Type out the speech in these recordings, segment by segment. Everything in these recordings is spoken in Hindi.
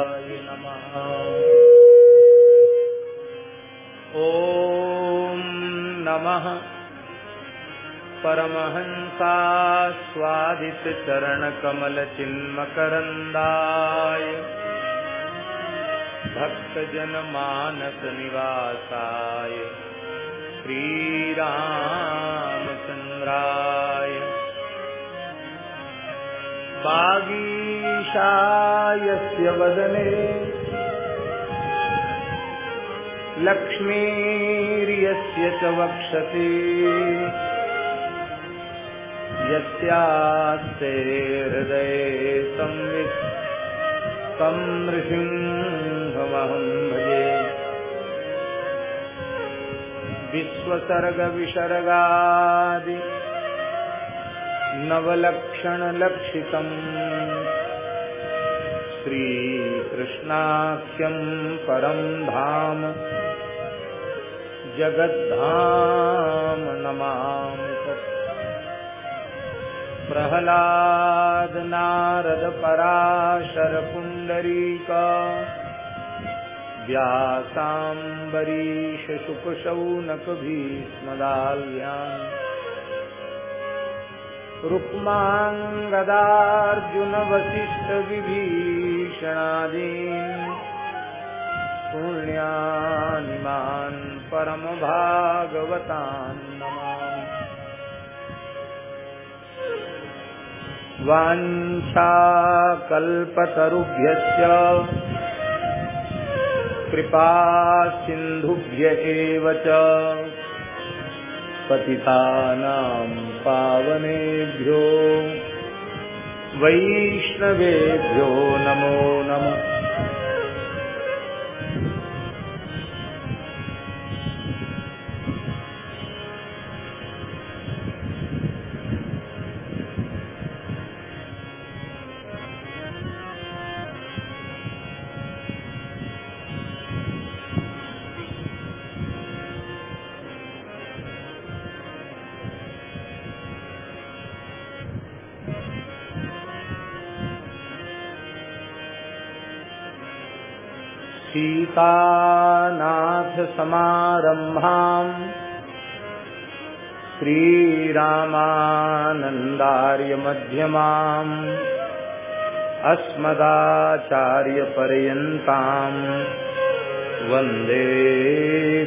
नमः। ॐ नमः। परमहंसास्वादितचरणकमलचिन्मकरन्दाय भक्तजनमानसनिवासाय श्रीरामचन्द्राय। वागीशायस्य वदने लक्ष्मीर्यस्य च वक्षते यस्यास्ते हृदये संवित् तं नृसिंहमहं भजे। विश्वसर्गविसर्गादि नवलक्षणलक्षितम्। श्रीकृष्णाख्यं परं धाम। जगद्धाम नमामि। प्रह्लाद नारद पराशर पुण्डरीक व्यासाम्बरीश शुकशौनक भीष्मदाल्यान् विभीषणादीन् पुण्यानिमान् परमभागवतान् नमामि वाञ्छाकल्पतरुभ्यश्च कृपा सिन्धुभ्य एव पावनेभ्यो वैष्णवेभ्यो नमो नमः। सीतानाथसमारम्भाम् श्रीरामानन्दार्यमध्यमाम् अस्मदाचार्यपर्यन्ताम् वंदे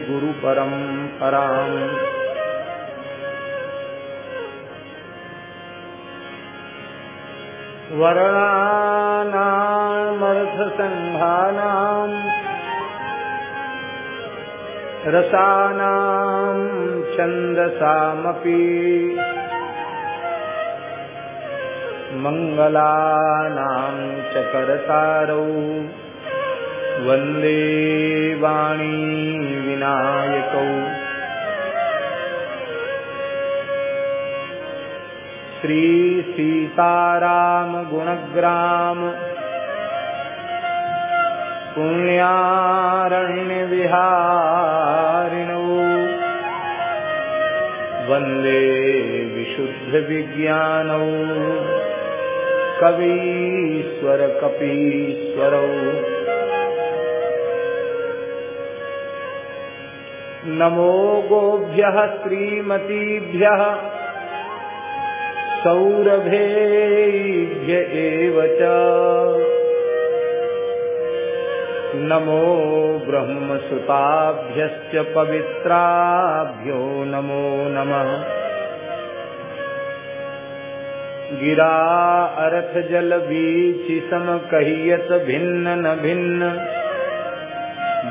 गुरुपरम्पराम् वर्णानामर्थसङ्घानाम् रसानां छन्दसामपि मङ्गलानां च करतारौ वंदे वाणी विनायकौ। श्रीसीतारामगुणग्राम पुण्यारण्यविहारिणौ। वंदे विशुद्धविज्ञानौ। कवीश्वरकपीश्वरौ। नमो गोभ्यः श्रीमतीभ्यः। सौरभेभ्य एव च। नमो ब्रह्मसुताभ्यश्च पवित्राभ्यो नमो नमः। गिरा अर्थ जल बीच सम कहियत भिन्न न भिन्न।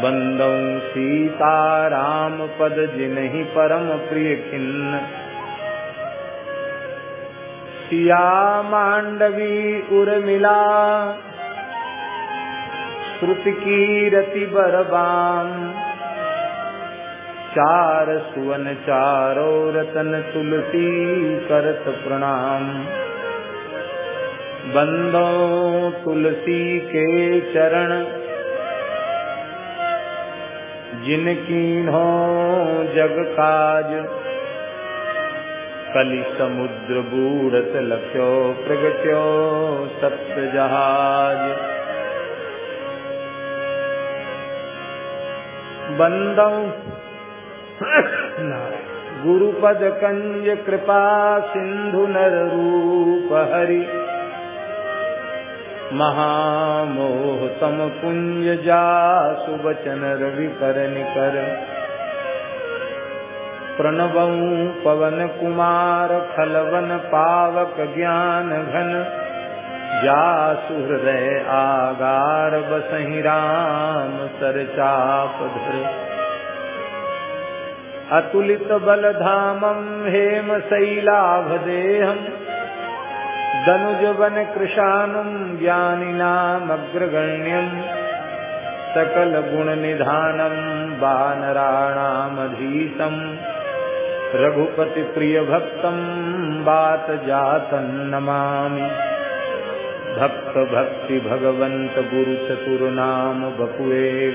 बंदौ सीताराम पद जिनहि परम प्रिय खिन्न। सिया मांडवी उर्मिला श्रुति की रति बरबाम चार सुवन, चारो रतन तुलसी करत प्रणाम। बंदो तुलसी के चरण, जिनकी हो जग काज। कलि समुद्र बूढ़त लख्यो, प्रगट्यो सप्त जहाज़। बंदौ गुरुपद कंज कृपा सिंधु नर रूप हरि। महामोह तम जा सुबचन रवि कर निकर। प्रणव पवन कुमार खलवन पावक ज्ञान घन। जासु हृदय आगार बसही राम सरचाप धर। अतुलित बल धामम हेम शैलाभ देहम। दनुज वन कृशानुम ज्ञानिनाम अग्रगण्यम। सकल गुण निधानम वानराणामधीशम रघुपति प्रिय भक्तम बात जातन नमामि। भक्त भक्ति भगवंत गुरु चतुर नाम बपुए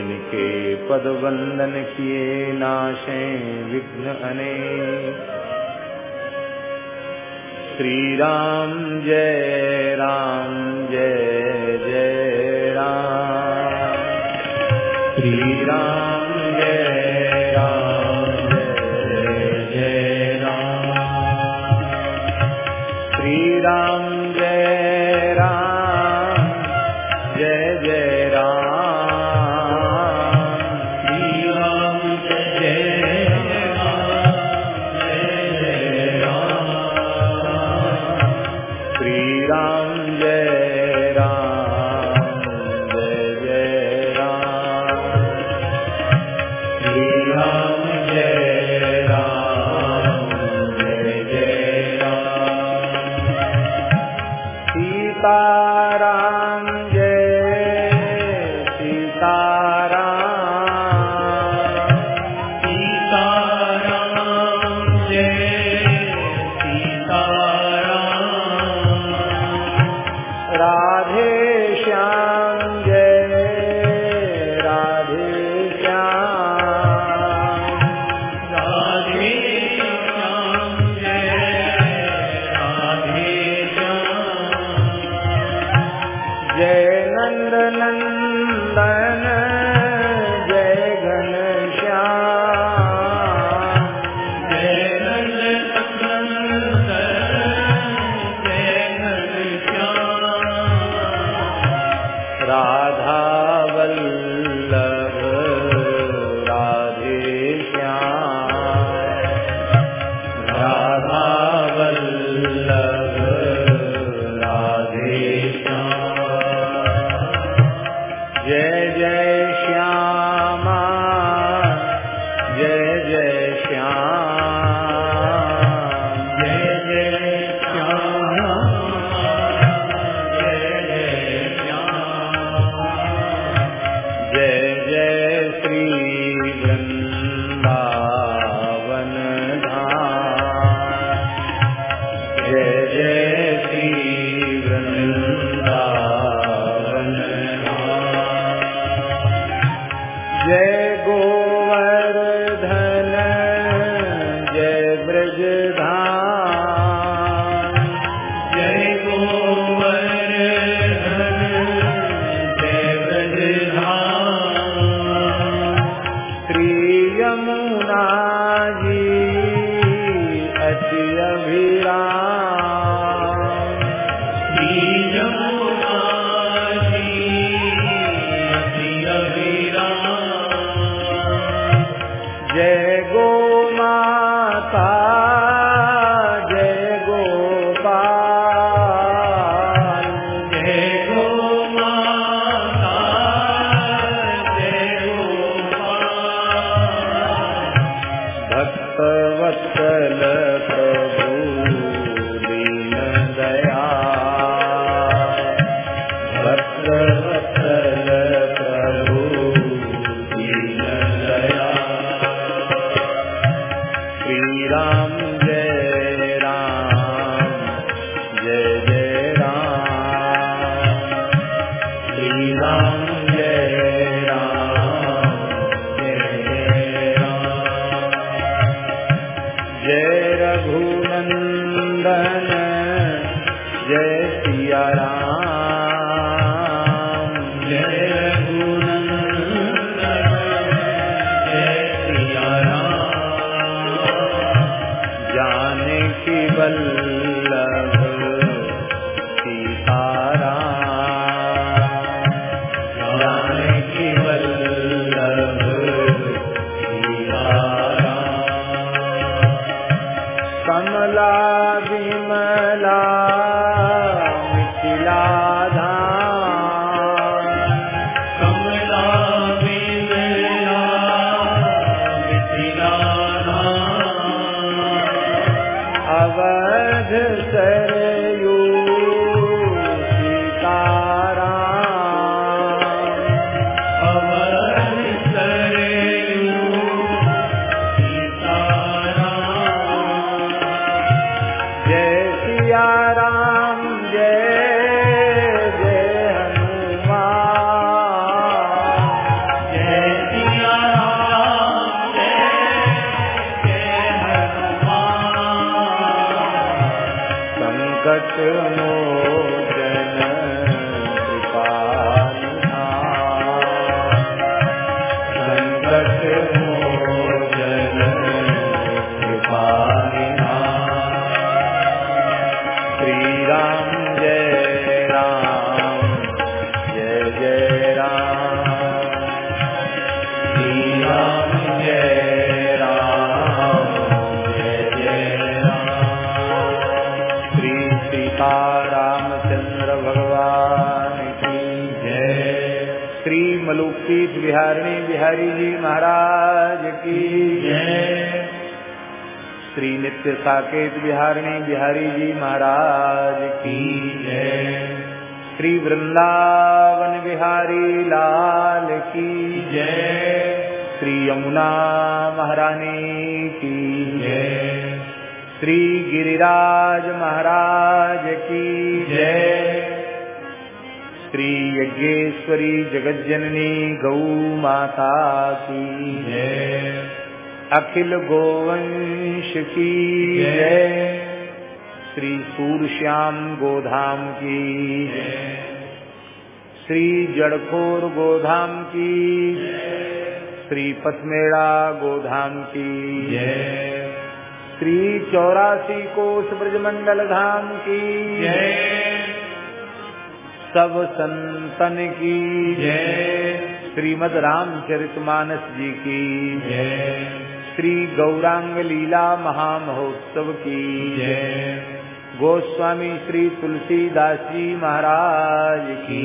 इनके पद वंदन किए नाशे विघ्न अने। श्री राम जय राम जय जय राम। श्री राम जी महाराज की जय। श्री वृंदावन बिहारी लाल की जय। श्री यमुना महारानी की जय। श्री गिरिराज महाराज की जय। श्री यज्ञेश्वरी जगज्जननी गौ माता की जय। अखिल गोवंश की जय। श्री सूरश्याम गोधाम की। श्री जड़खोर गोधाम की। श्री पथमेड़ा गोधाम की। श्री चौरासी कोष ब्रजमंडल धाम की। सब संतन की। श्रीमद रामचरितमानस जी की। श्री गौरांग लीला महामहोत्सव की। जय गोस्वामी श्री तुलसीदास जी महाराज की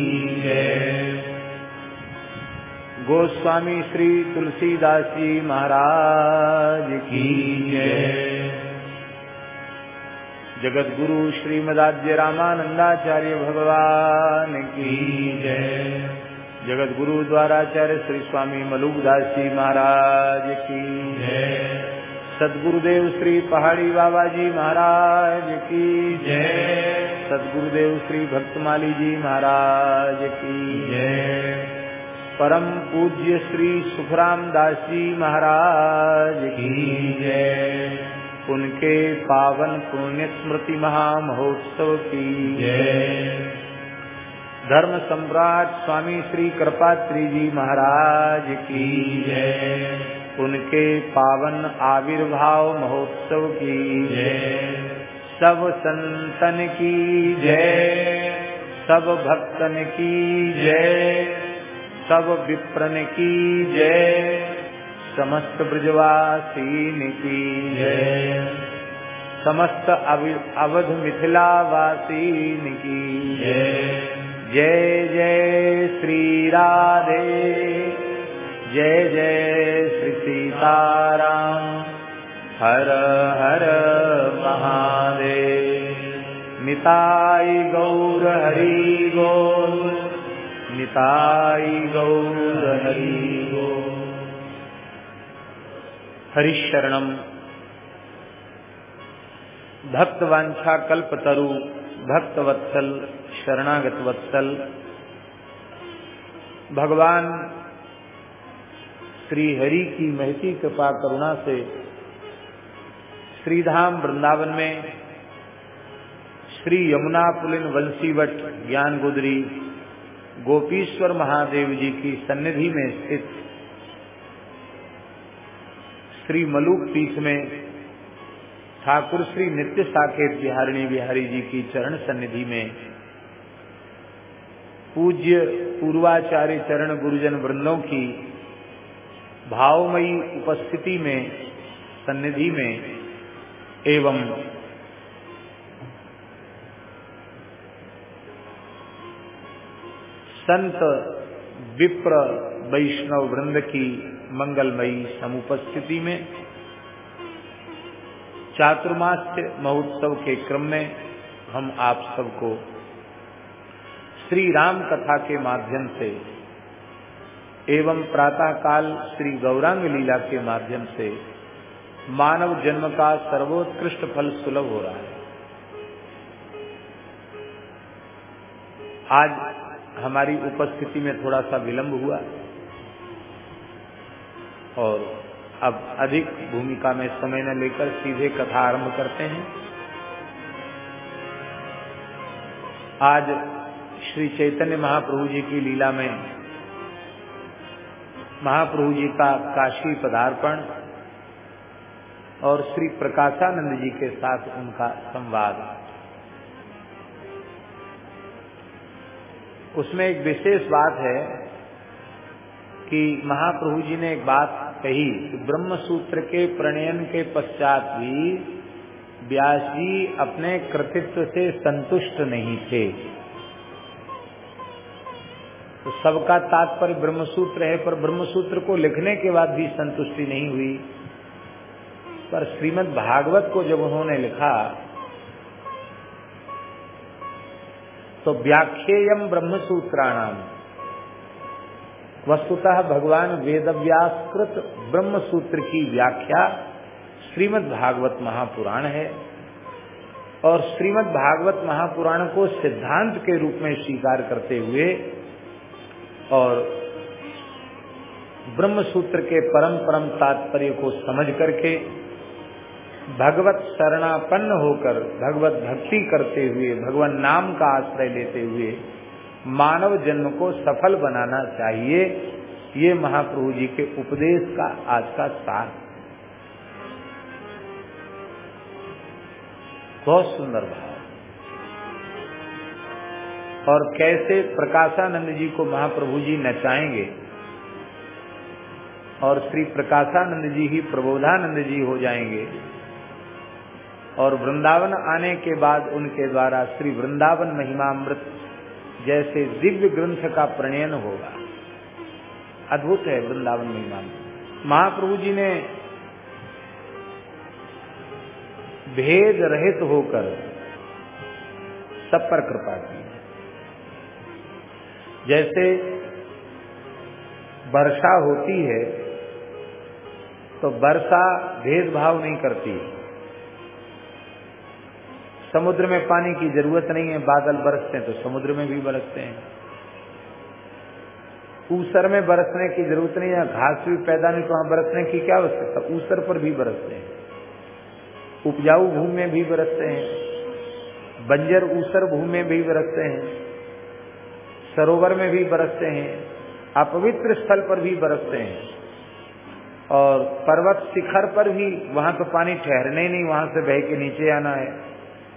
गोस्वामी श्री तुलसीदास जी महाराज की जगत गुरु श्रीमदाद्य रामानंदाचार्य भगवान की जगत गुरु द्वाराचार्य श्री स्वामी मलुकदास जी महाराज की सदगुरुदेव श्री पहाड़ी बाबा जी महाराज की जय। सदगुरुदेव श्री भक्तमाली जी महाराज की जय। परम पूज्य श्री सुखराम दास जी महाराज की जय। उनके पावन पुण्य स्मृति महामहोत्सव की जय। धर्म सम्राट स्वामी श्री कृपात्री जी महाराज की जय। उनके पावन आविर्भाव महोत्सव की। सब संतन की जय सब भक्तन की जय सब विप्रन की जय समस्त ब्रजवासीन की। जय समस्त अवध मिथिलावासीन की। जय जय जय श्री राधे। जय जय श्री सीताराम। हर हर महादेव। निताई गौर हरि गौर निताई गौर हरि गौर हरिशरणम। भक्तवांछा कल्पतरु भक्त वत्सल शरणागत वत्सल भगवान श्री हरि की महती कृपा करुणा से श्रीधाम वृंदावन में श्री यमुना पुलिन वंशीवट ज्ञान गुदरी गोपीश्वर महादेव जी की सन्निधि में स्थित श्री मलुक पीठ में ठाकुर श्री नित्य साकेत बिहारिणी बिहारी जी की चरण सन्निधि में पूज्य पूर्वाचार्य चरण गुरुजन वृंदों की भावमयी उपस्थिति में, सन्निधि में, एवं संत विप्र वैष्णव वृंद की मंगलमयी समुपस्थिति में, चातुर्मास्य महोत्सव के क्रम में हम आप सबको श्री राम कथा के माध्यम से एवं प्रातः काल श्री गौरांग लीला के माध्यम से मानव जन्म का सर्वोत्कृष्ट फल सुलभ हो रहा है। आज हमारी उपस्थिति में थोड़ा सा विलंब हुआ और अब अधिक भूमिका में समय न लेकर सीधे कथा आरंभ करते हैं। आज श्री चैतन्य महाप्रभु जी की लीला में महाप्रभु जी का काशी पदार्पण और श्री प्रकाशानंद जी के साथ उनका संवाद। उसमें एक विशेष बात है कि महाप्रभु जी ने एक बात कही कि ब्रह्म सूत्र के प्रणयन के पश्चात भी व्यास जी अपने कृतित्व से संतुष्ट नहीं थे। तो सबका तात्पर्य ब्रह्मसूत्र है, पर ब्रह्मसूत्र को लिखने के बाद भी संतुष्टि नहीं हुई। पर श्रीमद् भागवत को जब उन्होंने लिखा तो व्याख्येयम ब्रह्मसूत्राणाम वस्तुतः भगवान वेदव्यासकृत ब्रह्म सूत्र की व्याख्या श्रीमद् भागवत महापुराण है और श्रीमद् भागवत महापुराण को सिद्धांत के रूप में स्वीकार करते हुए और ब्रह्म सूत्र के परम परम तात्पर्य को समझ करके भगवत शरणापन्न होकर, भगवत भक्ति करते हुए, भगवान नाम का आश्रय लेते हुए मानव जन्म को सफल बनाना चाहिए, ये महाप्रभु जी के उपदेश का आज का सार। बहुत सुंदर भाव और कैसे प्रकाशानंद जी को महाप्रभु जी नचाएँगे। और श्री प्रकाशानंद जी ही प्रबोधानंद जी हो जाएँगे। और वृंदावन आने के बाद उनके द्वारा श्री वृंदावन महिमामृत जैसे दिव्य ग्रंथ का प्रणयन होगा। अद्भुत है वृंदावन महिमा महाप्रभु जी ने भेद रहित होकर सब पर कृपा की। जैसे वर्षा होती है तो वर्षा भेदभाव नहीं करती। समुद्र में पानी की ज़रूरत नहीं है, बादल बरसते हैं तो समुद्र में भी बरसते हैं। ऊसर में बरसने की ज़रूरत नहीं है, घास भी पैदा नहीं तो वहाँ बरसने की क्या आवश्यकता? ऊसर पर भी बरसते हैं। उपजाऊ भूमि में भी बरसते हैं। बंजर ऊसर भूमि में भी बरसते हैं। सरोवर में भी बरसते हैं, अपवित्र स्थल पर भी बरसते हैं, और पर्वत शिखर पर भी वहाँ तो पानी ठहरने नहीं, वहाँ से बह के नीचे आना है।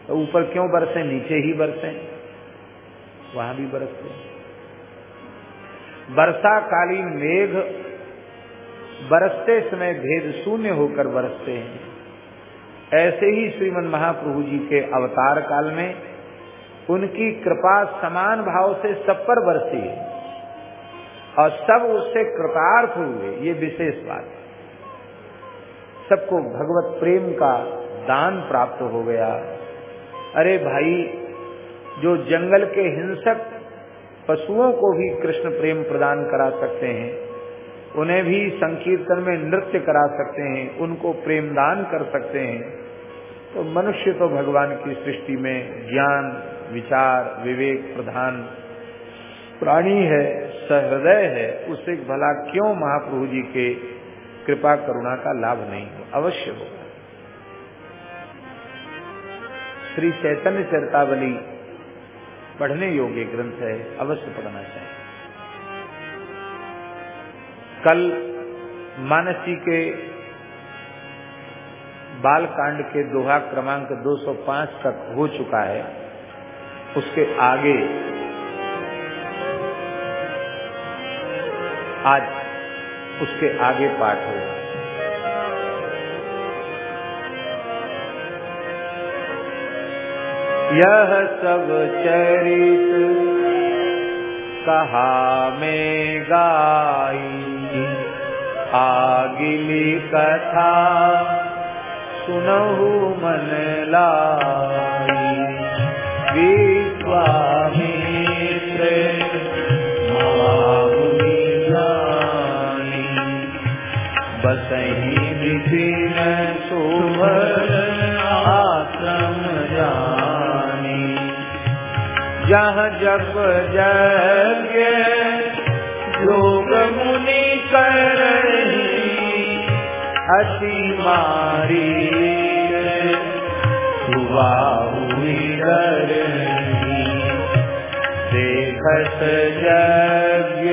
तो ऊपर क्यों बरसे? नीचे ही बरसे। वहाँ भी बरसते वर्षा कालीन मेघ बरसते समय भेद शून्य होकर बरसते हैं। ऐसे ही श्रीमन महाप्रभु जी के अवतार काल में उनकी कृपा समान भाव से सब पर बरसी है। और सब उससे कृतार्थ हुए, ये विशेष बात है। सबको भगवत प्रेम का दान प्राप्त हो गया। अरे भाई, जो जंगल के हिंसक पशुओं को भी कृष्ण प्रेम प्रदान करा सकते हैं, उन्हें भी संकीर्तन में नृत्य करा सकते हैं, उनको प्रेम दान कर सकते हैं तो मनुष्य तो भगवान की सृष्टि में ज्ञान विचार, विवेक प्रधान। प्राणी है, सहृदय है, उसे भला क्यों महाप्रभु जी के कृपा करुणा का लाभ नहीं हो? अवश्य होगा। श्री चैतन्य चरतावली पढ़ने योग्य ग्रंथ है, अवश्य पढ़ना चाहिए। कल मानसी के बाल कांड के दोहा क्रमांक 205 तक हो चुका है। उसके आगे। आज उसके आगे पाठ होगा। यह सब चरित कहा में गाई आगिली कथा सुनहु मन लाई। जहाँ जप यज्ञ योग मुनि कर अति मारी हुआ हुई देखत यज्ञ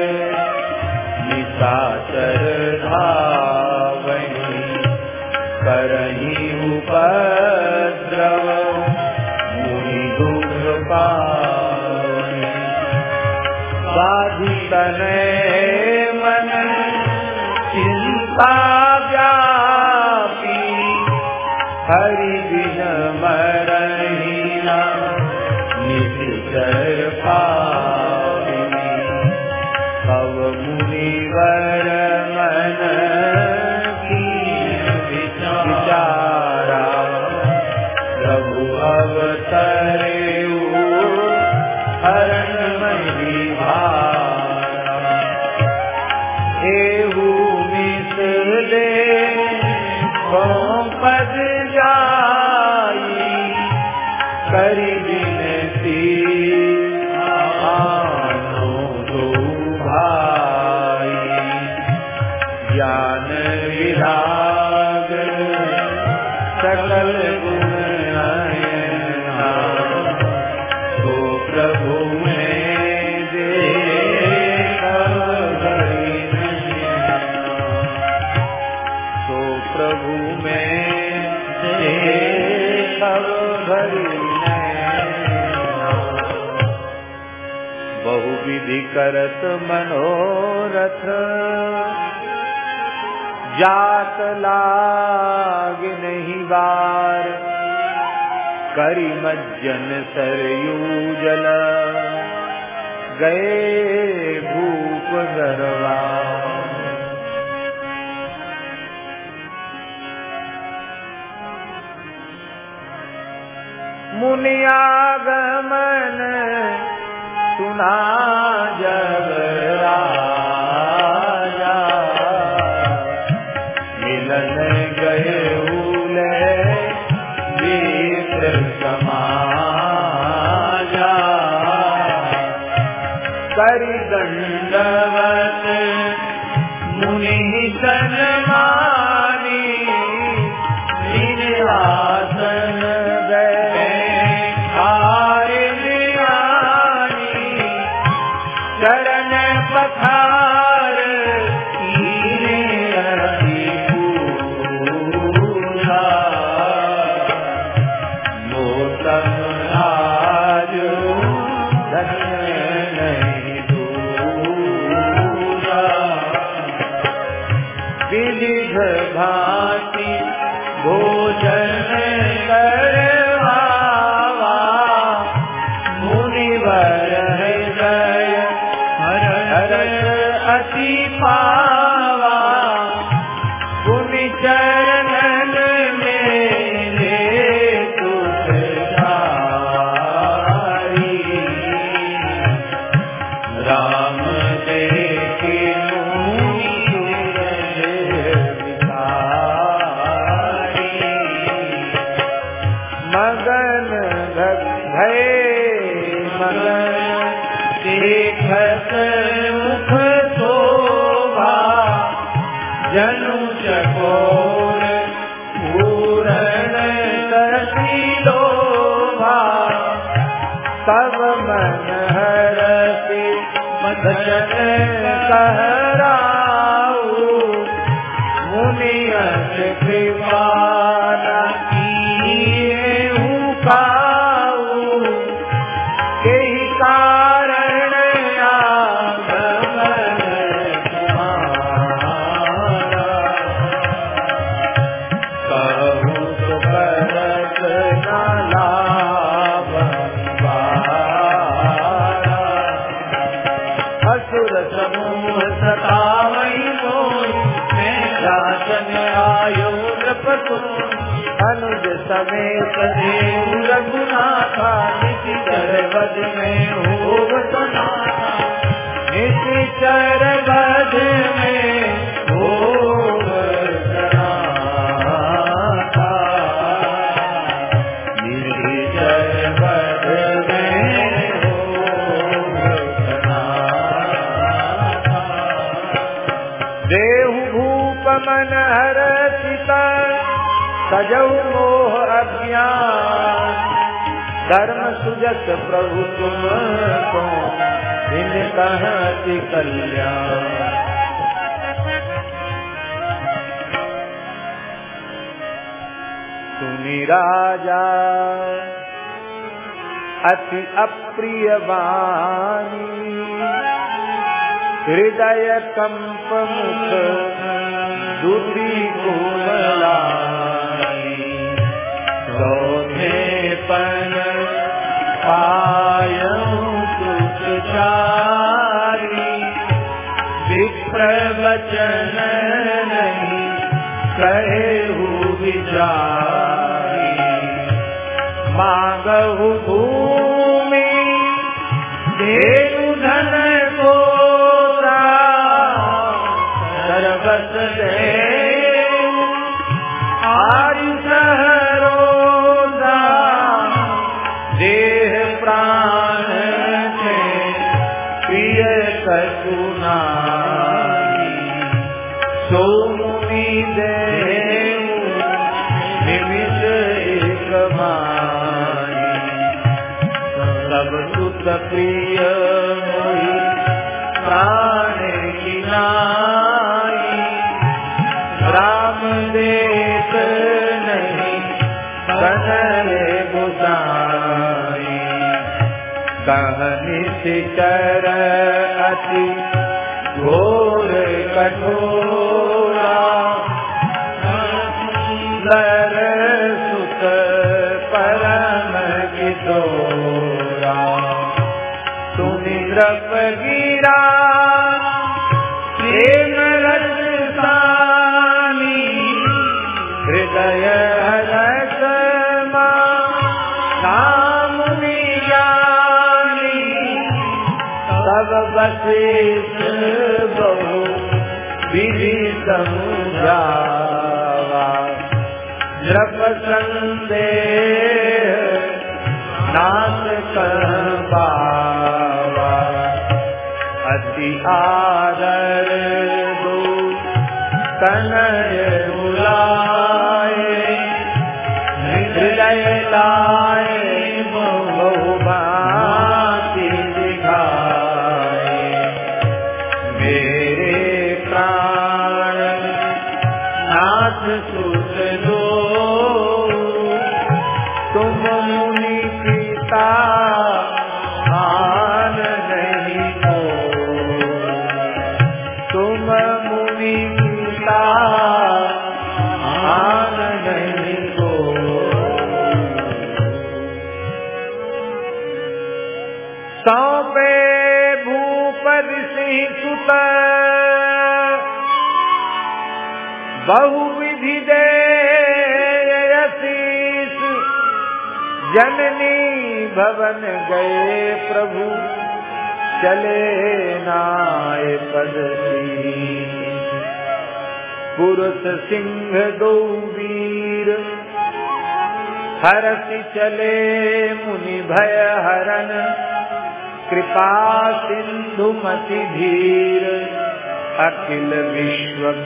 निशाचर धावनी करही उपद्रव मुनि दुख पावनी बाधित मन चिंता करत मनोरथ। जात लाग नहीं बार, करी मज्जन सरयू जल गए भूप गरवा। मुनिया गमन सुना जग राजा। मिलन गए उले विप्र समाजा। करी दंड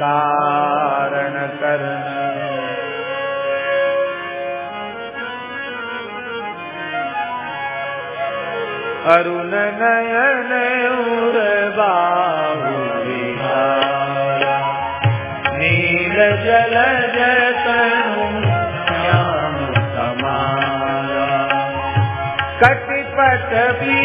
कारण करण अरुण नयन उर बाहु नील जल जनु श्याम कटिपट भी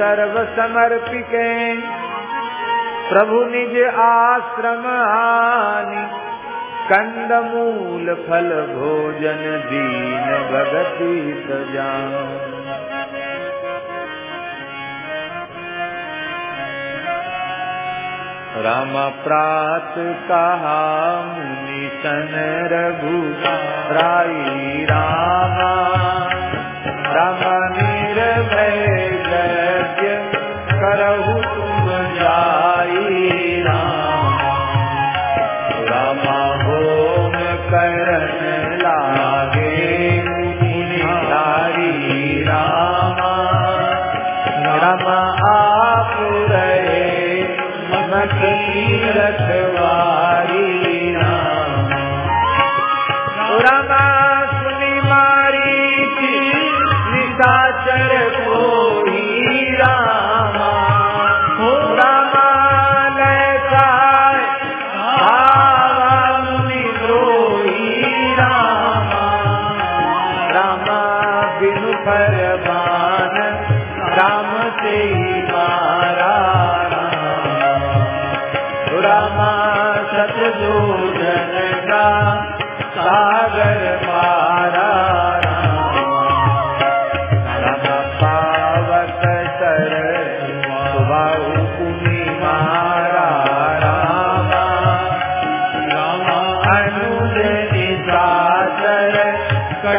सर्व समर्पिके प्रभु निज आश्रम हानि कंद मूल फल भोजन दीन भगती सजान राम प्रात कहा, मुनि सन रघु, राई रामा। राम करहु तुम जाई रामा। रामा होम करन लागे मुनिहारी रामा। रामा आप रहे मत तीरथ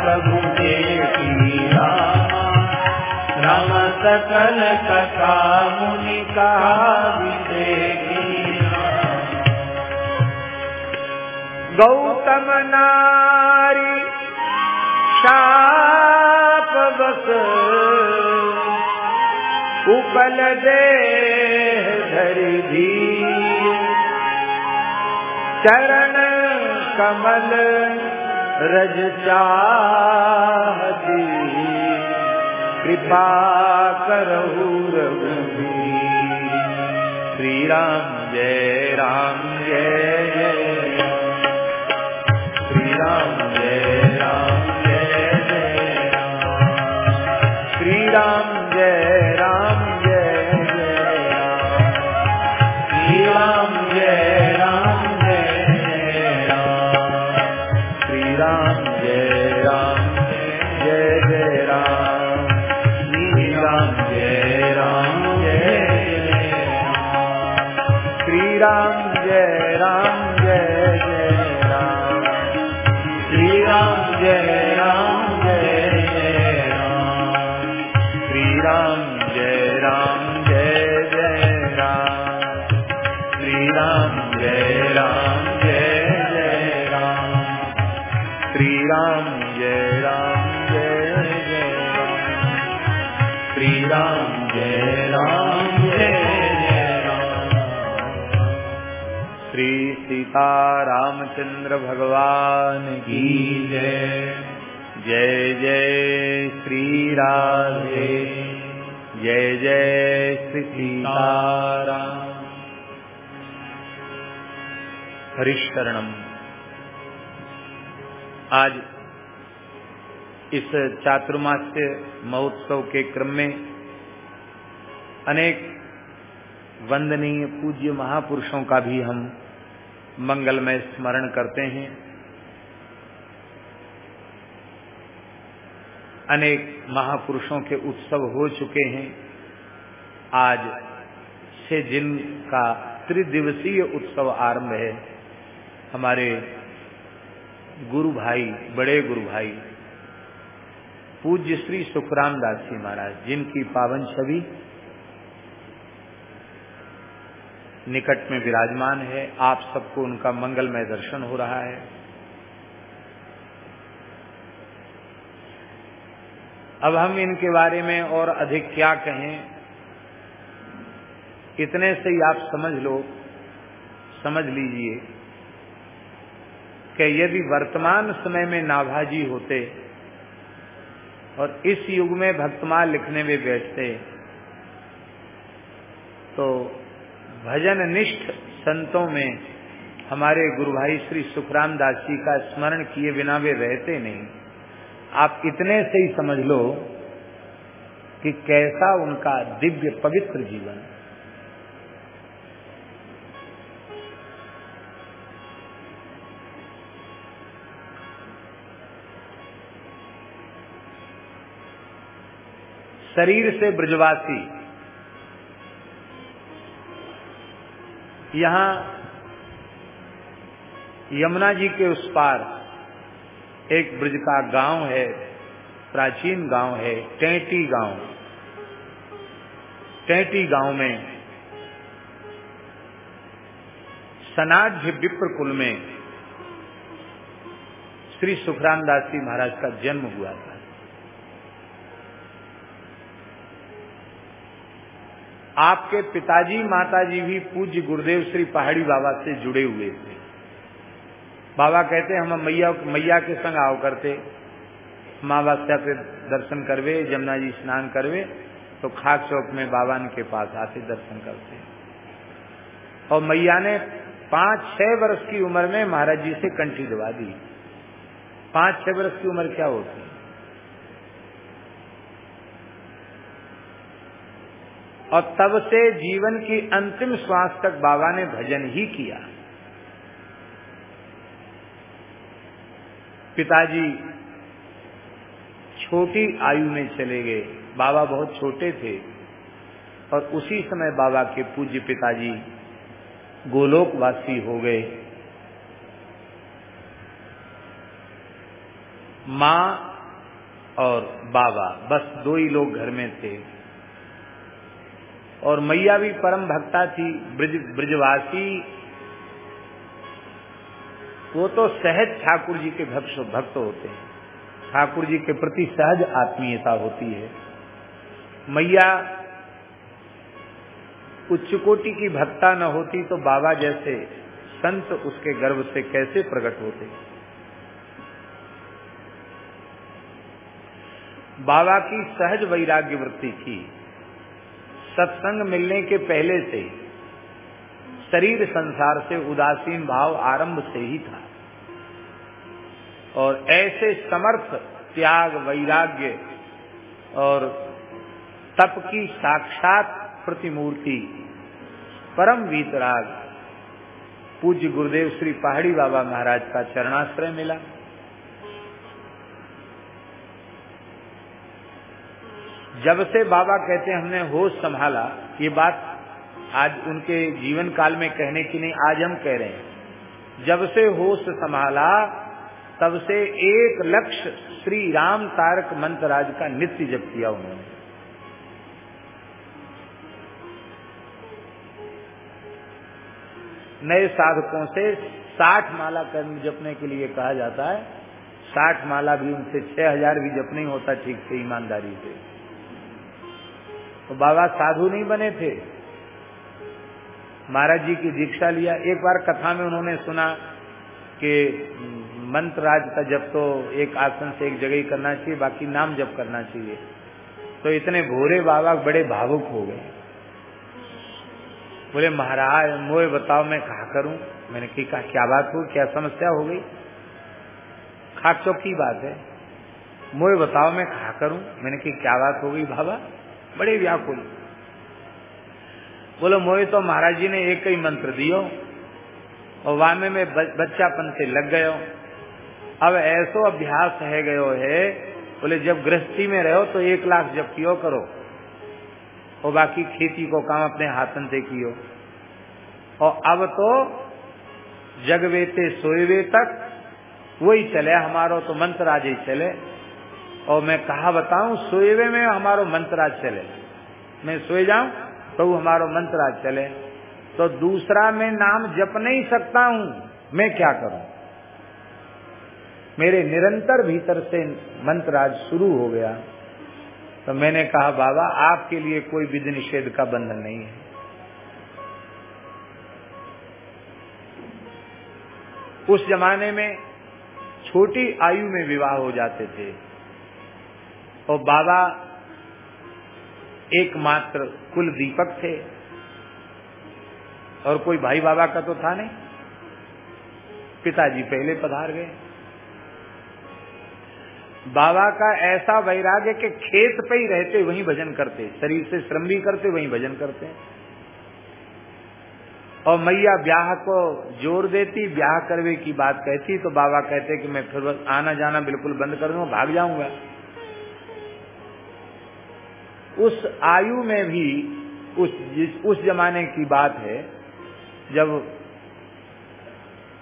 प्रभु देखी रामा राम सकल कथा मुनि का गौतम नारी शाप बस उपल देह धर चरण कमल रज चाहती। कृपा करहु रघुवीर। श्री राम जय राम जय। रामचंद्र भगवान की जय। जय जय श्री राधे। जय जय श्री सीताराम। हरिशरणम। आज इस चातुर्मास्य महोत्सव के क्रम में अनेक वंदनीय पूज्य महापुरुषों का भी हम मंगलमय स्मरण करते हैं। अनेक महापुरुषों के उत्सव हो चुके हैं। आज से जिनका त्रिदिवसीय उत्सव आरंभ है, हमारे गुरु भाई, बड़े गुरु भाई, पूज्य श्री सुखराम दास जी महाराज, जिनकी पावन छवि निकट में विराजमान है। आप सबको उनका मंगलमय दर्शन हो रहा है। अब हम इनके बारे में और अधिक क्या कहें? इतने से ही आप समझ लो, समझ लीजिए कि यदि वर्तमान समय में नाभाजी होते और इस युग में भक्तमाल लिखने में बैठते तो भजन निष्ठ संतों में हमारे गुरु भाई श्री सुखराम दास जी का स्मरण किए बिना वे रहते नहीं। आप इतने से ही समझ लो कि कैसा उनका दिव्य पवित्र जीवन। शरीर से ब्रजवासी यहाँ यमुना जी के उस पार एक ब्रज का गाँव है, प्राचीन गाँव है, टैटी गाँव। टैटी गाँव में सनाढ़ विप्र कुल में श्री सुखराम दास जी महाराज का जन्म हुआ था। आपके पिताजी, माताजी भी पूज्य गुरुदेव श्री पहाड़ी बाबा से जुड़े हुए थे। बाबा कहते, हम मैया मैया के संग आओ करते। माँ बास्या पे दर्शन करवे, जमुना जी स्नान करवे तो खाक चौक में बाबा के पास आते दर्शन करते। और मैया ने पाँच छह वर्ष की उम्र में महाराज जी से कंठी दबा दी। पाँच छह वर्ष की उम्र क्या होती? है और तब से जीवन की अंतिम श्वास तक बाबा ने भजन ही किया। पिताजी, छोटी आयु में चले गए। बाबा बहुत छोटे थे और उसी समय बाबा के पूज्य पिताजी गोलोकवासी हो गए। माँ और बाबा बस दो ही लोग घर में थे। और मैया भी परम भक्ता थी, ब्रज, ब्रजवासी। वो तो सहज ठाकुर जी के भक्त भक्त होते हैं। ठाकुर जी के प्रति सहज आत्मीयता होती है। मैया उच्च कोटि की भक्ता न होती तो बाबा जैसे संत उसके गर्भ से कैसे प्रकट होते? बाबा की सहज वैराग्य वृत्ति थी। सत्संग मिलने के पहले से शरीर संसार से उदासीन भाव आरंभ से ही था। और ऐसे समर्थ, त्याग, वैराग्य और तप की साक्षात प्रतिमूर्ति, परम वीतराग, पूज्य गुरुदेव श्री पहाड़ी बाबा महाराज का चरणाश्रय मिला। जब से बाबा कहते हमने होश संभाला, ये बात आज उनके जीवन काल में कहने की नहीं, आज हम कह रहे हैं। जब से होश संभाला, तब से एक लक्ष्य श्री राम तारक मंत्रराज का नित्य जप किया उन्होंने। नए साधकों से साठ माला कर्म जपने के लिए कहा जाता है। साठ माला भी उनसे छह हज़ार भी जप नहीं होता ठीक से ईमानदारी से। तो बाबा साधु नहीं बने थे। महाराज जी की दीक्षा लिया। एक बार कथा में उन्होंने सुना कि मंत्र राज का जब तो एक आसन से एक जगह ही करना चाहिए, बाकी नाम जब करना चाहिए। तो इतने भोरे बाबा बड़े भावुक हो गए। बोले, महाराज, मोए बताओ मैं कहा करूँ? मैंने कहा, क्या बात हो क्या समस्या हो गई? खाक चौक की बात है। मोए बताओ मैं कहा करूँ? मैंने कहा, क्या बात हो गई बाबा? बड़े व्याकुल। बोलो, मोए तो महाराज जी ने एक ही मंत्र दियो और वामे में बच्चापन से लग गयो। अब ऐसो अभ्यास है गयो है। बोले, जब गृहस्थी में रहो तो एक लाख जब कियो करो और बाकी खेती को काम अपने हाथन से कियो। और अब तो जगवेते सोएवे तक वही चले, हमारो तो मंत्र आज ही चले। और मैं कहा बताऊँ, सोएवे में हमारो मंत्र आज चले। मैं सोए जाऊँ तो हमारो मंत्र आज चले। तो दूसरा मैं नाम जप नहीं सकता हूँ, मैं क्या करूँ? मेरे निरंतर भीतर से मंत्र आज शुरू हो गया। तो मैंने कहा, बाबा, आपके लिए कोई विधि निषेध का बंधन नहीं है। उस जमाने में छोटी आयु में विवाह हो जाते थे। और बाबा एकमात्र कुल दीपक थे। और कोई भाई बाबा का तो था नहीं। पिताजी पहले पधार गए। बाबा का ऐसा वैराग्य के खेत पे ही रहते वहीं भजन करते, शरीर से श्रम भी करते, वहीं भजन करते। और मैया ब्याह को ज़ोर देती, ब्याह करवे की बात कहती तो बाबा कहते कि मैं फिर आना जाना बिल्कुल बंद कर दूँगा, भाग जाऊँगा। उस आयु में भी उस उस जमाने की बात है, जब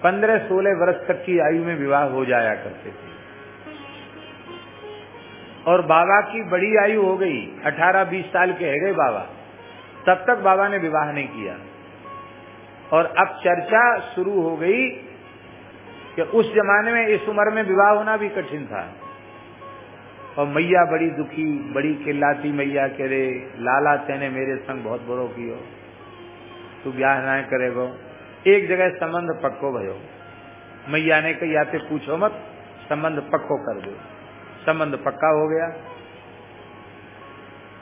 पंद्रह सोलह वर्ष तक की आयु में विवाह हो जाया करते थे। और बाबा की बड़ी आयु हो गई, अठारह बीस साल के है गए बाबा। तब तक बाबा ने विवाह नहीं किया। और अब चर्चा शुरू हो गई कि उस जमाने में, इस उम्र में विवाह होना भी कठिन था। और मैया बड़ी दुखी, बड़ी किल्लाती मैया कह रे लाला तेने मेरे संग बहुत बड़ो कियो। तू ब्याह ना करेगो एक जगह संबंध पक्को भयो। मैया ने कही आते पूछो मत, संबंध पक्को कर दो। संबंध पक्का हो गया।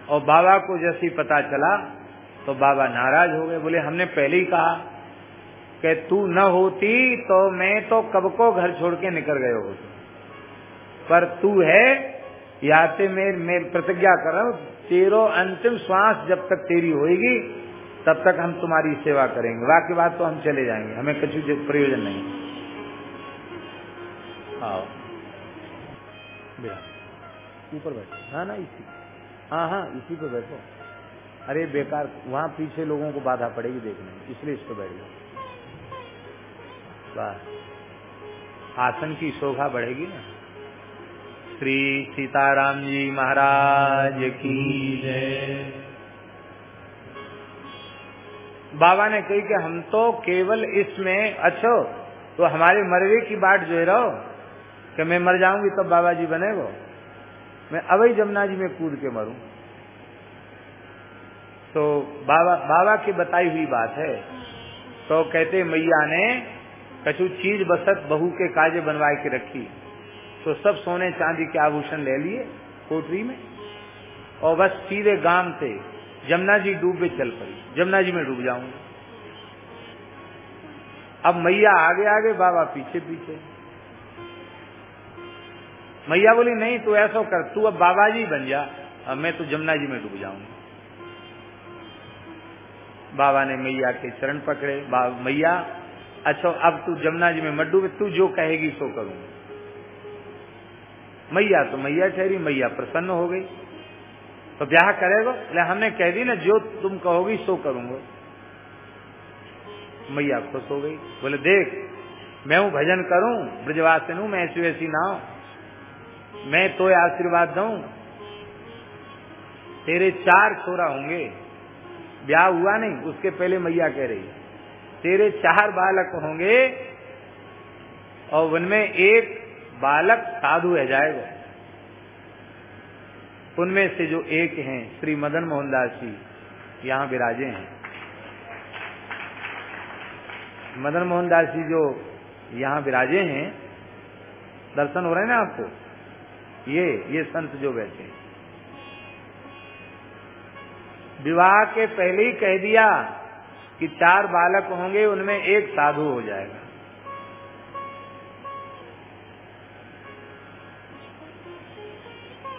और बाबा को जैसे पता चला तो बाबा नाराज़ हो गए। बोले, हमने पहले ही कहा कि तू न होती तो मैं तो कब को घर छोड़ के निकल गए होते। पर तू है या ते मैं मैं प्रतिज्ञा कर रहा हूँ, तेरो अंतिम श्वास जब तक तेरी होगी तब तक हम तुम्हारी सेवा करेंगे। वाक्य बात तो हम चले जाएँगे, हमें कुछ प्रयोजन नहीं। आओ। ऊपर बैठो। हाँ ना, इसी। हाँ हाँ इसी पे बैठो। अरे, बेकार, वहाँ पीछे लोगों को बाधा पड़ेगी देखने में, इसलिए इस पर बैठ जाओ। आसन की शोभा बढ़ेगी ना। श्री सीताराम जी महाराज की बाबा ने कही कि हम तो केवल इसमें अच्छो तो हमारे मरवे की बात जो रहो, कि मैं मर जाऊँगी तब तो बाबा जी बनेगो। मैं अवई जमुना जी में कूद के मरूं। तो बाबा बाबा की बताई हुई बात है। तो कहते मैया ने कछु चीज़ बसत बहू के काजे बनवाए के रखी। तो सब सोने चांदी के आभूषण ले लिए कोठरी में और बस सीधे गाँव से जमुना जी डूबे चल पड़ी। जमुना जी में डूब जाऊँगा। अब मैया आगे आगे, बाबा पीछे पीछे। मैया बोली, नहीं, तू ऐसा कर, तू अब बाबा जी बन जा, अब मैं तो जमुना जी में डूब जाऊँगा। बाबा ने मैया के चरण पकड़े। मैया अच्छा अब तू जमुना जी में मत डूबे, तू जो कहेगी सो करूँगा। मैया तो मैया ठहरी, मैया प्रसन्न हो गई। तो ब्याह करेगा? ले, हमने कह दी ना, जो तुम कहोगी, सो करूँगा। मैया खुश हो गई। बोले, देख, मैं हूँ, भजन करूँ, ब्रजवासन हूँ, मैं ऐसी वैसी ना मैं तो आशीर्वाद दू। तेरे चार छोरा होंगे। ब्याह हुआ नहीं, उसके पहले मैया कह रही तेरे चार बालक होंगे, और उनमें एक बालक साधु है, जाएगा। उनमें से जो एक हैं, श्री मदन मोहन दास जी, यहाँ विराजे हैं। मदन मोहन दास जी जो यहाँ विराजे हैं, दर्शन हो रहे हैं ना आपको? ये ये संत जो बैठे हैं। विवाह के पहले ही कह दिया कि चार बालक होंगे, उनमें एक साधु हो जाएगा।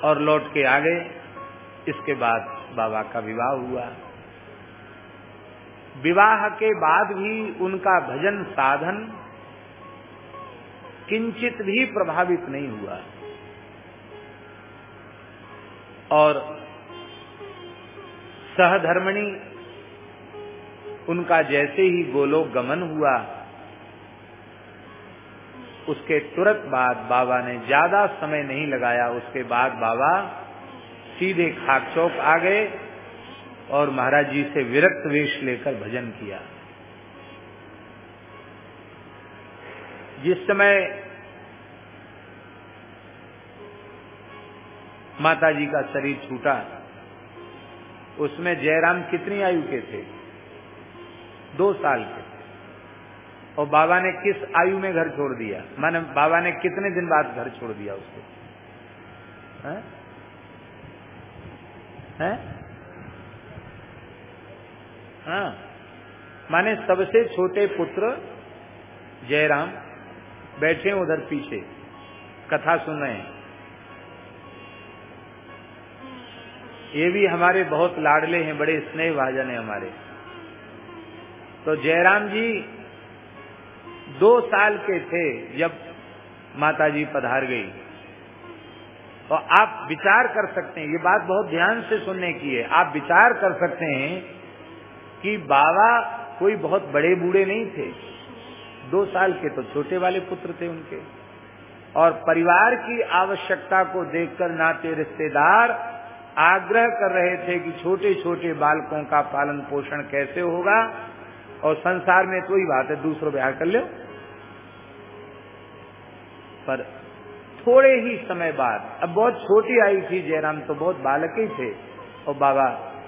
और लौट के आ गए। इसके बाद बाबा का विवाह हुआ। विवाह के बाद भी उनका भजन साधन किंचित भी प्रभावित नहीं हुआ। और सहधर्मणी, उनका जैसे ही गोलोक गमन हुआ उसके तुरंत बाद बाबा ने ज़्यादा समय नहीं लगाया। उसके बाद बाबा सीधे खाक चौक आ गए और महाराज जी से विरक्त वेश लेकर भजन किया। जिस समय माता जी का शरीर छूटा, उसमें जयराम कितनी आयु के थे? दो साल के। और बाबा ने किस आयु में घर छोड़ दिया? माने बाबा ने कितने दिन बाद घर छोड़ दिया उसको? है? माने सबसे छोटे पुत्र जयराम बैठे उधर पीछे। कथा सुन रहे हैं। ये भी हमारे बहुत लाडले हैं, बड़े स्नेह भाजन है हमारे। तो जयराम जी दो साल के थे जब माता जी पधार गई। और आप विचार कर सकते हैं, ये बात बहुत ध्यान से सुनने की है। आप विचार कर सकते हैं कि बाबा कोई बहुत बड़े बूढ़े नहीं थे। दो साल के तो छोटे वाले पुत्र थे उनके। और परिवार की आवश्यकता को देखकर नाते रिश्तेदार आग्रह कर रहे थे कि छोटे छोटे बालकों का पालन पोषण कैसे होगा, और संसार में तो ही बात है, दूसरों ब्याह कर लो। पर थोड़े ही समय बाद, अब बहुत छोटी आई थी जयराम तो बहुत बालक ही थे, और बाबा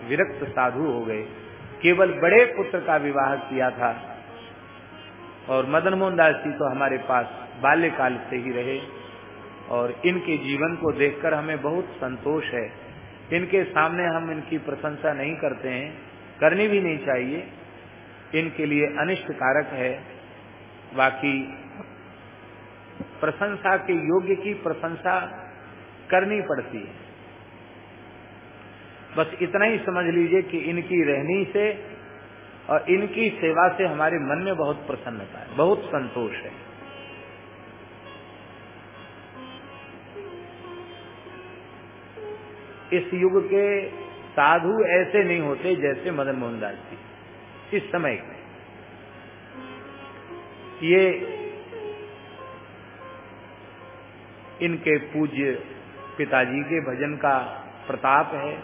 विरक्त साधु हो गए। केवल बड़े पुत्र का विवाह किया था। और मदन मोहन दास जी तो हमारे पास बाल्यकाल से ही रहे, और इनके जीवन को देखकर हमें बहुत संतोष है। इनके सामने हम इनकी प्रशंसा नहीं करते हैं, करनी भी नहीं चाहिए। इनके लिए अनिष्ट कारक है। बाकी प्रशंसा के योग्य की प्रशंसा करनी पड़ती है। बस इतना ही समझ लीजिए कि इनकी रहनी से और इनकी सेवा से हमारे मन में बहुत प्रसन्नता है, बहुत संतोष है। इस युग के साधु ऐसे नहीं होते जैसे मदन मोहन दास जी, इस समय में ये इनके पूज्य पिताजी के भजन का प्रताप है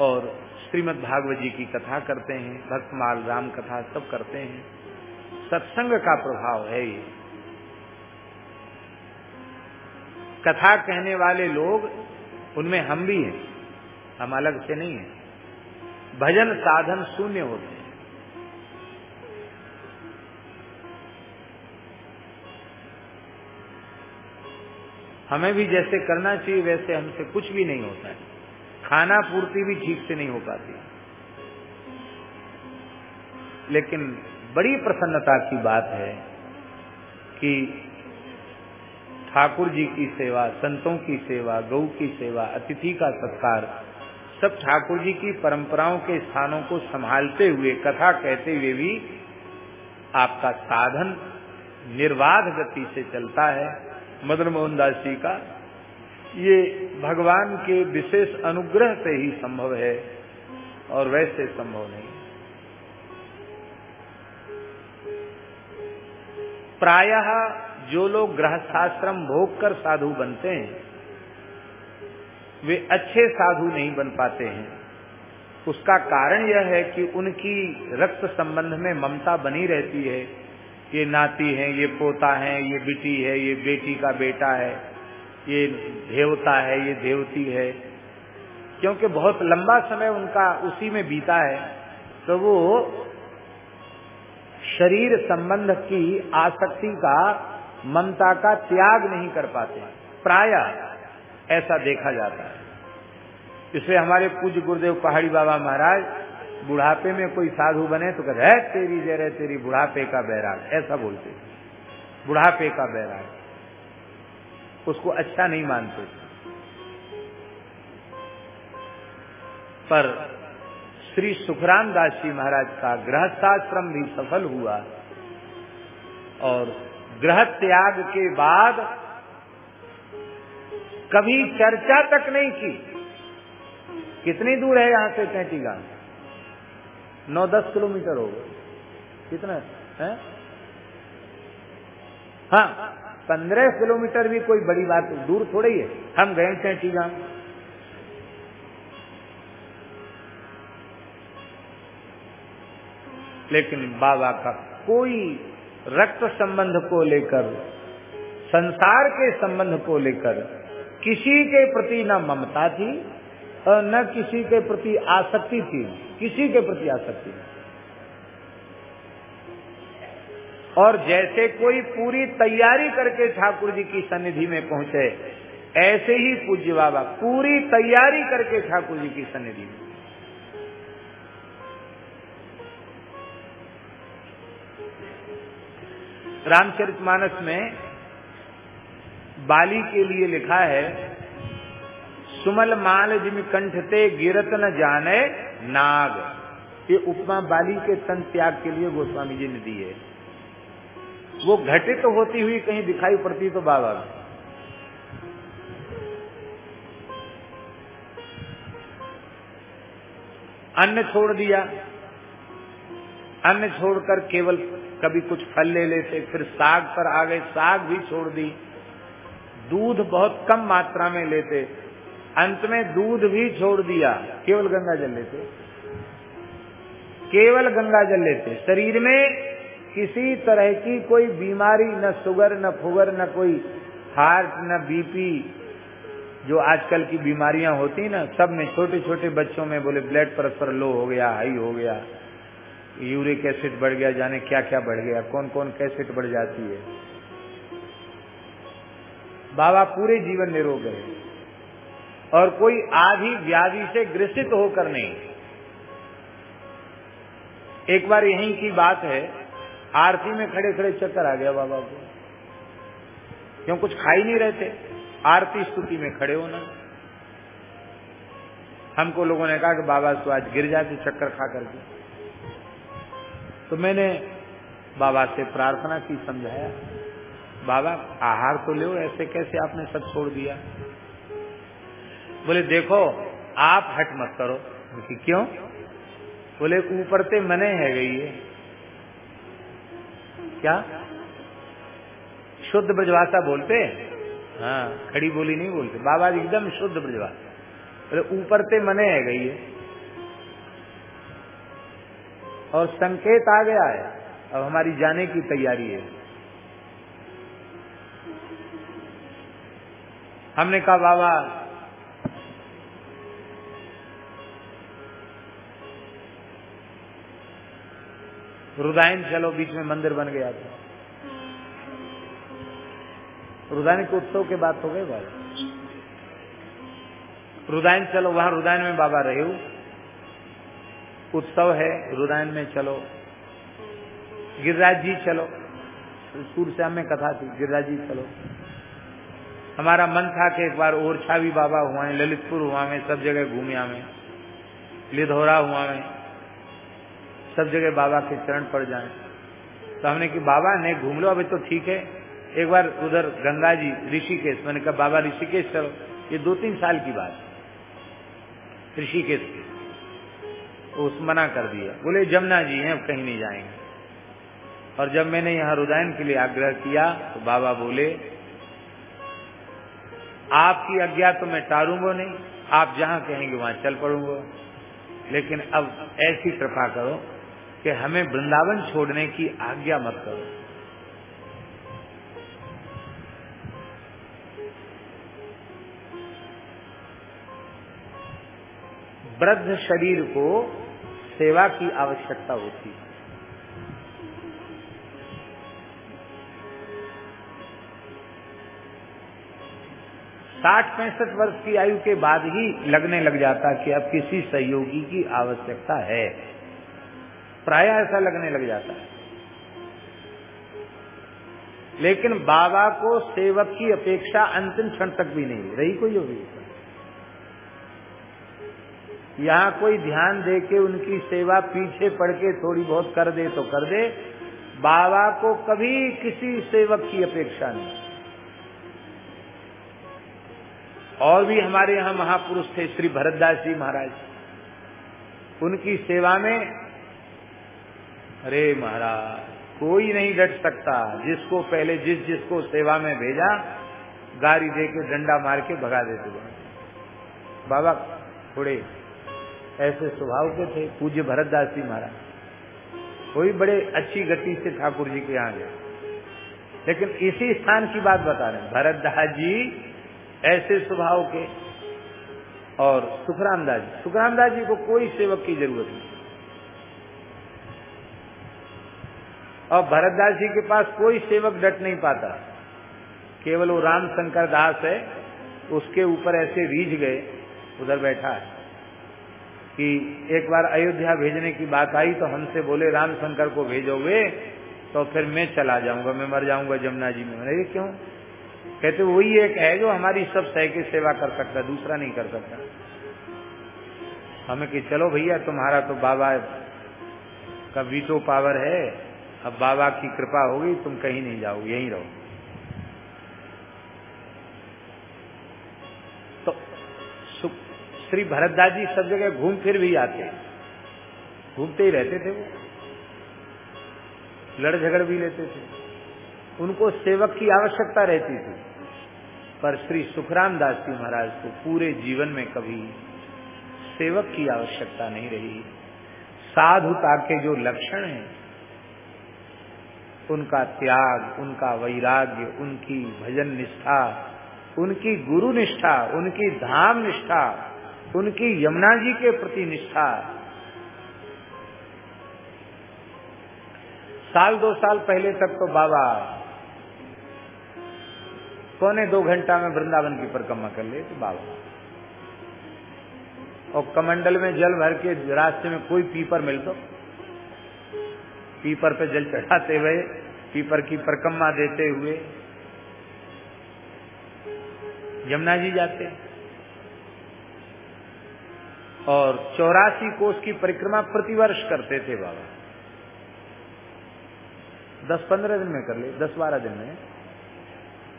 और श्रीमद् भागवत जी की कथा करते हैं, भक्तमाल राम कथा सब करते हैं। सत्संग का प्रभाव है ये। कथा कहने वाले लोग, उनमें हम भी हैं, हम अलग से नहीं हैं। भजन साधन शून्य होते हैं। हमें भी जैसे करना चाहिए, वैसे हमसे कुछ भी नहीं होता है। खाना पूर्ति भी ठीक से नहीं हो पाती। लेकिन बड़ी प्रसन्नता की बात है कि ठाकुर जी की सेवा, संतों की सेवा गौ की सेवा, अतिथि का सत्कार, सब ठाकुर जी की परंपराओं के स्थानों को संभालते हुए, कथा कहते हुए भी आपका साधन निर्वाध गति से चलता है। मदन मोहन दास जी का, ये भगवान के विशेष अनुग्रह से ही संभव है और वैसे संभव नहीं। प्रायः जो लोग गृहस्थाश्रम भोग कर साधु बनते हैं, वे अच्छे साधु नहीं बन पाते हैं। उसका कारण यह है कि उनकी रक्त संबंध में ममता बनी रहती है। ये नाती है, ये पोता है, ये बेटी है, ये बेटी का बेटा है, ये देवता है, ये देवती है। क्योंकि बहुत लंबा समय उनका उसी में बीता है तो वो शरीर संबंध की आसक्ति का, ममता का त्याग नहीं कर पाते। प्राय ऐसा देखा जाता है। इसलिए हमारे पूज्य गुरुदेव पहाड़ी बाबा महाराज बुढ़ापे में कोई साधु बने तो कहते है तेरी जय तेरी बुढ़ापे का बैराग। ऐसा बोलते। बुढ़ापे का बैराग। उसको अच्छा नहीं मानते। पर श्री सुखराम दास जी महाराज का गृहस्थाश्रम भी सफल हुआ और ग्रह त्याग के बाद कभी चर्चा तक नहीं की। कितनी दूर है यहाँ से तैती गाँव? नौ दस किलोमीटर होगा कितना? है? हाँ पंद्रह किलोमीटर भी कोई बड़ी बात दूर थोड़ी है। हम गए तैती गाँव लेकिन बाबा का कोई रक्त संबंध को लेकर, संसार के संबंध को लेकर किसी के प्रति न ममता थी। और न किसी के प्रति आसक्ति थी, किसी के प्रति आसक्ति और जैसे कोई पूरी तैयारी करके ठाकुर जी की सन्निधि में पहुँचे, ऐसे ही पूज्य बाबा पूरी तैयारी करके ठाकुर जी की सन्निधि में। रामचरितमानस में बाली के लिए लिखा है सुमल माल जिम कंठते गिरत न जाने नाग। ये उपमा बाली के तन त्याग के लिए गोस्वामी जी ने दी है। वो घटित तो होती हुई कहीं दिखाई पड़ती तो बाबा। अन्न छोड़ दिया। अन्न छोड़कर केवल कभी कुछ फल ले लेते, फिर साग पर आ गए, साग भी छोड़ दी। दूध बहुत कम मात्रा में लेते। अंत में दूध भी छोड़ दिया, केवल गंगा जल लेते। केवल गंगा जल लेते। शरीर में किसी तरह की कोई बीमारी, न शुगर, न फुगर, न कोई हार्ट, न बीपी, जो आजकल की बीमारियाँ होती ना, सब में छोटे छोटे बच्चों में बोले, ब्लड प्रेशर लो हो गया, हाई हो गया, यूरिक एसिड बढ़ गया, जाने क्या क्या बढ़ गया कौन कौन कैसेट बढ़ जाती है? बाबा पूरे जीवन निरोग रहे और कोई आधी व्याधि से ग्रसित होकर नहीं। एक बार यहीं की बात है, आरती में खड़े खड़े चक्कर आ गया बाबा को। क्यों कुछ खा ही नहीं रहते? आरती स्तुति में खड़े होना। हमको लोगों ने कहा कि बाबा तो आज गिर जाते चक्कर खा करके। तो मैंने बाबा से प्रार्थना की, समझाया, बाबा आहार तो लो, ऐसे कैसे आपने सब छोड़ दिया? बोले, देखो, आप हट मत करो। क्यों? बोले, ऊपर से मने है गई है क्या? शुद्ध ब्रजभाषा बोलते? हाँ खड़ी बोली नहीं बोलते। बाबा एकदम शुद्ध ब्रजभाषा। बोले, ऊपर से मने है गई है और संकेत आ गया है। अब हमारी जाने की तैयारी है। हमने कहा, बाबा रुदायन चलो बीच में मंदिर बन गया था। रुदायन के उत्सव के बात हो गए बाबा। रुदायन चलो, वहाँ रुदायन में बाबा रहे उत्सव है रुदायन में चलो। गिरिराज जी चलो। सूरश्याम में कथा थी, गिरिराज जी चलो। हमारा मन था कि एक बार ओरछा भी बाबा हुआ है ललितपुर हुआ में, सब जगह घूमिया में। लिधौरा हुआ में। सब जगह बाबा के चरण पड़ जाए। तो हमने कि बाबा, नहीं, घूम लो, अभी तो ठीक है। एक बार उधर गंगा जी, ऋषिकेश, मैंने कहा, बाबा, ऋषिकेश चलो। ये दो तीन साल की बात ऋषिकेश की। तो उस मना कर दिया। बोले, जमुना जी हैं कहीं नहीं जाएँगे। और जब मैंने यहाँ रुदायन के लिए आग्रह किया तो बाबा बोले, आपकी आज्ञा तो मैं टारूँगा नहीं। आप जहाँ कहेंगे, वहाँ चल पड़ूँगा। लेकिन अब ऐसी कृपा करो कि हमें वृंदावन छोड़ने की आज्ञा मत करो। वृद्ध शरीर को सेवा की आवश्यकता होती है। साठ पैंसठ वर्ष की आयु के बाद ही लगने लग जाता कि अब किसी सहयोगी की आवश्यकता है। प्राय ऐसा लगने लग जाता है। लेकिन बाबा को सेवक की अपेक्षा अंतिम क्षण तक भी नहीं, रही कोई होगी यहाँ कोई ध्यान दे के उनकी सेवा पीछे पड़ के थोड़ी बहुत कर दे तो कर दे, बाबा को कभी किसी सेवक की अपेक्षा नहीं। और भी हमारे यहाँ महापुरुष थे, श्री भरतदास जी महाराज। उनकी सेवा में अरे महाराज, कोई नहीं डट सकता। जिसको पहले जिस जिसको सेवा में भेजा, गाड़ी दे के डंडा मार के भगा देते थे। बाबा, थोड़े ऐसे स्वभाव के थे, पूज्य भरतदास जी महाराज। कोई बड़े अच्छी गति से ठाकुर जी के यहाँ गए। लेकिन इसी स्थान की बात बता रहे हैं। जी ऐसे स्वभाव के और सुखराम दास जी। सुखराम दास जी को कोई सेवक की ज़रूरत नहीं। और भरतदास जी के पास कोई सेवक डट नहीं पाता। केवल वो राम शंकर दास है, उसके ऊपर ऐसे रीझ गए, उधर बैठा है कि एक बार अयोध्या भेजने की बात आई तो हमसे बोले राम शंकर को भेजोगे तो फिर मैं चला जाऊँगा, मैं मर जाऊँगा जमुना जी में। मैंने क्यों? कहते, वही एक है जो हमारी सब सह की सेवा कर सकता, दूसरा नहीं कर सकता। हमें कि, चलो भैया, तुम्हारा तो बाबा का वीटो पावर है अब बाबा की कृपा होगी, तुम कहीं नहीं जाओ यहीं रहो। तो श्री भरतदास जी सब जगह घूम फिर भी आते घूमते ही रहते थे वो। लड़ झगड़ भी लेते थे। उनको सेवक की आवश्यकता रहती थी। पर श्री सुखराम दास जी महाराज को पूरे जीवन में कभी सेवक की आवश्यकता नहीं रही। साधुता के जो लक्षण हैं उनका त्याग, उनका वैराग्य, उनकी भजन निष्ठा, उनकी गुरु निष्ठा, उनकी धाम निष्ठा, उनकी यमुना जी के प्रति निष्ठा। साल, दो साल पहले तक तो बाबा पौने दो घंटा में वृंदावन की परिक्रमा कर ले तो बाबा। और कमंडल में जल भर के रास्ते में कोई पीपर मिल तो पीपर पे जल चढ़ाते हुए, पीपर की परिक्रमा देते हुए। यमुना जी जाते और चौरासी कोष की परिक्रमा प्रतिवर्ष करते थे बाबा। दस पंद्रह दिन में कर ले, दस बारह दिन में।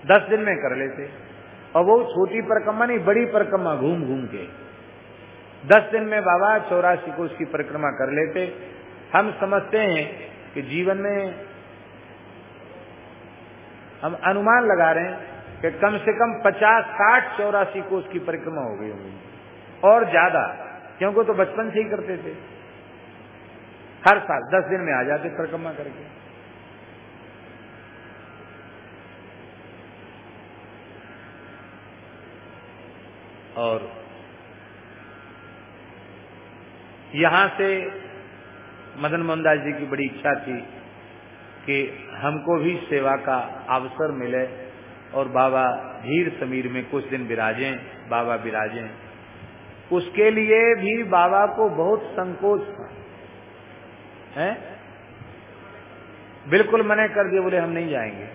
दस दिन में कर लेते। और वो छोटी परिक्रमा नहीं, बड़ी परिक्रमा घूम घूम के। दस दिन में बाबा चौरासी कोष की परिक्रमा कर लेते। हम समझते हैं कि जीवन में हम अनुमान लगा रहे हैं कि कम से कम पचास, साठ, चौरासी कोष की परिक्रमा हो गई होगी। और ज़्यादा क्योंकि तो बचपन से ही करते थे। हर साल, दस दिन में आ जाते परिक्रमा करके। और यहाँ से मदन मोहन दास जी की बड़ी इच्छा थी कि हमको भी सेवा का अवसर मिले और बाबा धीर समीर में कुछ दिन विराजें, बाबा विराजें। उसके लिए भी बाबा को बहुत संकोच था। है? बिल्कुल मने कर दिए बोले हम नहीं जाएँगे।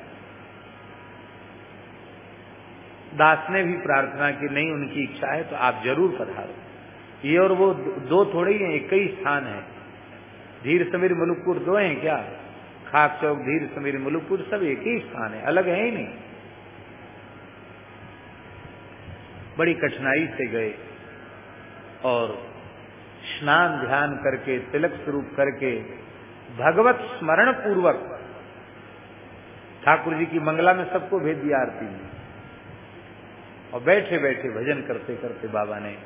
दास ने भी प्रार्थना की, नहीं, उनकी इच्छा है तो आप ज़रूर पधारो। ये और वो दो थोड़े ही हैं ही स्थान है। धीर समीर मुलुकपुर दो हैं क्या? खाक चौक, धीर समीर मुलुकपुर सब एक ही स्थान है, अलग है ही नहीं। बड़ी कठिनाई से गए और स्नान ध्यान करके, तिलक स्वरूप करके, भगवत स्मरण पूर्वक ठाकुर जी की मंगला में सबको भेज दिया आरती में। और बैठे बैठे भजन करते करते बाबा ने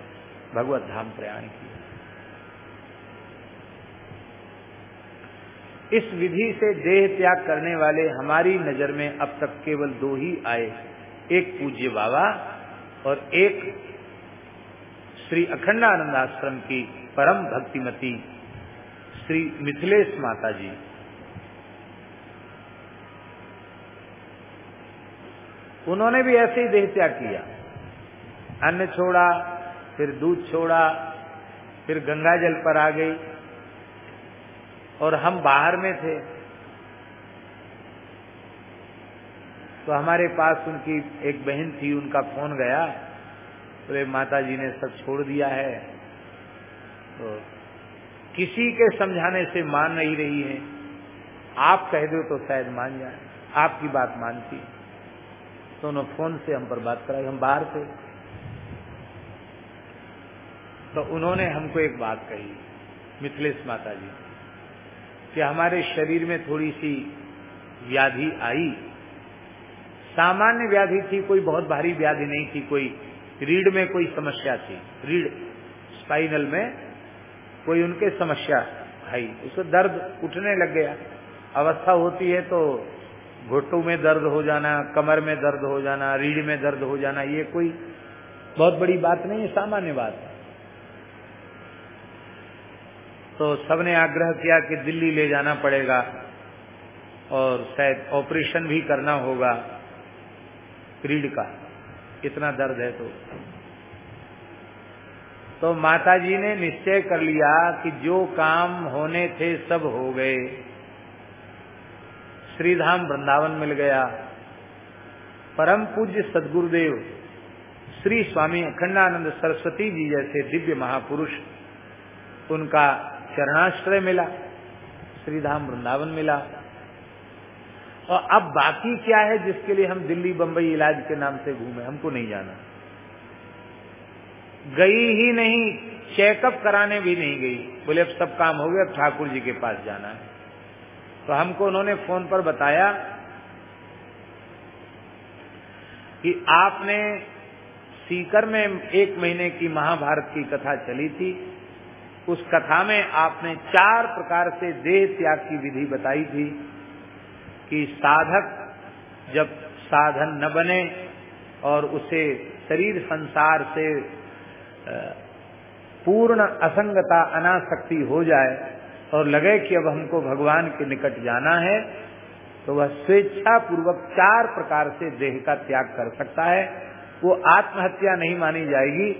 भगवत धाम प्रयाण किया। इस विधि से देह त्याग करने वाले हमारी नज़र में अब तक केवल दो ही आए एक पूज्य बाबा और एक श्री अखंडानंद आश्रम की परम भक्तिमती श्री मिथिलेश माता जी उन्होंने भी ऐसे ही देह त्याग किया। अन्न छोड़ा, फिर दूध छोड़ा, फिर गंगा जल पर आ गई। और हम बाहर में थे। तो हमारे पास उनकी एक बहन थी, उनका फ़ोन गया। तो माता जी ने सब छोड़ दिया है। तो किसी के समझाने से मान नहीं रही है। आप कह दो तो शायद मान जाए। आपकी बात मानती। तो उन्होंने फ़ोन से हम पर बात कराई। हम बाहर थे। तो उन्होंने हमको एक बात कही, मिथिलेश माता जी कि हमारे शरीर में थोड़ी सी व्याधि आई। सामान्य व्याधि थी, कोई बहुत भारी व्याधि नहीं थी, कोई रीढ़ में कोई समस्या थी। रीढ़ स्पाइनल में कोई उनके समस्या आई। उसको दर्द उठने लग गया। अवस्था होती है तो घुट्टों में दर्द हो जाना, कमर में दर्द हो जाना, रीढ़ में दर्द हो जाना, ये कोई बहुत बड़ी बात नहीं है, सामान्य बात है। तो सबने आग्रह किया कि दिल्ली ले जाना पड़ेगा और शायद ऑपरेशन भी करना होगा रीढ़ का। इतना दर्द है तो। तो माता जी ने निश्चय कर लिया कि जो काम होने थे सब हो गए। श्रीधाम वृंदावन मिल गया। परम पूज्य सदगुरुदेव, श्री स्वामी अखंडानंद सरस्वती जी जैसे दिव्य महापुरुष, उनका चरणाश्रय मिला, श्रीधाम वृंदावन मिला। और अब बाकी क्या है जिसके लिए हम दिल्ली, बंबई इलाज के नाम से घूमे, हमको नहीं जाना। गई ही नहीं चेकअप कराने भी नहीं गई। बोले, अब सब काम हो गया, अब ठाकुर जी के पास जाना है। तो हमको उन्होंने फ़ोन पर बताया कि आपने सीकर में एक महीने की महाभारत की कथा चली थी। उस कथा में आपने चार प्रकार से देह त्याग की विधि बताई थी कि साधक जब साधन न बने और उसे शरीर संसार से पूर्ण असंगता, अनासक्ति हो जाए और लगे कि अब हमको भगवान के निकट जाना है तो वह स्वेच्छा पूर्वक चार प्रकार से देह का त्याग कर सकता है। वो आत्महत्या नहीं मानी जाएगी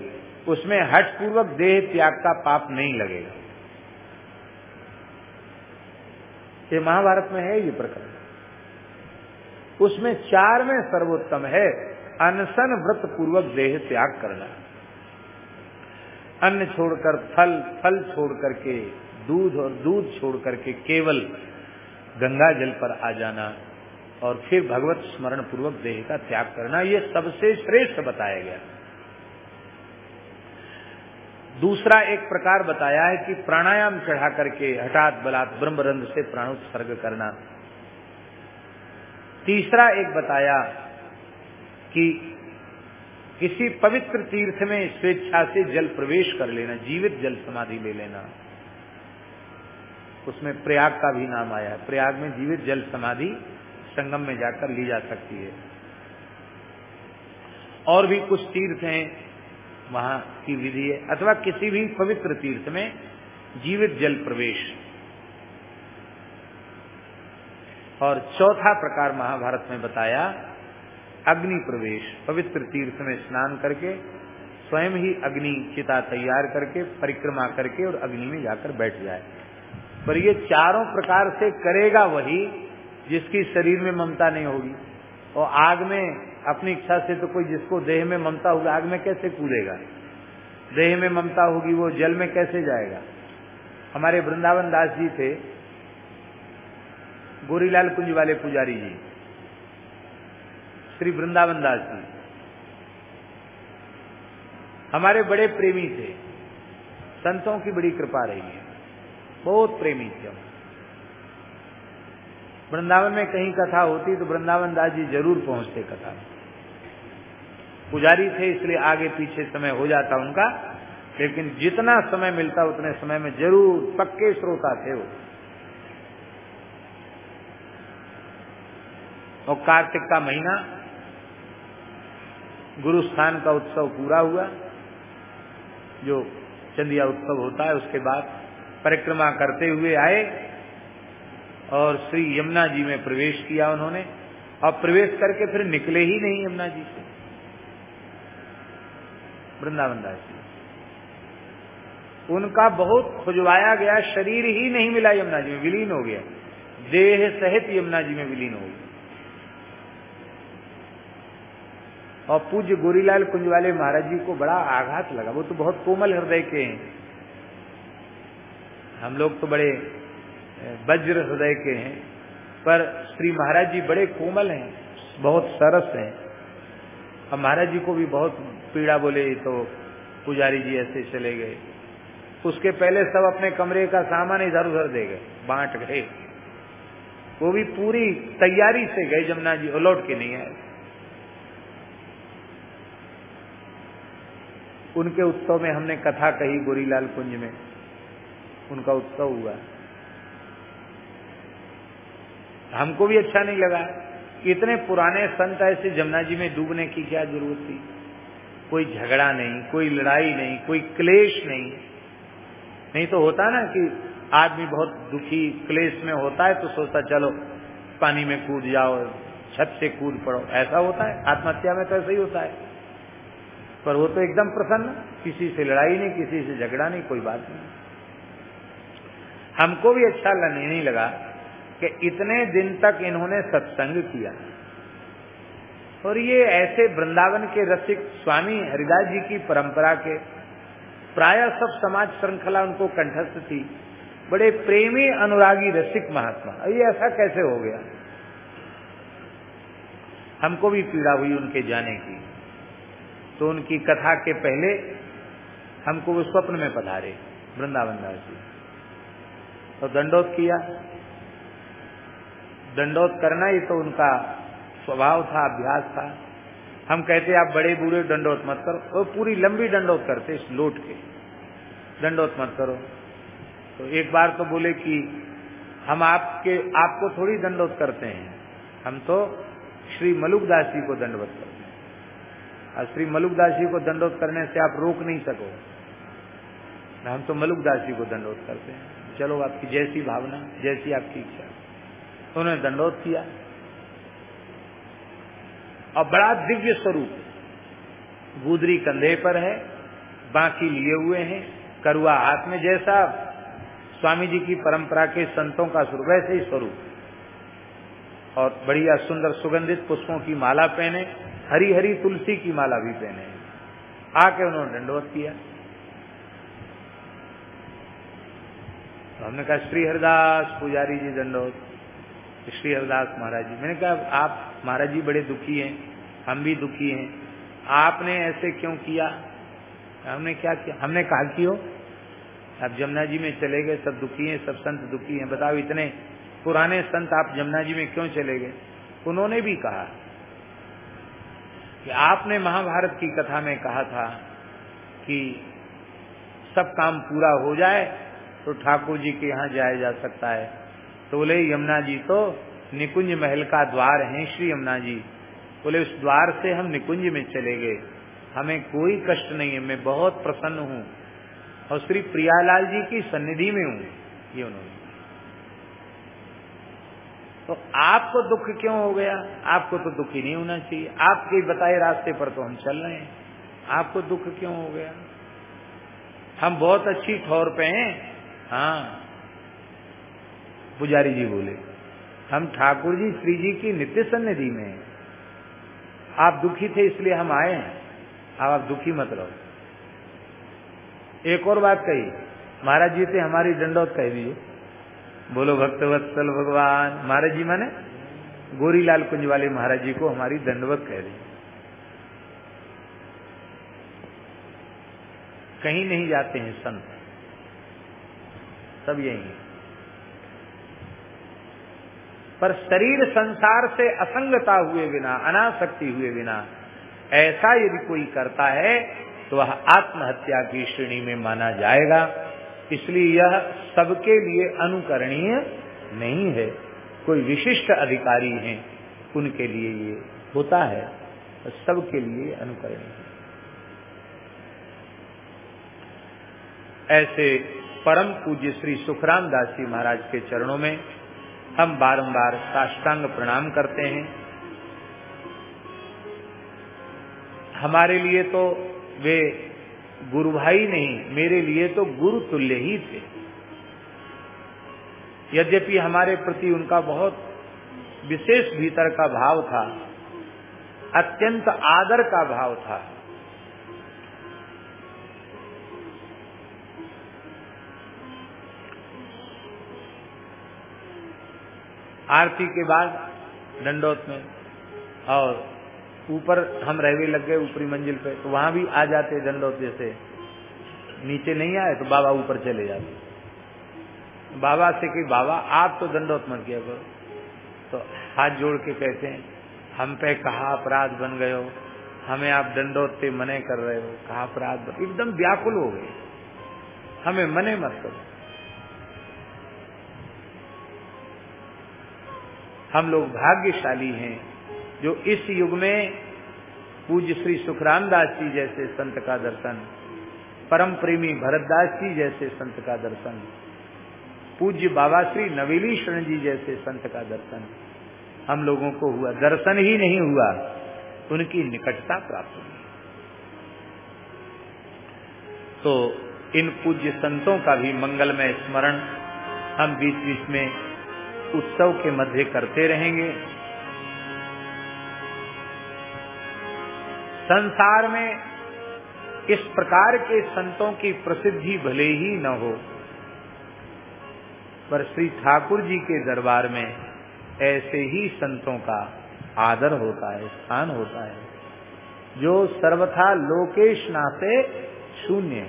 उसमें हट पूर्वक देह त्याग का पाप नहीं लगेगा। ये महाभारत में है ये प्रकरण। उसमें चार में सर्वोत्तम है, अनशन व्रत पूर्वक देह त्याग करना। अन्न छोड़कर फल फल छोड़ करके दूध और दूध छोड़ करके केवल गंगा जल पर आ जाना और फिर भगवत स्मरण पूर्वक देह का त्याग करना, ये सबसे श्रेष्ठ बताया गया। दूसरा एक प्रकार बताया है कि प्राणायाम चढ़ा करके हठात बलात् ब्रह्मरंध से प्राणोत्सर्ग करना। तीसरा एक बताया कि किसी पवित्र तीर्थ में स्वेच्छा से जल प्रवेश कर लेना, जीवित जल समाधि ले लेना। उसमें प्रयाग का भी नाम आया है। प्रयाग में जीवित जल समाधि संगम में जाकर ली जा सकती है। और भी कुछ तीर्थ हैं वहाँ की विधि है, अथवा किसी भी पवित्र तीर्थ में जीवित जल प्रवेश। और चौथा प्रकार महाभारत में बताया, अग्नि प्रवेश, पवित्र तीर्थ में स्नान करके, स्वयं ही अग्नि चिता तैयार करके, परिक्रमा करके और अग्नि में जाकर बैठ जाए। पर ये चारों प्रकार से करेगा वही जिसकी शरीर में ममता नहीं होगी। और आग में अपनी इच्छा से तो कोई जिसको देह में ममता होगी, आग में कैसे कूदेगा? देह में ममता होगी, वो जल में कैसे जाएगा? हमारे वृंदावन दास जी थे, गोरीलाल कुंज वाले पुजारी जी, श्री वृंदावन दास जी। हमारे बड़े प्रेमी थे, संतों की बड़ी कृपा रही है, बहुत प्रेमी थे वृंदावन में कहीं कथा होती तो वृंदावन दास जी ज़रूर पहुँचते कथा में। पुजारी थे, इसलिए आगे पीछे समय हो जाता उनका। लेकिन जितना समय मिलता, उतने समय में ज़रूर पक्के श्रोता थे वो। और कार्तिक का महीना गुरु स्थान का उत्सव पूरा हुआ। जो चंदिया उत्सव होता है, उसके बाद परिक्रमा करते हुए आए और श्री यमुना जी में प्रवेश किया उन्होंने। और प्रवेश करके फिर निकले ही नहीं यमुना जी से। वृंदावन दास जी उनका बहुत खुजवाया गया, शरीर ही नहीं मिला यमुना जी में, विलीन हो गया। देह सहित यमुना जी में विलीन हो गया। और पूज्य गोरीलाल कुंजवाले महाराज जी को बड़ा आघात लगा। वो तो बहुत कोमल हृदय के हैं। हम लोग तो बड़े वज्र हृदय के हैं, पर श्री महाराज जी बड़े कोमल हैं, बहुत सरस हैं। अब महाराज जी को भी बहुत पीड़ा बोले तो पुजारी जी ऐसे चले गए। उसके पहले सब अपने कमरे का सामान इधर उधर दे गए, बांट गए। वो भी पूरी तैयारी से गए, जमुना जी लौट के नहीं आए। उनके उत्सव में हमने कथा कही गोरीलाल कुंज में। उनका उत्सव हुआ। हमको भी अच्छा नहीं लगा। इतने पुराने संत ऐसे जमुना जी में डूबने की क्या ज़रूरत थी? कोई झगड़ा नहीं, कोई लड़ाई नहीं, कोई क्लेश नहीं। नहीं तो होता ना कि आदमी बहुत दुखी क्लेश में होता है तो सोचता, चलो, पानी में कूद जाओ, छत से कूद पड़ो। ऐसा होता है, आत्महत्या में तो ऐसा ही होता है। पर वो तो एकदम प्रसन्न, किसी से लड़ाई नहीं, किसी से झगड़ा नहीं, कोई बात नहीं। हमको भी अच्छा नहीं लगा कि इतने दिन तक इन्होंने सत्संग किया। और ये ऐसे वृंदावन के रसिक स्वामी हरिदास जी की परंपरा के प्राय सब समाज श्रृंखला उनको कंठस्थ थी। बड़े प्रेमी, अनुरागी, रसिक महात्मा। ये ऐसा कैसे हो गया? हमको भी पीड़ा हुई उनके जाने की। तो उनकी कथा के पहले हमको वो स्वप्न में पधारे वृंदावन दास जी। तो दंडोत किया। दंडोत करना ही तो उनका स्वभाव था, अभ्यास था। हम कहते, आप बड़े बूढ़े दंडोत मत करो। वो पूरी लंबी दंडोत करते लोट के। दंडोत मत करो। तो एक बार तो बोले कि, हम आपके, आपको थोड़ी दंडोत करते हैं। हम तो श्री मलुकदास जी को दंडवत करते हैं। और श्री मलुकदास जी को दंडोत करने से आप रोक नहीं सको। हम तो मलुकदास जी को दंडोत करते हैं। चलो आपकी जैसी भावना, जैसी आपकी इच्छा। उन्होंने दंडोत किया। और बड़ा दिव्य स्वरूप। गुदरी कंधे पर है, बाकी लिए हुए हैं, करुआ हाथ में जैसा। स्वामी जी की परंपरा के संतों का वैसे ही स्वरूप। और बढ़िया सुंदर सुगंधित पुष्पों की माला पहने हरी हरी तुलसी की माला भी पहने। आके उन्होंने दंडवत किया। तो हमने कहा, श्री हरिदास पुजारी जी दंडोत श्री हरिदास महाराज जी। मैंने कहा, आप महाराज जी बड़े दुखी हैं, हम भी दुखी हैं। आपने ऐसे क्यों किया? हमने क्या किया? हमने कहा कि हो। आप जमुना जी में चले गए, सब दुखी हैं, सब संत दुखी हैं। बताओ, इतने पुराने संत आप जमुना जी में क्यों चले गए? उन्होंने भी कहा कि आपने महाभारत की कथा में कहा था कि सब काम पूरा हो जाए तो ठाकुर जी के यहाँ जाया जा सकता है। तो बोले यमुना जी तो निकुंज महल का द्वार है श्री यमुना जी। बोले, उस द्वार से हम निकुंज में चले गए। हमें कोई कष्ट नहीं है, मैं बहुत प्रसन्न हूँ और श्री प्रियालाल जी की सन्निधि में हूँ। ये उन्होंने तो आपको दुख क्यों हो गया? आपको तो दुखी नहीं होना चाहिए। आपके बताए रास्ते पर तो हम चल रहे हैं। आपको दुख क्यों हो गया? हम बहुत अच्छी ठौर पे हैं। हाँ पुजारी जी बोले, हम ठाकुर जी, श्री जी की नित्य सन्निधि में आप दुखी थे इसलिए हम आए हैं। अब आप दुखी मत रहो। एक और बात कही, महाराज जी से हमारी दंडौत कह दीजिए बोलो, भक्त वत्सल भगवान। महाराज जी, माने? गोरीलाल कुंज वाले महाराज जी को हमारी दंडवत कह दी। कहीं नहीं जाते हैं संत। सब यही है। पर शरीर संसार से असंगता हुए बिना, अनासक्ति हुए बिना, ऐसा यदि कोई करता है तो वह आत्महत्या की श्रेणी में माना जाएगा। इसलिए यह सबके लिए अनुकरणीय नहीं है। कोई विशिष्ट अधिकारी हैं, उनके लिए ये होता है। तो सबके लिए अनुकरणीय ऐसे परम पूज्य श्री सुखराम दास जी महाराज के चरणों में हम बारंबार साष्टांग प्रणाम करते हैं। हमारे लिए तो वे गुरु भाई नहीं, मेरे लिए तो गुरु तुल्य ही थे। यद्यपि हमारे प्रति उनका बहुत विशेष भीतर का भाव था, अत्यंत आदर का भाव था आरती के बाद दंडोत में, और ऊपर हम रहवे लग गए ऊपरी मंजिल पे तो वहाँ भी आ जाते दंडोत जैसे। नीचे नहीं आए तो बाबा ऊपर चले जाते। बाबा से कि, बाबा, आप तो दंडोत मत किया करो। तो हाथ जोड़ के कहते हैं, हम पे कहा अपराध बन गए हो? हमें आप दंडोत से मने कर रहे हो। कहा अपराध एकदम व्याकुल हो गए। हमें मने मत करो। हम लोग भाग्यशाली हैं, जो इस युग में पूज्य श्री सुखराम दास जी जैसे संत का दर्शन, परम प्रेमी भरतदास जी जैसे संत का दर्शन, पूज्य बाबा श्री नवेली शरण जी जैसे संत का दर्शन, हम लोगों को हुआ दर्शन ही नहीं हुआ, उनकी निकटता प्राप्त हुई। तो इन पूज्य संतों का भी मंगलमय स्मरण हम बीच बीच में उत्सव के मध्य करते रहेंगे। संसार में इस प्रकार के संतों की प्रसिद्धि भले ही न हो, पर श्री ठाकुर जी के दरबार में ऐसे ही संतों का आदर होता है, स्थान होता है, जो सर्वथा लोकेश ना से शून्य।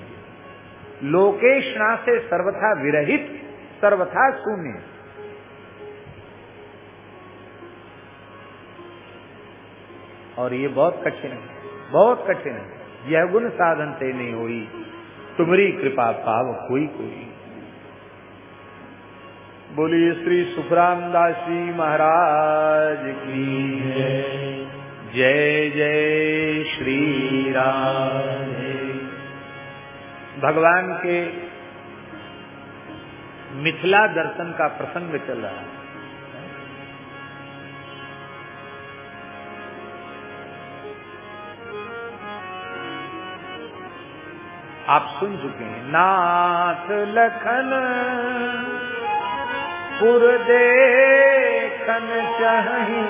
लोकेश ना से सर्वथा विरहित, सर्वथा शून्य। और ये बहुत कठिन है, बहुत कठिन है। यह गुण साधन से नहीं हुई, तुम्हारी कृपा पाव कोई कोई। बोलिए, श्री सुखराम दास जी महाराज की जय। जय श्री राम भगवान के मिथिला दर्शन का प्रसंग चल रहा है। आप सुन चुके हैं। नाथ लखन, पुर देखन चाही।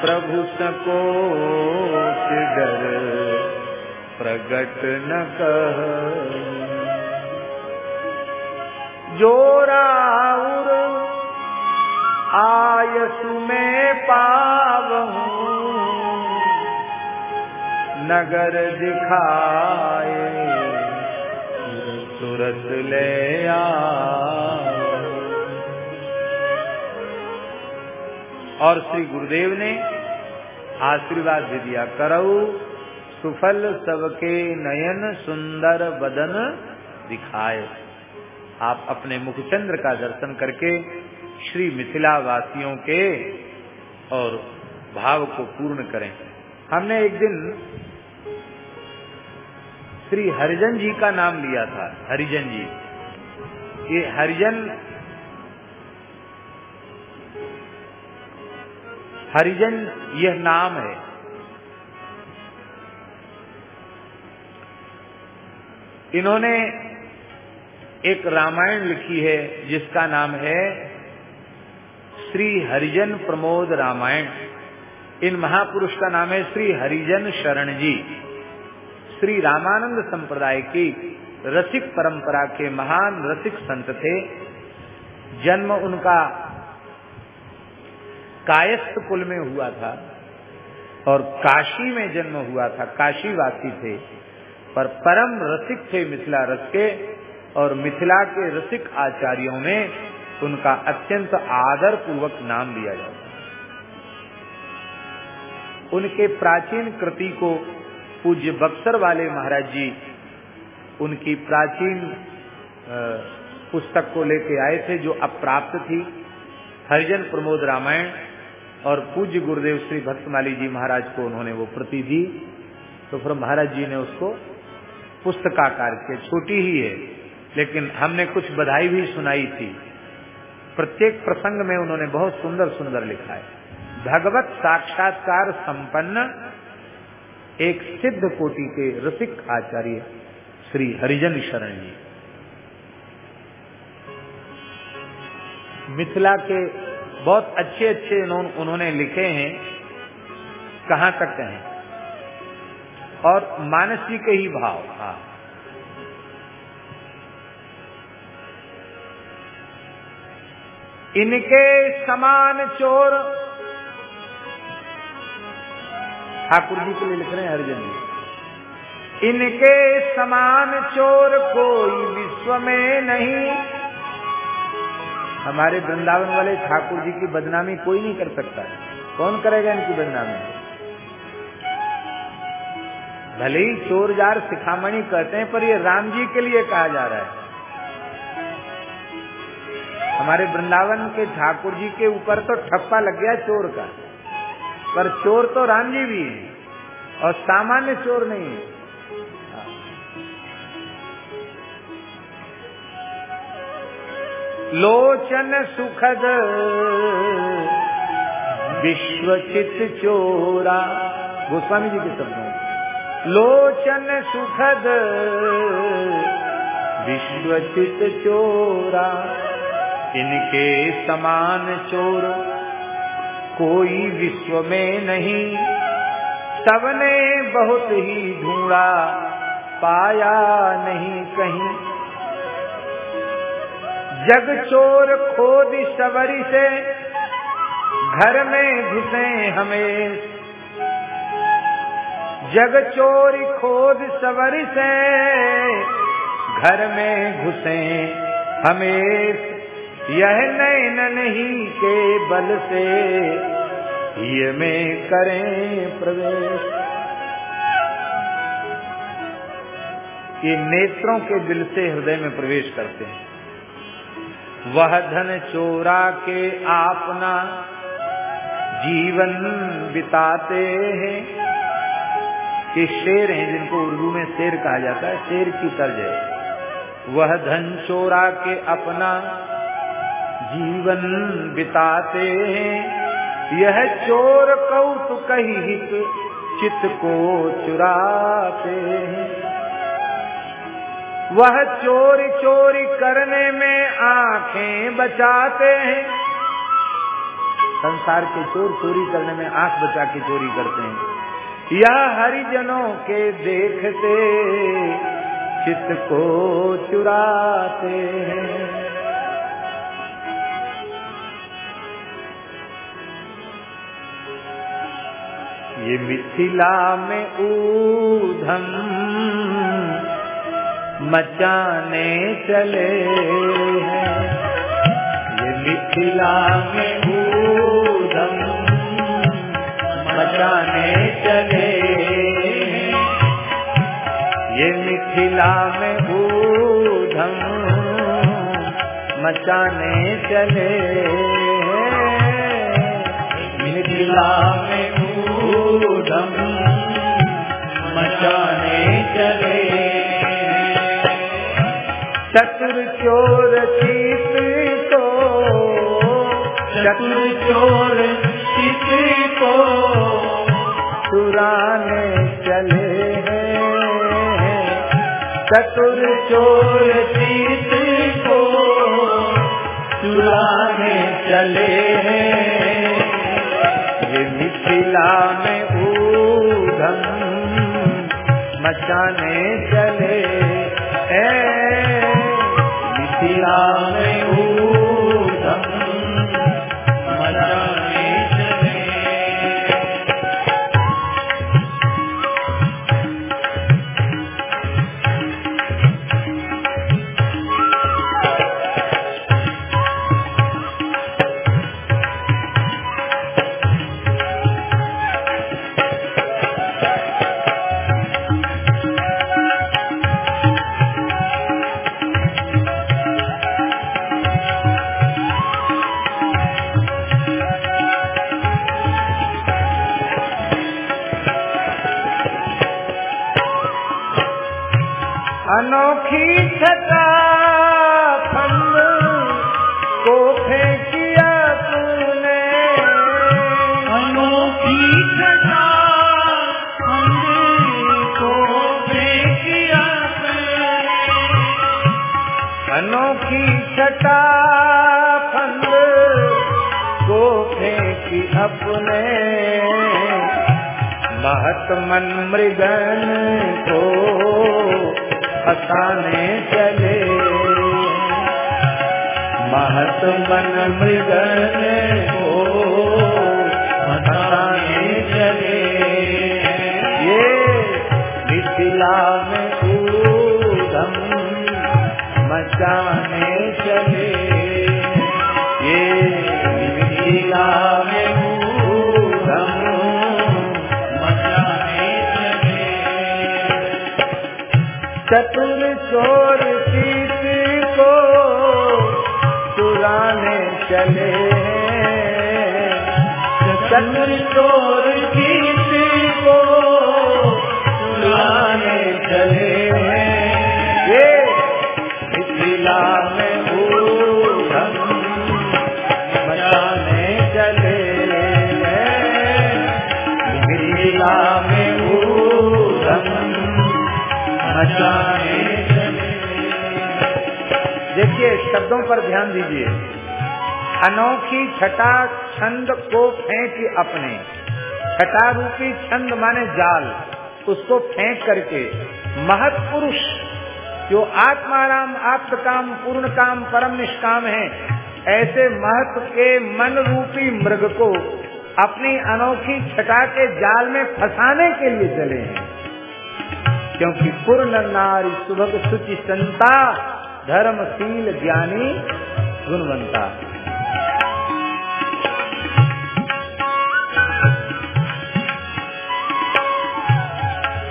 प्रभु सको डर प्रगट न कह। जोराउर आयसु में पावहूँ। नगर दिखाए तुरत ले आ और श्री गुरुदेव ने आशीर्वाद दे दिया, करऊ सुफल सबके नयन सुंदर बदन दिखाए। आप अपने मुखचंद्र का दर्शन करके श्री मिथिला वासियों के और भाव को पूर्ण करें। हमने एक दिन श्री हरिजन जी का नाम लिया था, हरिजन जी। ये हरिजन हरिजन, यह नाम है। इन्होंने एक रामायण लिखी है, जिसका नाम है श्री हरिजन प्रमोद रामायण। इन महापुरुष का नाम है श्री हरिजन शरण जी श्री रामानंद संप्रदाय की रसिक परंपरा के महान रसिक संत थे। जन्म उनका कायस्थ कुल में हुआ था और काशी में जन्म हुआ था। काशीवासी थे, पर परम रसिक थे मिथिला रस के और मिथिला के रसिक आचार्यों में उनका अत्यंत आदर पूर्वक नाम लिया जाता उनके प्राचीन कृति को पूज्य बक्सर वाले महाराज जी उनकी प्राचीन पुस्तक को लेके आए थे, जो अप्राप्त थी। हरिजन प्रमोद रामायण और पूज्य गुरुदेव श्री भक्तमाली जी महाराज को उन्होंने वो प्रति दी। तो फिर महाराज जी ने उसको पुस्तकाकार किया छोटी ही है, लेकिन हमने कुछ बधाई भी सुनाई थी। प्रत्येक प्रसंग में उन्होंने बहुत सुंदर सुंदर लिखा है। भगवत साक्षात्कार संपन्न एक सिद्ध कोटि के रसिक आचार्य श्री हरिजन शरण जी। मिथिला के बहुत अच्छे अच्छे उन्होंने लिखे हैं, कहाँ तक हैं और मानसी के ही भाव हाँ। इनके समान चोर ठाकुर जी के लिए लिख रहे हैं हरिजन जी। इनके समान चोर कोई विश्व में नहीं। हमारे वृंदावन वाले ठाकुर जी की बदनामी कोई नहीं कर सकता। कौन करेगा इनकी बदनामी? भले ही चोर जार सिखामणि कहते हैं, पर ये राम जी के लिए कहा जा रहा है। हमारे वृंदावन के ठाकुर जी के ऊपर तो ठप्पा लग गया चोर का। पर चोर तो राम जी भी है और सामान्य चोर नहीं है। लोचन सुखद, विश्वचित चोरा। गोस्वामी जी के शब्दों लोचन सुखद, विश्वचित चोरा। इनके समान चोर कोई विश्व में नहीं। सबने बहुत ही ढूंढा, पाया नहीं कहीं। जग चोर खोद सबरी से, घर में घुसे हमें। जग चोर खोद सवरी से, घर में घुसे हमें। यह नैन नहीं के बल से, ये में करें प्रवेश। ये नेत्रों के दिल से हृदय में प्रवेश करते हैं। वह धन चोरा के आपना जीवन बिताते हैं। कि शेर हैं जिनको उर्दू में शेर कहा जाता है, शेर की तर्ज है। वह धन चोरा के अपना जीवन बिताते यह चोर कौतुक हित चित को चुराते वह चोरी चोरी करने में आँखें बचाते हैं। संसार के चोर चोरी करने में आँख बचा के चोरी करते हैं। यह हरिजनों के देखते चित को चुराते हैं। ये मिथिला में ऊधम मचाने चले हैं। ये मिथिला में ऊधम मचाने चले हैं। ये मिथिला में ऊधम मचाने चले हैं। मिथिला में मचाने चले। चतुर चोर चीत को चतुर चोर चीत को। चुराने चले हैं। चतुर चोर चीत को चुराने चले हैं। ये मिथिला में मचाने चले। मिथिला अनोखी छता को फेंकिया तूने? अनोखी छता को फेंकिया अनोखी छता फंद को फेंकी अपने महतमन मृगन को फसाने चले। महतमन मृगन को फसाने चले। ये मिथिला में मचाने चतुर चोर सीत को चुराने चले चतुर चोर सीत को देखिए, शब्दों पर ध्यान दीजिए। अनोखी छटा छंद को फेंक अपने। छटा रूपी छंद माने जाल। उसको फेंक करके। महत पुरुष, जो आत्माराम आत्मकाम पूर्ण काम परम निष्काम है, ऐसे महत्व के मन रूपी मृग को अपनी अनोखी छटा के जाल में फंसाने के लिए चले हैं। क्योंकि पूर्ण नारी सुभग सुचि संता, धर्मशील ज्ञानी गुणवंता।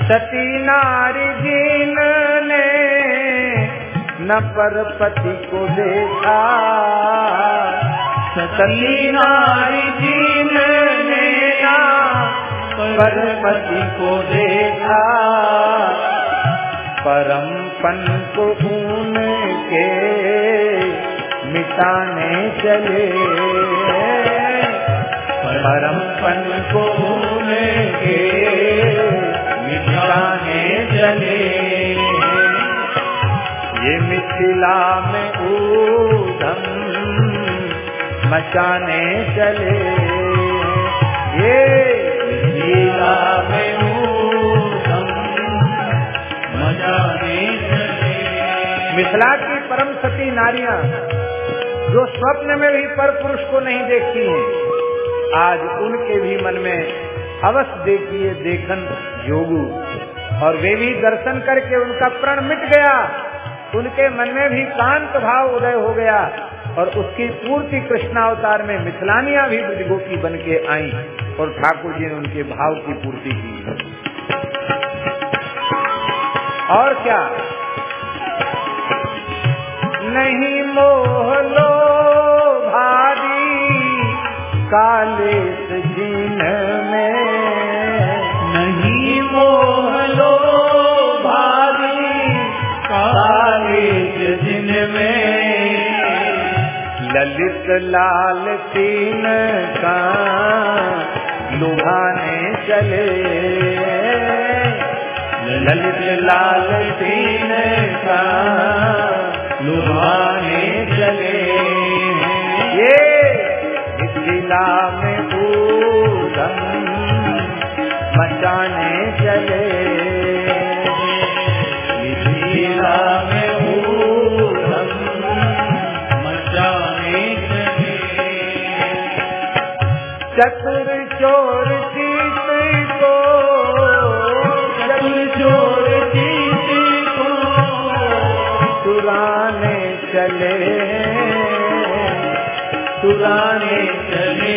सती नारी जीन ने न पर पति को देखा। सती नारी न पर पति को देखा। परम पन को ऊन के मिटाने चले। परम पन को ऊन के मिटाने चले। ये मिथिला में ऊधम मचाने चले। ये मिथिला की परम सती नारियाँ, जो स्वप्न में भी पर पुरुष को नहीं देखती हैं, आज उनके भी मन में अवश्य देखिए देखन योगु और वे भी दर्शन करके उनका प्रण मिट गया, उनके मन में भी शांत भाव उदय हो गया, और उसकी पूर्ति कृष्णावतार में मिथिलानियाँ भी ब्रजगोपी बन के आई। और ठाकुर जी ने उनके भाव की पूर्ति की और क्या? नहीं मोह लो भारी काले दिन में। नहीं मोह लो भारी काले दिन में। ललित लाल तीन का लुभाने चले। ललित लाल तीन का लुभाने चले। ये मिथिला में ऊधम मचाने चले। मिथिला में ऊधम मचाने चले। चतुर चुराने चले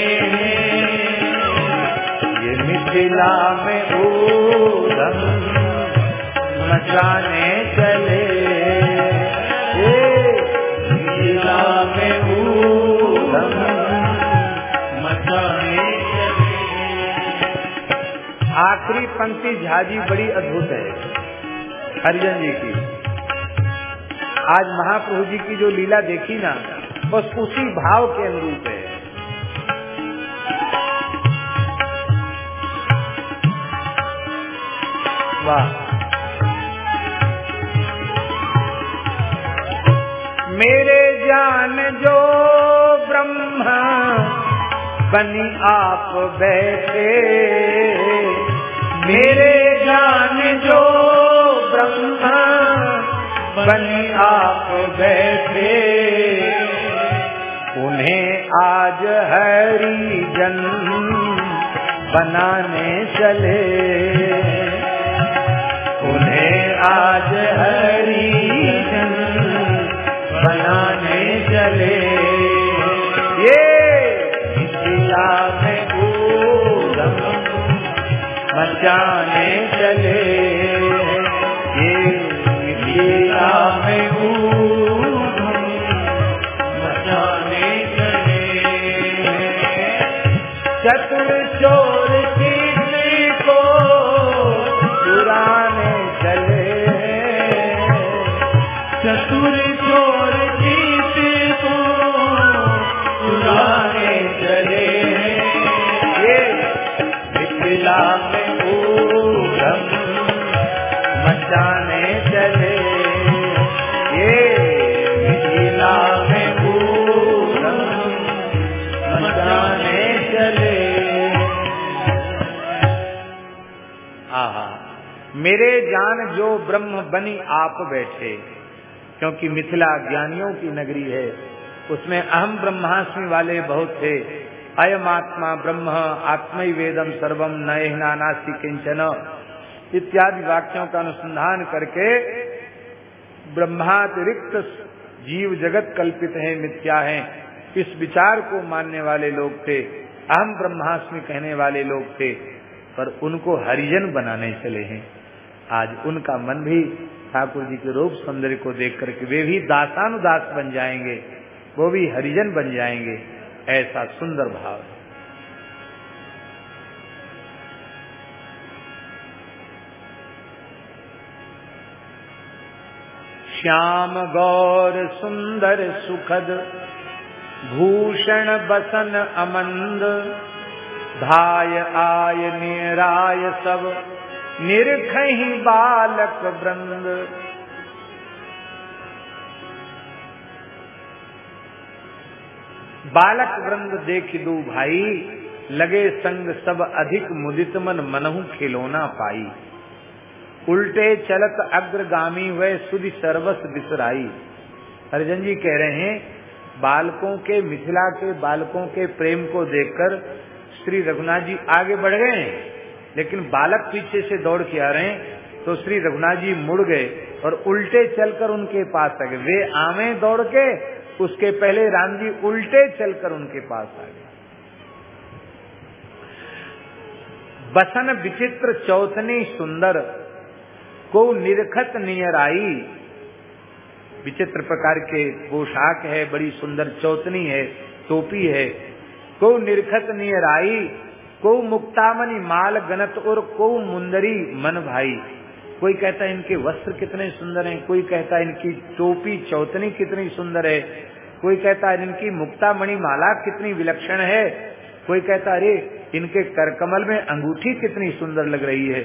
मिथिला में ऊधम मचाने आखिरी पंक्ति झाजी बड़ी अद्भुत है। हरिजन जी की। आज महाप्रभु जी की जो लीला देखी ना, बस उसी भाव के अनुरूप है। वाह। मेरे जान जो ब्रह्मा, बनी आप बैठे। मेरे जान जो ब्रह्म बनी आप बैठे। उन्हें आज हरि जन बनाने चले। उन्हें आज हरि जन बनाने चले। मचाने चले। ये दिया मेरे जान जो ब्रह्म बनी आप बैठे, क्योंकि मिथिला ज्ञानियों की नगरी है, उसमें अहम ब्रह्मास्मि वाले बहुत थे। अयम आत्मा ब्रह्म, आत्म वेदम सर्वम नए नानास्ति किंचन इत्यादि वाक्यों का अनुसंधान करके ब्रह्मातिरिक्त जीव जगत कल्पित है, मिथ्या है। इस विचार को मानने वाले लोग थे, अहम ब्रह्मास्मि कहने वाले लोग थे, पर उनको हरिजन बनाने चले हैं। आज उनका मन भी ठाकुर जी के रूप सौंदर्य को देख करके वे भी दासानुदास बन जाएँगे, वो भी हरिजन बन जाएँगे, ऐसा सुंदर भाव है। श्याम गौर सुंदर सुखद, भूषण बसन अमंद, धाय आय निराय सब निरखही बालक वृंद। बालक वृंद देख दो भाई, लगे संग सब अधिक मुदित मन मनहु खिलौना पाई। उल्टे चलत अग्रगामी वह सुधि सर्वस बिसराई। हरिजन जी कह रहे हैं, बालकों के, मिथिला के बालकों के प्रेम को देखकर श्री रघुनाथ जी आगे बढ़ गए। हैं लेकिन बालक पीछे से दौड़ के आ रहे हैं तो श्री रघुनाथ जी मुड़ गए और उल्टे चलकर उनके पास आ गए। वे आवे दौड़ के, उसके पहले राम जी उल्टे चलकर उनके पास आ गए। बसन विचित्र चौथनी सुंदर, को निरखत नियर आई। विचित्र प्रकार के पोशाक है, बड़ी सुंदर चौतनी है, टोपी है, को निरखत नियर आई। को मुक्तामणि माल गनत और को मुंदरी मन भाई। कोई कहता है इनके वस्त्र कितने सुंदर हैं, कोई कहता है इनकी टोपी, चौतनी कितनी सुंदर है, कोई कहता है इनकी मुक्तामणि माला कितनी विलक्षण है, कोई कहता अरे, इनके करकमल में अंगूठी कितनी सुंदर लग रही है।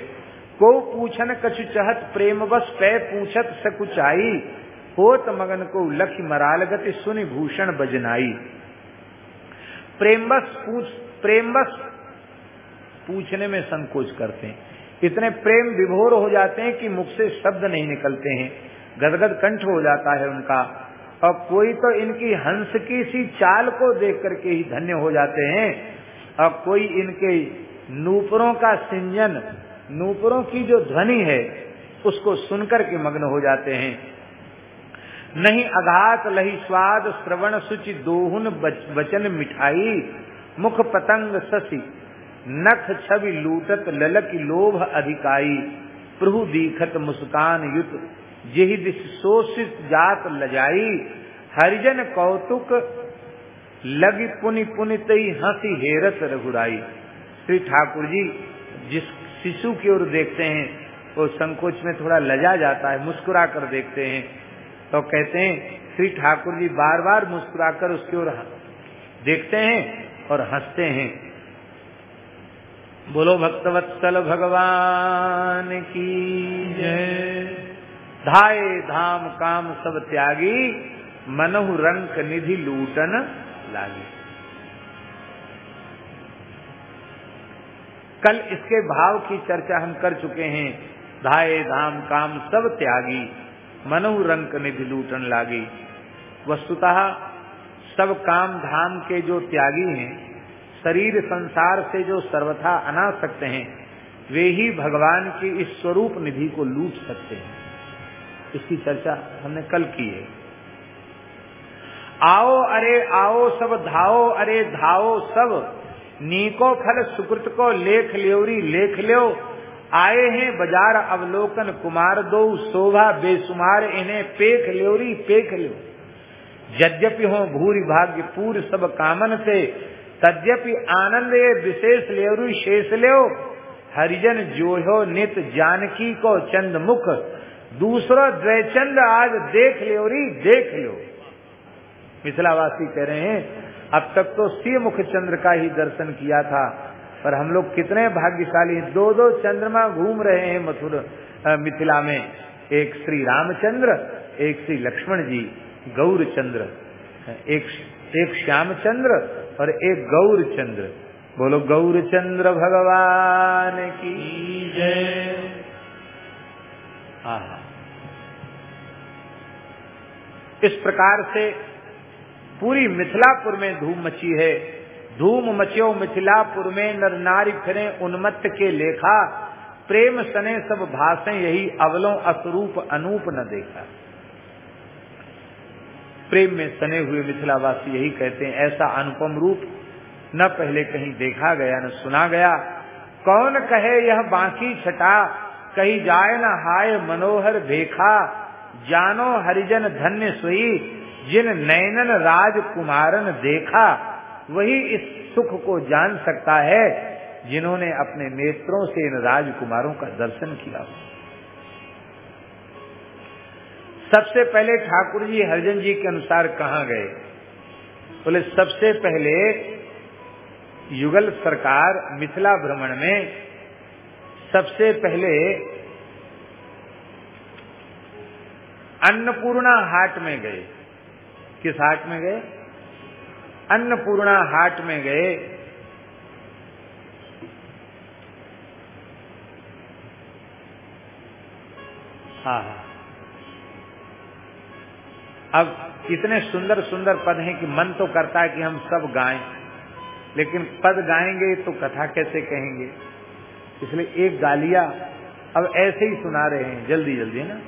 को पूछन कछु चहत प्रेम बस, पै पूछत सकुचाई, होत मगन को लख मराल गति सुनि भूषण बजनाई। प्रेम बस पूछ प्रेमबस पूछने में संकोच करते हैं। इतने प्रेम विभोर हो जाते हैं कि मुख से शब्द नहीं निकलते हैं। गदगद कंठ हो जाता है उनका। और कोई तो इनकी हंस की सी चाल को देख करके ही धन्य हो जाते हैं। और कोई इनके नूपुरों का सिंजन, नूपुरों की जो ध्वनि है, उसको सुनकर के मग्न हो जाते हैं। नहीं अघात लही स्वाद, श्रवण सुचि दोहन वचन मिठाई, मुख पतंग ससी। नख छवि लूटत ललक लोभ अधिकाई, प्रभु दीखत मुस्कान युत, जेहि दिश शोषित जात लजाई। हरिजन कौतुक लगी पुनि पुनि तई हँसी हेरत रघुराई। श्री ठाकुर जी, जिस शिशु की ओर देखते हैं, वो संकोच में थोड़ा लजा जाता है, मुस्कुरा कर देखते हैं। तो कहते हैं, श्री ठाकुर जी बार बार मुस्कुराकर उसकी ओर देखते हैं और हँसते हैं। बोलो भक्तवत्सल भगवान की जय। धाये धाम काम सब त्यागी, मनहु रंक निधि लूटन लागे। कल इसके भाव की चर्चा हम कर चुके हैं। धाये धाम काम सब त्यागी, मनहु रंक निधि लूटन लागी। वस्तुतः सब काम धाम के जो त्यागी हैं शरीर संसार से जो सर्वथा अना सकते हैं, वे ही भगवान की इस स्वरूप निधि को लूट सकते हैं। इसकी चर्चा हमने कल की है। आओ अरे आओ सब, धाओ अरे धाओ सब, नीको फल सुकृत को लेख ल्योरी लेख ल्यो। आए हैं बाज़ार अवलोकन, कुमार दो शोभा बेसुमार इन्हें पेख ल्योरी पेख ल्यो। यद्यपि हो भूरी भाग्य पूर सब कामन से तद्यपि आनंद विशेष ल्योरी शेष ल्यो हरिजन जो हो नित जानकी को चंद मुख। दूसरा द्वैचंद आज देख ल्योरी देख लो। मिथिलावासी कह रहे हैं, अब तक तो सी मुख चंद्र का ही दर्शन किया था, पर हम लोग कितने भाग्यशाली दो दो चंद्रमा घूम रहे हैं मथुर मिथिला में। एक श्री रामचंद्र, एक श्री लक्ष्मण जी गौर चंद्र एक एक श्याम चंद्र और एक गौर चंद्र बोलो गौर चंद्र भगवान की जय। इस प्रकार से पूरी मिथिलापुर में धूम मची है। धूम मचियो मिथिलापुर में नर नारी फिरे उन्मत्त के लेखा। प्रेम सने सब भाषे यही अवलों असरूप अनूप न देखा। प्रेम में सने हुए मिथिलावासी यही कहते हैं, ऐसा अनुपम रूप न पहले कहीं देखा गया, न सुना गया। कौन कहे यह बाकी छटा, कही जाए न हाय मनोहर देखा जानो हरिजन धन्य सुई, जिन नैनन राजकुमारन देखा। वही इस सुख को जान सकता है, जिन्होंने अपने नेत्रों से इन राजकुमारों का दर्शन किया सबसे पहले ठाकुर जी हरिजन जी के अनुसार कहाँ गए? बोले, सबसे पहले युगल सरकार मिथिला भ्रमण में सबसे पहले अन्नपूर्णा हाट में गए। किस हाट में गए? अन्नपूर्णा हाट में गए। हाँ हाँ। अब इतने सुंदर सुंदर पद हैं कि मन तो करता है कि हम सब गाएँ। लेकिन पद गाएँगे तो कथा कैसे कहेंगे? इसलिए एक गालिया अब ऐसे ही सुना रहे हैं। जल्दी जल्दी ना?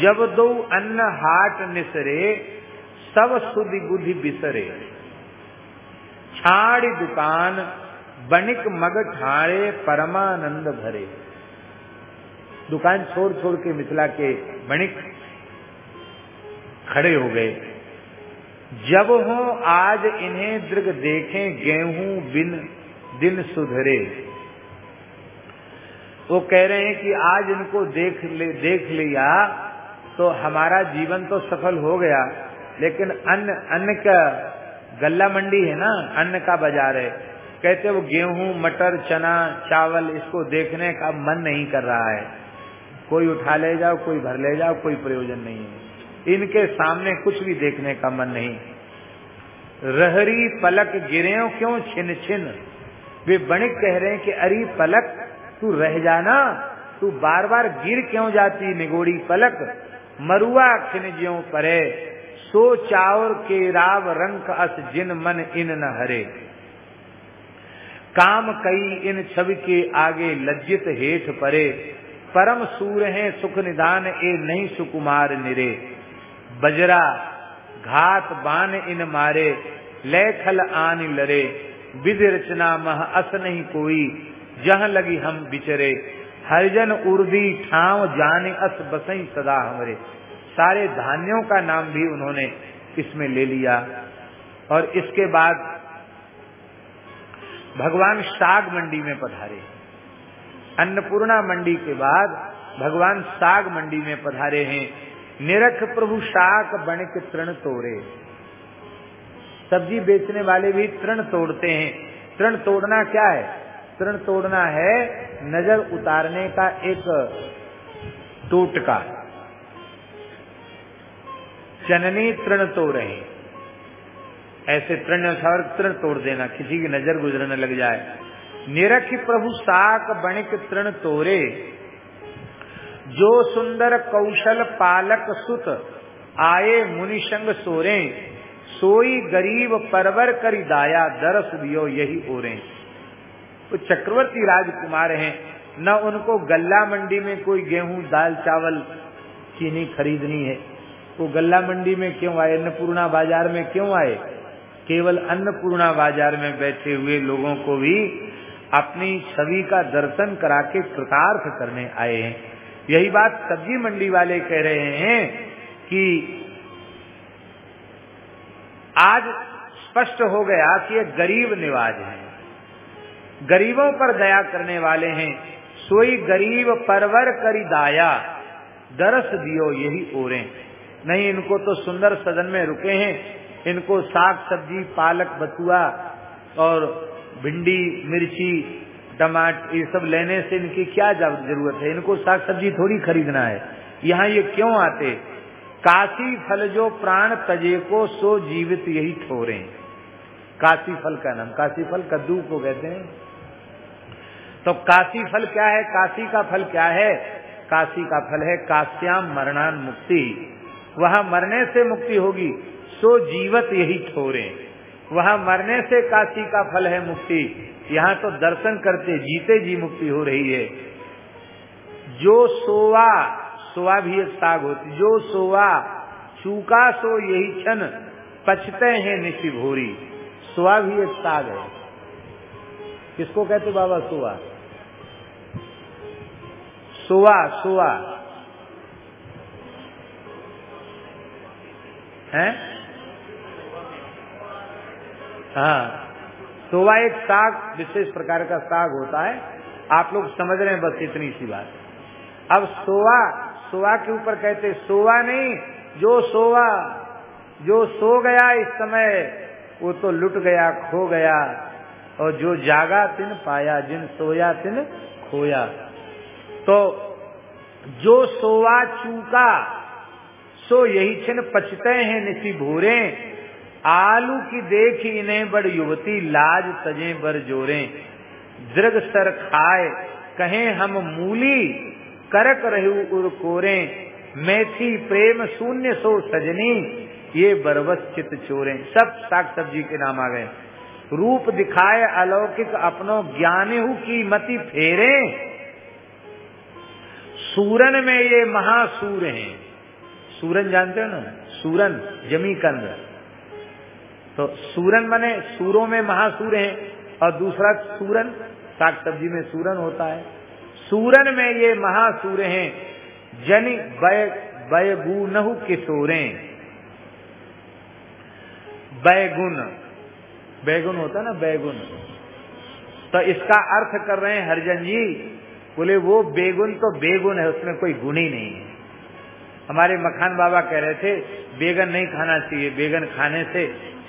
जब दो अन्न हाट निसरे, सब सुधि बुद्धि बिसरे। छाड़ी दुकान, बनिक मग ठाड़े परमानंद भरे। दुकान छोड़ छोड़ के मिथिला के बणिक खड़े हो गए। जब हो, आज इन्हें दृग देखें, गेहूँ बिन दिन सुधरे। वो कह रहे हैं कि आज इनको देख ले, देख लिया तो हमारा जीवन तो सफल हो गया, लेकिन अन्न अन्न का गल्ला मंडी है ना, अन्न का बाज़ार है। कहते वो गेहूँ, मटर, चना, चावल, इसको देखने का मन नहीं कर रहा है। कोई उठा ले जाओ, कोई भर ले जाओ, कोई प्रयोजन नहीं है। इनके सामने कुछ भी देखने का मन नहीं। रहरी पलक गिरे क्यों? छिन छिन। वे बणिक कह रहे हैं कि, अरे पलक, तू रह जाना। तू बार बार गिर क्यों जाती निगोड़ी पलक? मरुआ खिन ज्यो परे। सो चावर के राव रंक अस जिन मन इन न हरे। काम कई इन छवि के आगे लज्जित हेठ परे। परम सूर हैं सुख निदान, ए नहीं सुकुमार निरे। बजरा, घात बान इन मारे, लेखल आन लरे विधि रचना मह अस नहीं कोई, जहाँ लगी हम बिचरे। हरिजन उर्दी ठाव जाने अस बसई सदा हमरे। सारे धान्यों का नाम भी उन्होंने इसमें ले लिया। और इसके बाद भगवान साग मंडी में पधारे। अन्नपूर्णा मंडी के बाद भगवान साग मंडी में पधारे हैं। निरख प्रभु शाक बणिक तृण तोड़े। सब्ज़ी बेचने वाले भी तृण तोड़ते हैं। तृण तोड़ना क्या है? तृण तोड़ना है नज़र उतारने का एक टोटका। चननी तृण तो रहे ऐसे तृण तृण तोड़ देना, किसी की नज़र गुजरने लग जाए। निरख प्रभु साक बणिक तृण तोरे जो सुंदर कौशल पालक सुत आए मुनिशंग सोरे, सोई गरीब परवर करी दाया, दरस दियो यही ओरे। तो चक्रवर्ती राजकुमार हैं, न उनको गल्ला मंडी में कोई गेहूँ, दाल, चावल, चीनी खरीदनी है। वो तो गल्ला मंडी में क्यों आए? अन्नपूर्णा बाज़ार में क्यों आए? केवल अन्नपूर्णा बाज़ार में बैठे हुए लोगों को भी अपनी छवि का दर्शन करा के कृतार्थ करने आए हैं। यही बात सब्ज़ी मंडी वाले कह रहे हैं कि आज स्पष्ट हो गया कि ये गरीब निवाज हैं। गरीबों पर दया करने वाले हैं। सोई गरीब परवर करी दाया। दरस दियो यही ओरे। नहीं, इनको तो सुंदर सदन में रुके हैं। इनको साग सब्ज़ी, पालक बथुआ और भिंडी, मिर्ची टमाटर ये सब लेने से इनकी क्या ज़रूरत है? इनको साग सब्ज़ी थोड़ी खरीदना है। यहाँ ये क्यों आते? काशी फल जो प्राण तजे को सो जीवित यही ठोरे काशी फल का नाम। काशी फल कद्दू को कहते हैं। तो काशी फल क्या है? काशी का फल क्या है? काशी का फल है काश्याम मरणान मुक्ति। वहाँ मरने से मुक्ति होगी। सो जीवत यही ठोरे वहाँ मरने से काशी का फल है मुक्ति। यहाँ तो दर्शन करते, जीते जी मुक्ति हो रही है। जो सोवा सोवा भी एक साग होती, जो सोवा, चूका सो यही क्षण पचते हैं निशी भोरी। सोवा भी एक साग है। किसको कहते बाबा सोवा? सोवा सोवा। है? हाँ। सोवा एक साग, विशेष प्रकार का साग होता है। आप लोग समझ रहे हैं बस इतनी सी बात। अब सोवा सोवा के ऊपर कहते, सोवा नहीं, जो सोवा, जो सो गया इस समय, वो तो लुट गया, खो गया। और जो जागा तिन, पाया जिन, सोया तिन, खोया। तो जो सोवा चूका, सो यही छिन पचते हैं निसी भूरे। आलू की देख इन्हें बड़ युवती, लाज तजे बर जोरे। दृग सर खाए, कहें हम मूली, करक रहू उर कोरे। मेथी प्रेम शून्य सो सजनी, ये बरबस चित चोरे। सब साग सब्ज़ी के नाम आ गए। रूप दिखाए अलौकिक अपनो ज्ञानहु की मति फेरे। सूरन में ये महासूर हैं। सूरन जानते हो ना? सूरन जमी कंद तो सूरन मने सूरों में महासूर हैं, और दूसरा सूरन साग सब्ज़ी में सूरन होता है। सूरन में ये महासूर हैं, जनि बय, बयगुनहु किशोरे। बैगुन बैगुन होता ना, बैगुन। तो इसका अर्थ कर रहे हैं, हरजन जी, बोले वो बेगुन तो बेगुन है, उसमें कोई गुण ही नहीं है। हमारे मखान बाबा कह रहे थे, बेगन नहीं खाना चाहिए, बेगन खाने से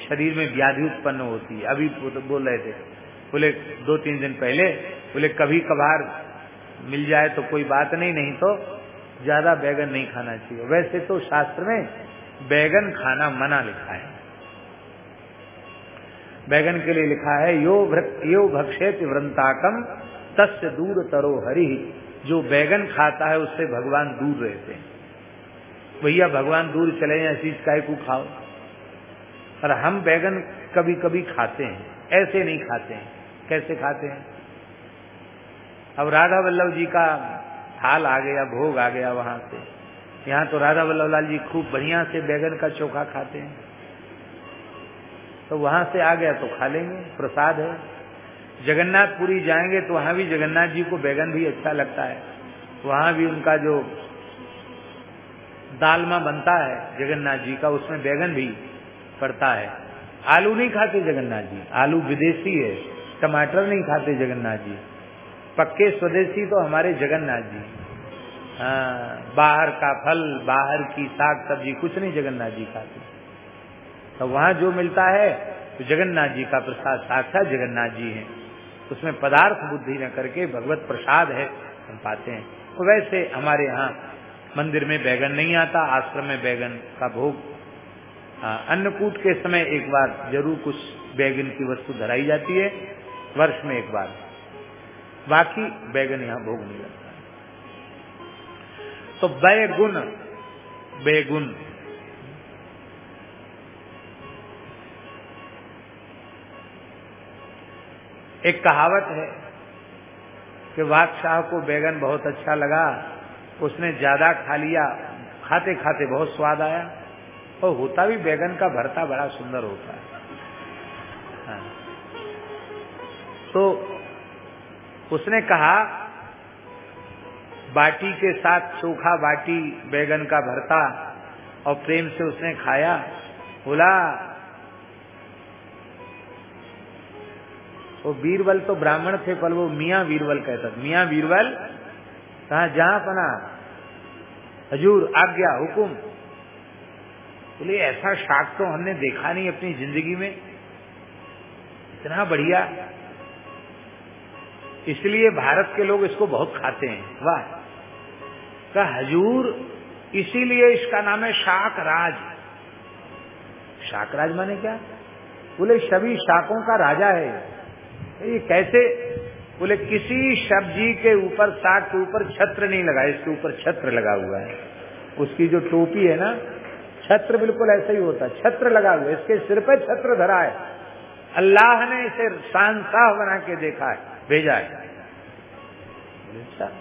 शरीर में व्याधि उत्पन्न होती है। अभी बोल रहे थे, बोले, दो तीन दिन पहले, बोले, कभी कभार मिल जाए तो कोई बात नहीं नहीं तो ज़्यादा बैगन नहीं खाना चाहिए। वैसे तो शास्त्र में बैगन खाना मना लिखा है। बैगन के लिए लिखा है, यो यो भक्षेत व्रंताकम, तस्य दूर तरो हरि। जो बैगन खाता है, उससे भगवान दूर रहते हैं। भैया, भगवान दूर चले जाए चीज़ को खाओ। और हम बैगन कभी कभी खाते हैं। ऐसे नहीं खाते हैं। कैसे खाते हैं? अब राधा वल्लभ जी का थाल आ गया, भोग आ गया वहाँ से। यहाँ तो राधा वल्लभ लाल जी खूब बढ़िया से बैगन का चोखा खाते हैं। तो वहाँ से आ गया तो खा लेंगे, प्रसाद है। जगन्नाथपुरी जाएँगे तो वहाँ भी जगन्नाथ जी को बैगन भी अच्छा लगता है। वहाँ भी उनका जो दालमा बनता है जगन्नाथ जी का, उसमें बैगन भी पड़ता है। आलू नहीं खाते जगन्नाथ जी। आलू विदेशी है, टमाटर नहीं खाते जगन्नाथ जी। पक्के स्वदेशी तो हमारे जगन्नाथ जी। हाँ बाहर का फल, बाहर की साग सब्ज़ी कुछ नहीं जगन्नाथ जी खाते। तो वहाँ जो मिलता है तो जगन्नाथ जी का प्रसाद साक्षात जगन्नाथ जी है। उसमें पदार्थ बुद्धि न करके भगवत प्रसाद है, हम पाते हैं। तो वैसे हमारे यहाँ मंदिर में बैगन नहीं आता, आश्रम में बैगन का भोग अन्नकूट के समय एक बार ज़रूर कुछ बैगन की वस्तु धराई जाती है, वर्ष में एक बार। बाकी बैगन यहाँ भोग नहीं लगता। तो बैगुन बैगुन। एक कहावत है कि बादशाह को बैगन बहुत अच्छा लगा, उसने ज़्यादा खा लिया खाते खाते बहुत स्वाद आया। और होता भी बैगन का भरता बड़ा सुंदर होता है। हाँ। तो उसने कहा, बाटी के साथ चोखा बाटी, बैगन का भरता। और प्रेम से उसने खाया। बोला, वो बीरबल तो ब्राह्मण थे, पर वो मियाँ बीरबल कहता मियाँ बीरबल, कहा, जहाँ पना, हजूर, आज्ञा, हुकुम। बोले, ऐसा शाक तो हमने देखा नहीं अपनी ज़िंदगी में। इतना बढ़िया। इसलिए भारत के लोग इसको बहुत खाते हैं। वाह। का हजूर, इसीलिए इसका नाम है शाक राज शाक राज माने क्या? बोले, सभी शाकों का राजा है। ये कैसे? बोले, किसी सब्ज़ी के ऊपर साग के ऊपर छत्र नहीं लगा इसके ऊपर छत्र लगा हुआ है। उसकी जो टोपी है ना छत्र बिल्कुल ऐसा ही होता है। छत्र लगा हुआ इसके सिर पे छत्र धरा है। अल्लाह ने इसे शानसाह बना के देखा है। भेजा है। अच्छा।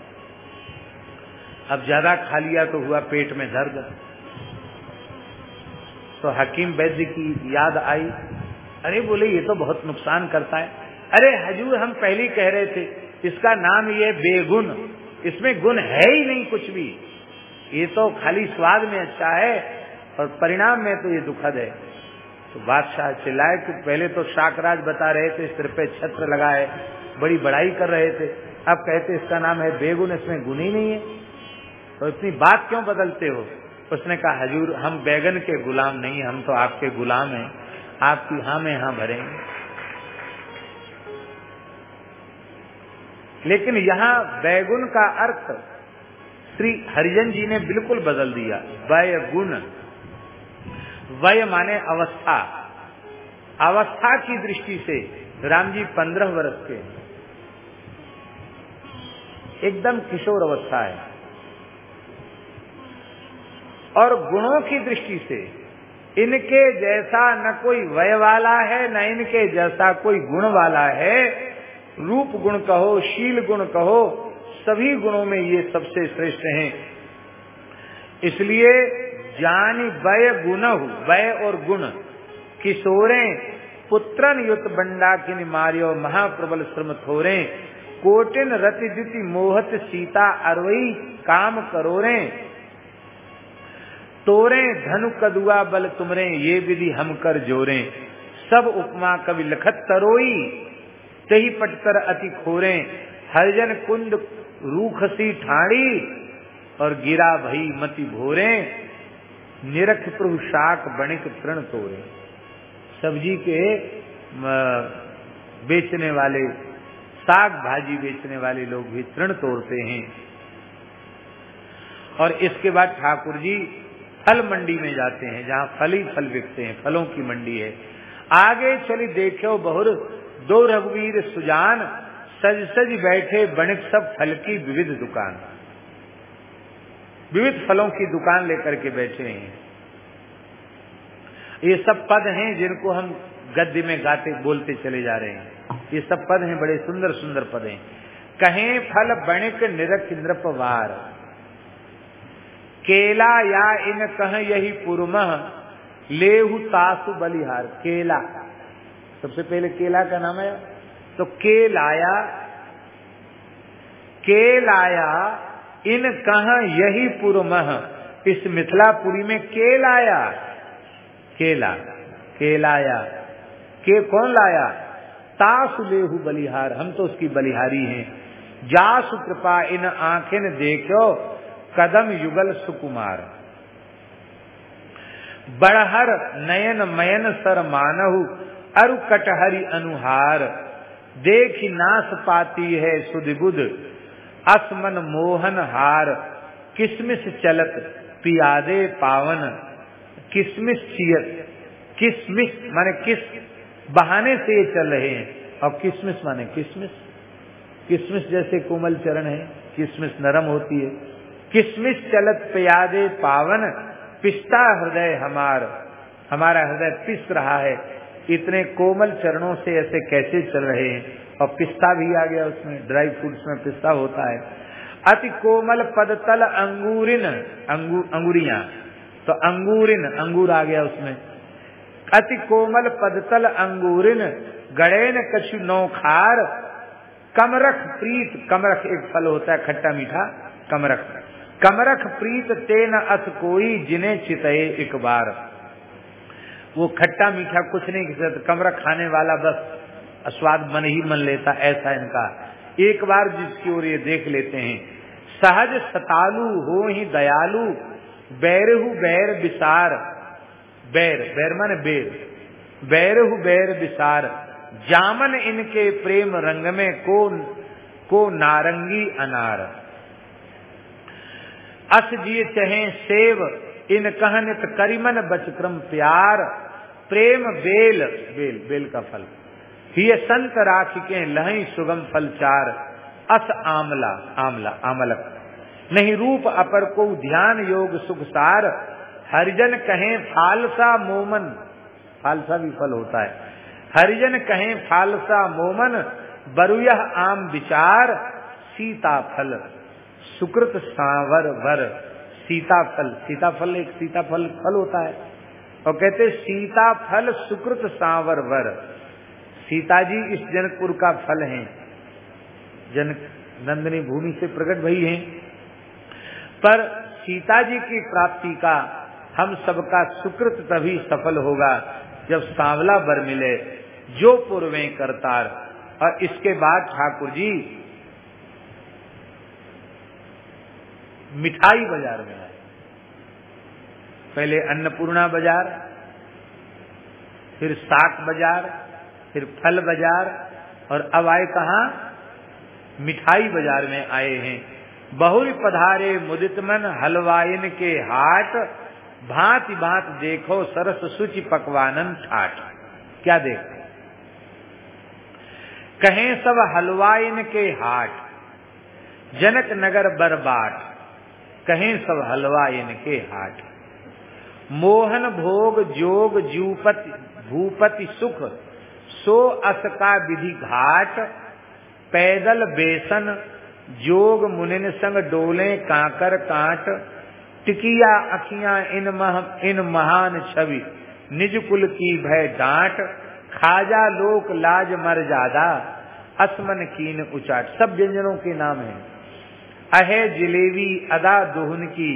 अब ज़्यादा खा लिया तो हुआ पेट में दर्द। तो हकीम वैद्य की याद आई। अरे बोले, ये तो बहुत नुकसान करता है। अरे हजूर, हम पहले कह रहे थे, इसका नाम ये बेगुन। इसमें गुण है ही नहीं कुछ भी। ये तो खाली स्वाद में अच्छा है। और परिणाम में तो ये दुखद है। तो बादशाह चिल्लाए कि पहले तो शाकराज बता रहे थे सिर पे छत्र लगाए, बड़ी बड़ाई कर रहे थे। अब कहते इसका नाम है बेगुन, इसमें गुण ही नहीं है। तो इतनी बात क्यों बदलते हो? उसने कहा, हजूर, हम बैगन के गुलाम नहीं, हम तो आपके गुलाम हैं। आपकी हाँ में हाँ भरेंगे। लेकिन यहाँ बैगुन का अर्थ श्री हरिजन जी ने बिल्कुल बदल दिया। गुण। वय माने अवस्था। अवस्था की दृष्टि से राम जी पंद्रह वर्ष के एकदम किशोर अवस्था है। और गुणों की दृष्टि से इनके जैसा न कोई वय वाला है, न इनके जैसा कोई गुण वाला है। रूप गुण कहो, शील गुण कहो, सभी गुणों में ये सबसे श्रेष्ठ हैं। इसलिए जानी वय गुण वय और गुण। किशोरे, पुत्रन युत बंडा किन मारियो, महाप्रबल श्रम थोरे। कोटिन रति दिति मोहत सीता अरवई काम करोरे। तोरे, धनु कदुआ बल तुमरे, ये विधि हम कर जोरे। सब उपमा कवि लखत तरोई, तही पटकर अति खोरे। हरिजन कुंड रूखसी ठाणी और गिरा भई मति भोरे। निरख प्रभु शाक बणिक तृण तोरे। सब्ज़ी के बेचने वाले, साग भाजी बेचने वाले लोग भी तृण तोड़ते हैं। और इसके बाद ठाकुर जी फल मंडी में जाते हैं, जहाँ फल ही फल बिकते हैं, फलों की मंडी है। आगे चली देखो बहुर, दो रघुवीर सुजान सज सज बैठे बणिक सब फल की विविध दुकान। विविध फलों की दुकान लेकर के बैठे हैं। ये सब पद हैं जिनको हम गद्य में गाते, बोलते चले जा रहे हैं। ये सब पद हैं, बड़े सुंदर सुंदर पद हैं। कहें फल बणिक निरख नृपवार। केला या इन कह यही पुरमह, लेहु तासु बलिहार। केला। सबसे पहले केला का नाम है। तो केलाया केलाया इन कहा यही पुरमह। इस मिथिलापुरी में केलाया। केला। केलाया। के कौन लाया? तासु लेहु बलिहार। हम तो उसकी बलिहारी हैं। जासु कृपा इन आँखें देखो। कदम युगल सुकुमार। बड़हर नयन मयन सर मानहु। अरु कटहरी अनुहार। देख नास पाती है सुदिबुद असमन मोहन हार, किसमिस चलत पियादे पावन, किसमिस चियत, किसमिस माने किस बहाने से ये चल रहे हैं? और किसमिस माने किसमिस? किसमिस जैसे कोमल चरण है, किसमिस नरम होती है। किसमिस चलत प्यादे पावन, पिस्ता हृदय हमार, हमारा हृदय पिस रहा है। इतने कोमल चरणों से ऐसे कैसे चल रहे हैं? और पिस्ता भी आ गया उसमें ड्राई फ्रूट्स में पिस्ता होता है। अति कोमल पदतल अंगूरिन अंगू, अंगुरिया तो अंगूरिन अंगूर आ गया उसमें। अति कोमल पदतल अंगूरिन गड़ेन कछु नौखार कमरख प्रीत कमरख एक फल होता है खट्टा मीठा कमरख। कमरख प्रीत तेन अस कोई जिने चितए एक बार। वो खट्टा मीठा कुछ नहीं कमरख खाने वाला बस। स्वाद मन ही मन लेता, ऐसा इनका। एक बार जिसकी ओर ये देख लेते हैं, सहज सतालु हो ही दयालु, बैरहु बैर विसार बैर बैर माने बेर, बैरहु बैर विसार जामन इनके प्रेम रंग में को को नारंगी अनार। अस जिये चहे सेव, इन कहनित करिमन बचक्रम प्यार, प्रेम बेल बेल बेल का फल। ये संत राख के लही सुगम फल चार, अस आमला आमला, आमलक। नहीं रूप अपर को ध्यान योग सुख सार, हरिजन कहें फालसा मोमन। फालसा भी फल होता है। हरिजन कहें फालसा मोमन, बरुयह आम विचार, सीता फल। सुकृत सांवर वर, सीता सीताफल सीताफल एक सीताफल फल होता है। और कहते सीताफल सुकृत सांवर वर। सीता जी इस जनकपुर का फल हैं। जन नंदनी भूमि से प्रकट भई हैं। पर सीता जी की प्राप्ति का हम सबका सुकृत तभी सफल होगा जब सांवला बर मिले, जो पूर्वे करतार। और इसके बाद ठाकुर जी मिठाई बाज़ार में आए। पहले अन्नपूर्णा बाज़ार, फिर साक बाज़ार फिर फल बाज़ार और अब आए कहा? मिठाई बाज़ार में आए हैं। बहुल पधारे मुदित मन हलवाइन के हाट, भांति भांत देखो सरस सुचि पकवानन ठाट। क्या देख कहें सब हलवाइन के हाट, जनक नगर बरबाट। कहें सब हलवाइन के हाट। मोहन भोग जोग जूपति, भूपति सुख सो अस का विधि घाट पैदल बेसन जोग मुनिन संग डोले कांकर काट टिकिया अखियाँ इन मह, इन महान छवि निज कुल की भय डांट खाजा लोक लाज मर जादा असमन कीन उचाट। सब व्यंजनों के नाम है। अहे जिलेबी अदा दोहन की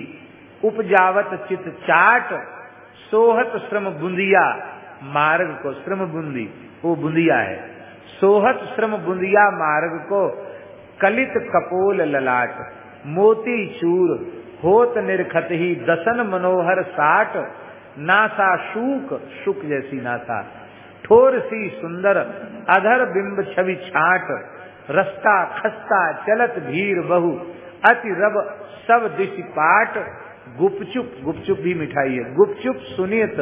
उपजावत चित चाट सोहत श्रम बुंदिया मार्ग को श्रम बुंदी। वो बुंदिया है। सोहत श्रम बुंदिया मार्ग को कलित कपोल ललाट, मोती चूर, होत निर्खत ही दसन मनोहर साठ नासा शूक, शुक जैसी नासा। ठोर सी सुंदर, अधर बिंब छवि छाट, रस्ता खस्ता चलत भीर बहु, अति रब सब दिश पाट। गुपचुप गुपचुप भी मिठाई है। गुपचुप सुनियत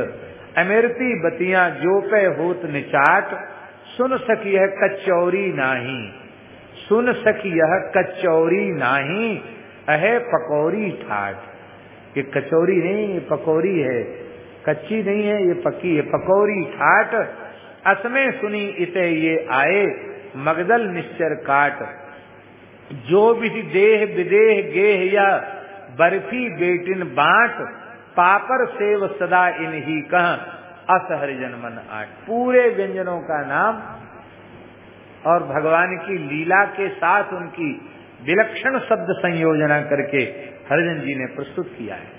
अमेरती बतिया जो पे होत निचाट, सुन सकी है कचौरी नाही। सुन सकी यह कचौरी नाही, अहे पकौरी ठाट। ये कचौरी नहीं, ये पकौरी है। कच्ची नहीं है, ये पक्की है। पकौरी ठाट असमय सुनी इसे ये आए, मगदल निश्चर काट। जो भी देह विदेह गेह या, बर्फ़ी बेटिन बाट पापर सेव सदा इन ही कह। असहरिजन मन आठ पूरे व्यंजनों का नाम और भगवान की लीला के साथ उनकी विलक्षण शब्द संयोजना करके हरिजन जी ने प्रस्तुत किया है।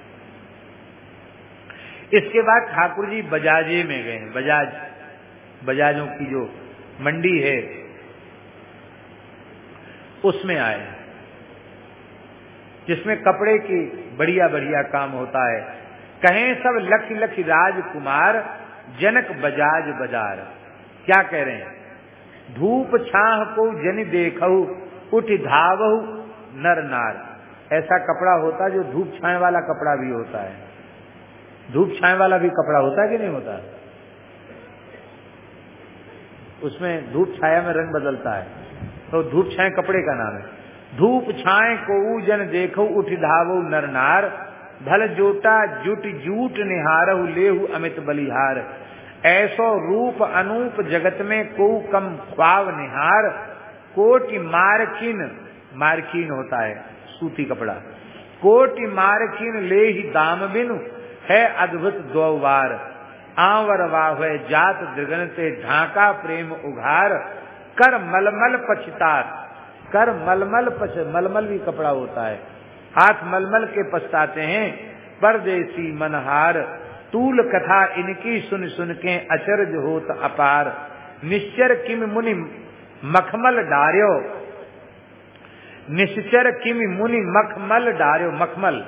इसके बाद ठाकुर जी बजाजे में गए बजाज, बजाजों की जो मंडी है, उसमें आए जिसमें कपड़े की बढ़िया बढ़िया काम होता है। कहें सब लख लख राजकुमार, जनक बजाज बजार। क्या कह रहे हैं? धूप छाह को जन देखऊ उठ धावहु नर नार। ऐसा कपड़ा होता जो धूप छाए वाला कपड़ा भी होता है। धूप छाए वाला भी कपड़ा होता है कि नहीं होता? उसमें धूप छाया में रंग बदलता है। तो धूप छाए कपड़े का नाम है। धूप छाए को जन देखो उठ धावो नर नार। भल जोटा जुट जूट निहारहु लेहु अमित बलिहार। ऐसो रूप अनूप जगत में को कम ख्वाव निहार। कोटि मारकिन मारकिन होता है सूती कपड़ा। कोटि मारकिन ले ही दाम बिनु, है अद्भुत द्वार आवर वाह जात दृगन से ढाका प्रेम उघार। कर मलमल पछतार, कर मलमल पछ मलमल भी कपड़ा होता है। हाथ मलमल के पछताते हैं। परदेसी मनहार, तूल कथा इनकी सुन सुन के अचरज होत अपार। निश्चर किम मुनि मखमल डार्यो। निश्चर किम मुनि मखमल डार्यो। मखमल,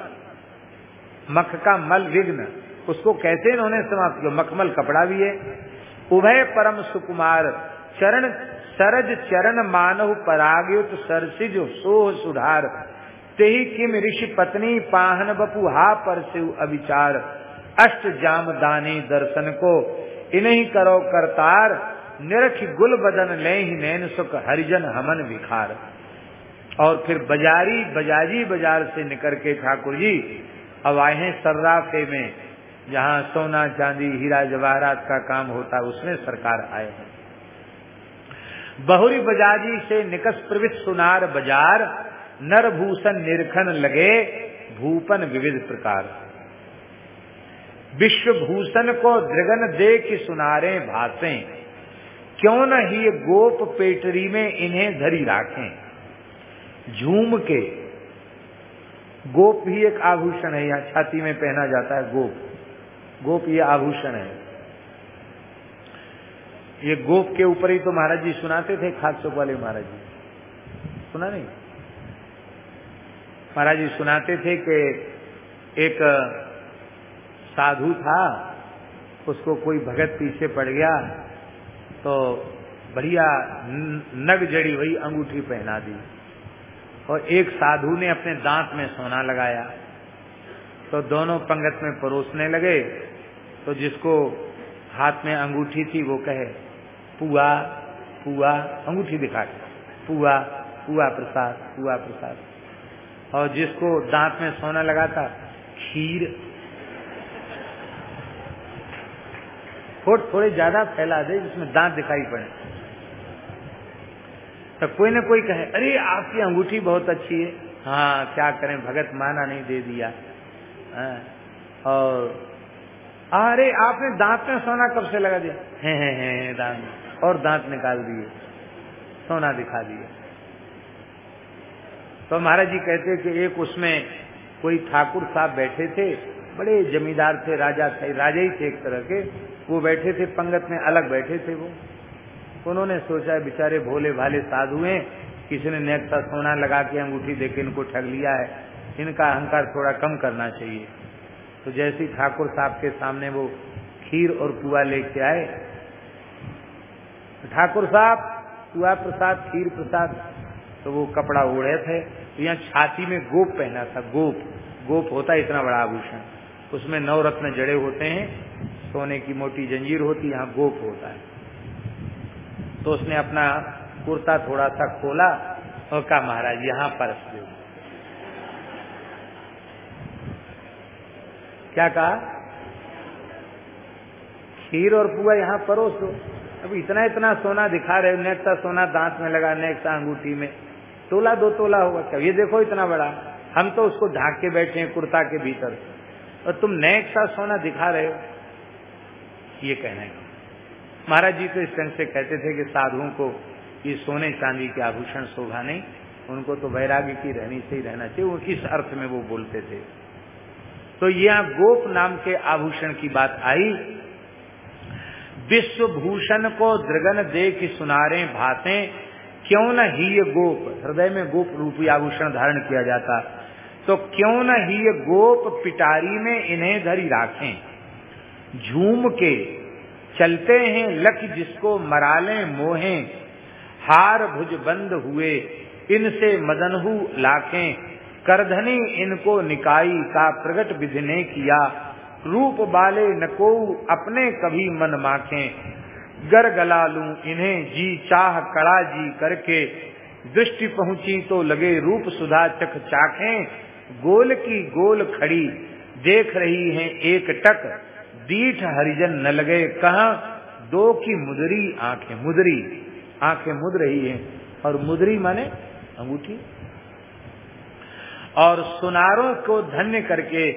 मख का मल विघ्न। उसको कैसे इन्होंने समाप्त किया? मखमल कपड़ा भी है। उभय परम सुकुमार, चरण, सरज चरण मानव परागयुत सरसिज सोह सुधार। तेही किम ऋषि पत्नी पाहन बपु हा पर शिव अविचार। अष्ट जाम दानी दर्शन को, इन्हीं करो करतार, निरख गुल बदन ले ही नैन सुख हरिजन हमन विखार। और फिर बाजारी, बजाजी बाज़ार से निकल के ठाकुर जी, अब आए सर्राफे में, जहाँ सोना, चांदी, हीरा, जवाहरात का काम होता है उसमें सरकार आए हैं। बहुरी बजाजी से निकस प्रवित सुनार बाज़ार नर भूषण निरखन लगे, भूपन विविध प्रकार। विश्वभूषण को दृगन दे की सुनारे भाषे क्यों न ही गोप पेटरी में इन्हें धरी राखें। झूम के, गोप ही एक आभूषण है, यहाँ छाती में पहना जाता है गोप। गोप ये आभूषण है। ये गोप के ऊपर ही तो महाराज जी सुनाते थे खाद चौक वाले महाराज जी। सुना नहीं? महाराज जी सुनाते थे कि एक साधु था, उसको कोई भगत पीछे पड़ गया तो बढ़िया नग जड़ी हुई अंगूठी पहना दी। और एक साधु ने अपने दांत में सोना लगाया। तो दोनों पंगत में परोसने लगे तो जिसको हाथ में अंगूठी थी वो कहे, पुआ पुआ, अंगूठी दिखा के पुआ पुआ प्रसाद पुआ प्रसाद। और जिसको दांत में सोना लगा था खीर। थोड़े ज़्यादा फैला दे जिसमें दांत दिखाई पड़े। तो कोई ना कोई कहे अरे आपकी अंगूठी बहुत अच्छी है। हाँ क्या करें भगत माना नहीं दे दिया। हाँ, और अरे आपने दांत में सोना कब से लगा दिया? है है है दांत और दांत निकाल दिए सोना दिखा दिया तो महाराज जी कहते कि एक उसमें कोई ठाकुर साहब बैठे थे, बड़े जमींदार थे, राजा थे, राजा ही थे एक तरह के, वो बैठे थे, पंगत में अलग बैठे थे वो। उन्होंने सोचा, बेचारे भोले भाले साधु हैं, किसी ने नेक सोना लगा के अंगूठी देके इनको ठग लिया है, इनका अहंकार थोड़ा कम करना चाहिए। तो जैसे ठाकुर साहब के सामने वो खीर और पुआ लेके आए, ठाकुर साहब, पुआ प्रसाद, खीर प्रसाद तो वो कपड़ा ओढ़े थे। तो यहाँ छाती में गोप पहना था, गोप। गोप होता है इतना बड़ा आभूषण। उसमें नौ रत्न जड़े होते हैं, सोने की मोटी जंजीर होती, यहाँ गोप होता है। तो उसने अपना कुर्ता थोड़ा सा खोला, और कहा, महाराज, यहाँ परस दो। क्या कहा? खीर और पुआ यहाँ परोस दो। अब इतना इतना सोना दिखा रहे नेक्सा सोना दांत में लगा नेक्सा अंगूठी में। तोला दो तोला होगा क्या? ये देखो इतना बड़ा। हम तो उसको ढाक के बैठे हैं कुर्ता के भीतर। और तुम नेक्सा सोना दिखा रहे हो। ये कहना है महाराज जी तो इस ढंग से कहते थे कि साधुओं को ये सोने चांदी के आभूषण शोभा नहीं, उनको तो वैराग्य की रहनी से ही रहना चाहिए। इस अर्थ में वो बोलते थे? तो यहाँ गोप नाम के आभूषण की बात आई। विश्वभूषण को दृगन दे की सुनारे, भाते क्यों न ही ये गोप, हृदय में गोप रूपी आभूषण धारण किया जाता? तो क्यों न ही ये गोप पिटारी में इन्हें धरी राखें? झूम के चलते हैं लक जिसको मराले मोहे, हार भुज बंद हुए, इनसे मदनहु लाखें। करधनी इनको निकाई का प्रगट विधि ने किया, रूप बाले नको अपने कभी मन माखे। गर गला लू, इन्हें जी चाह कड़ा जी करके। दृष्टि पहुँची तो लगे रूप सुधा चख चाखे। गोल की गोल खड़ी देख रही है एक टक। दीठ हरिजन न लगे कहा? दो की मुदरी, आँखें मुदरी। आँखें मुद रही हैं। और मुदरी माने अंगूठी। और सुनारों को धन्य करके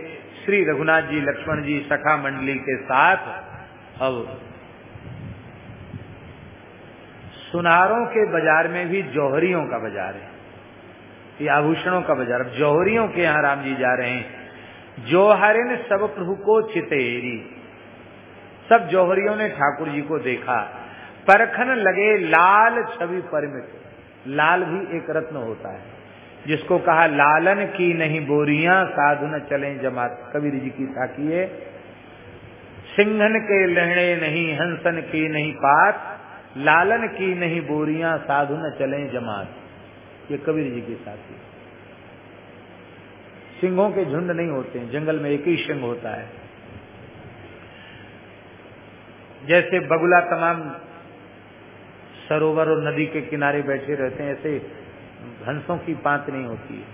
श्री रघुनाथ जी, लक्ष्मण जी, सखा मंडली के साथ अब सुनारों के बाज़ार में भी जौहरियों का बाज़ार है। ये आभूषणों का बाज़ार। अब जौहरियों के यहाँ राम जी जा रहे हैं। जौहरिन सब प्रभु को चितेरी। सब जौहरियों ने ठाकुर जी को देखा। परखन लगे लाल छवि परिमित। लाल भी एक रत्न होता है। जिसको कहा, लालन की नहीं बोरियाँ, साधु न चले जमात। कबीर जी की साखी है। सिंहन के लहणे नहीं, हंसन की नहीं पात। लालन की नहीं, बोरियाँ साधु न चले जमात। ये कबीर जी की साथी। सिंहों के झुंड नहीं होते हैं, जंगल में एक ही सिंह होता है। जैसे बगुला तमाम सरोवर और नदी के किनारे बैठे रहते हैं, ऐसे हंसों की पांत नहीं होती है।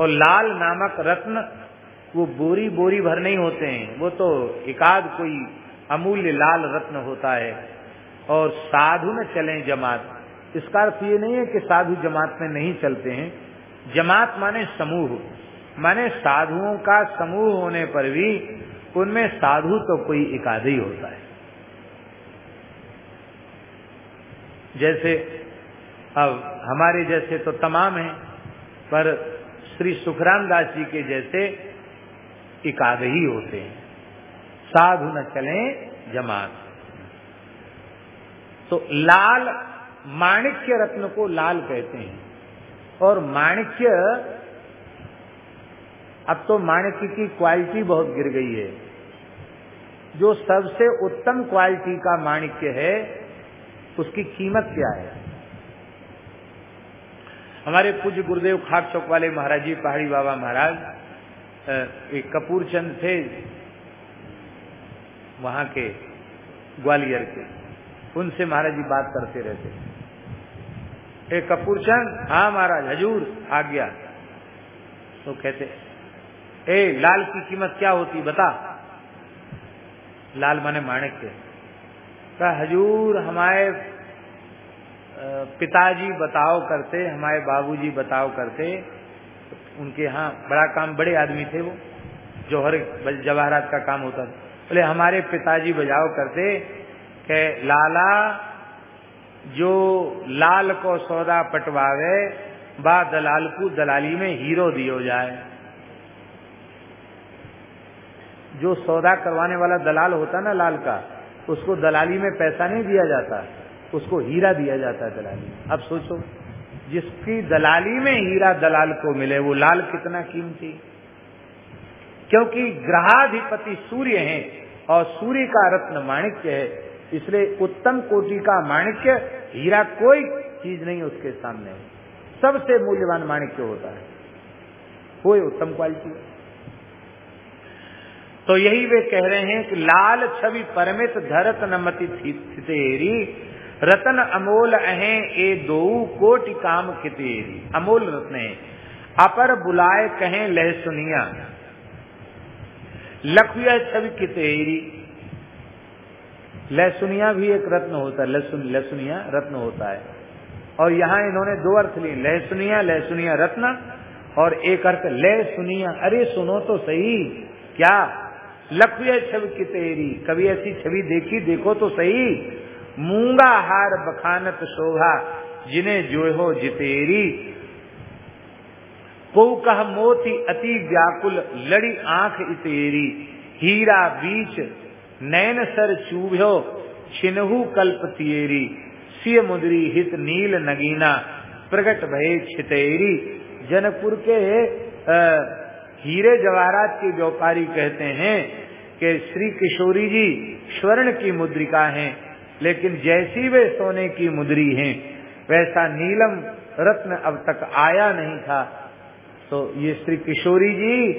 और लाल नामक रत्न, वो बोरी बोरी भर नहीं होते हैं। वो तो एकाध कोई अमूल्य लाल रत्न होता है। और साधु में चले जमात। इसका अर्थ ये नहीं है कि साधु जमात में नहीं चलते हैं। जमात माने समूह। माने साधुओं का समूह होने पर भी उनमें साधु तो कोई एकाध होता है। जैसे अब हमारे जैसे तो तमाम हैं, पर श्री सुखराम दास जी के जैसे एकाध होते हैं। साधु न चले जमात। तो लाल माणिक्य रत्न को लाल कहते हैं। और माणिक्य, अब तो माणिक्य की क्वालिटी बहुत गिर गई है। जो सबसे उत्तम क्वालिटी का माणिक्य है, उसकी कीमत क्या है? हमारे पूज्य गुरुदेव खाक चौक वाले महाराज जी पहाड़ी बाबा महाराज एक कपूर चंद थे, वहाँ के ग्वालियर के। उनसे महाराज जी बात करते रहते। एक कपूर चंद हाँ महाराज, हजूर, आ गया। तो कहते, ए, लाल की कीमत क्या होती बता। लाल माने माणिक्य। का हजूर, हमारे पिताजी बताओ करते, हमारे बाबूजी बताओ करते। उनके यहाँ बड़ा काम, बड़े आदमी थे वो। जौहर, जवाहरात का काम होता था। बोले, हमारे पिताजी बजाओ करते के लाला जो लाल को सौदा पटवावे बा दलाल को दलाली में हीरो दियो जाए जो सौदा करवाने वाला दलाल होता ना लाल का उसको दलाली में पैसा नहीं दिया जाता उसको हीरा दिया जाता है दलाली अब सोचो जिसकी दलाली में हीरा दलाल को मिले वो लाल कितना कीमती क्योंकि ग्रहाधिपति सूर्य है और सूर्य का रत्न माणिक्य है इसलिए उत्तम कोटि का माणिक्य, हीरा कोई चीज़ नहीं उसके सामने। सबसे मूल्यवान माणिक्य होता है। कोई उत्तम क्वालिटी तो यही वे कह रहे हैं कि लाल छवि परमित धरत नमति थितेरी, रतन अमोल अहे ए दो कोटि काम खितेरी अमोल रत्न अपर बुलाए कहें लह सुनिया। लखुया छवि कितेरी। लहसुनिया भी एक रत्न होता है, लहसुन, लहसुनिया रत्न होता है। और यहाँ इन्होंने दो अर्थ लिए, लहसुनिया लहसुनिया रत्न और एक अर्थ लह सुनिया अरे सुनो तो सही, क्या? लखुया छवि की तेरी, कभी ऐसी छवि देखी, देखो तो सही। मूँगा हार बखानत शोभा, जिन्हें जो हो जितेरी। को कह मोती अति व्याकुल, लड़ी आँख इतेरी। हीरा बीच नैन सर चूभ्यो, छिन्हु कल्प तियेरी सिय मुद्री हित नील नगीना, प्रगट भय छितेरी। जनकपुर के हीरे जवाहरात के व्यापारी कहते हैं कि श्री किशोरी जी स्वर्ण की मुद्रिका हैं, लेकिन जैसी वे सोने की मुद्री हैं, वैसा नीलम रत्न अब तक आया नहीं था। तो ये श्री किशोरी जी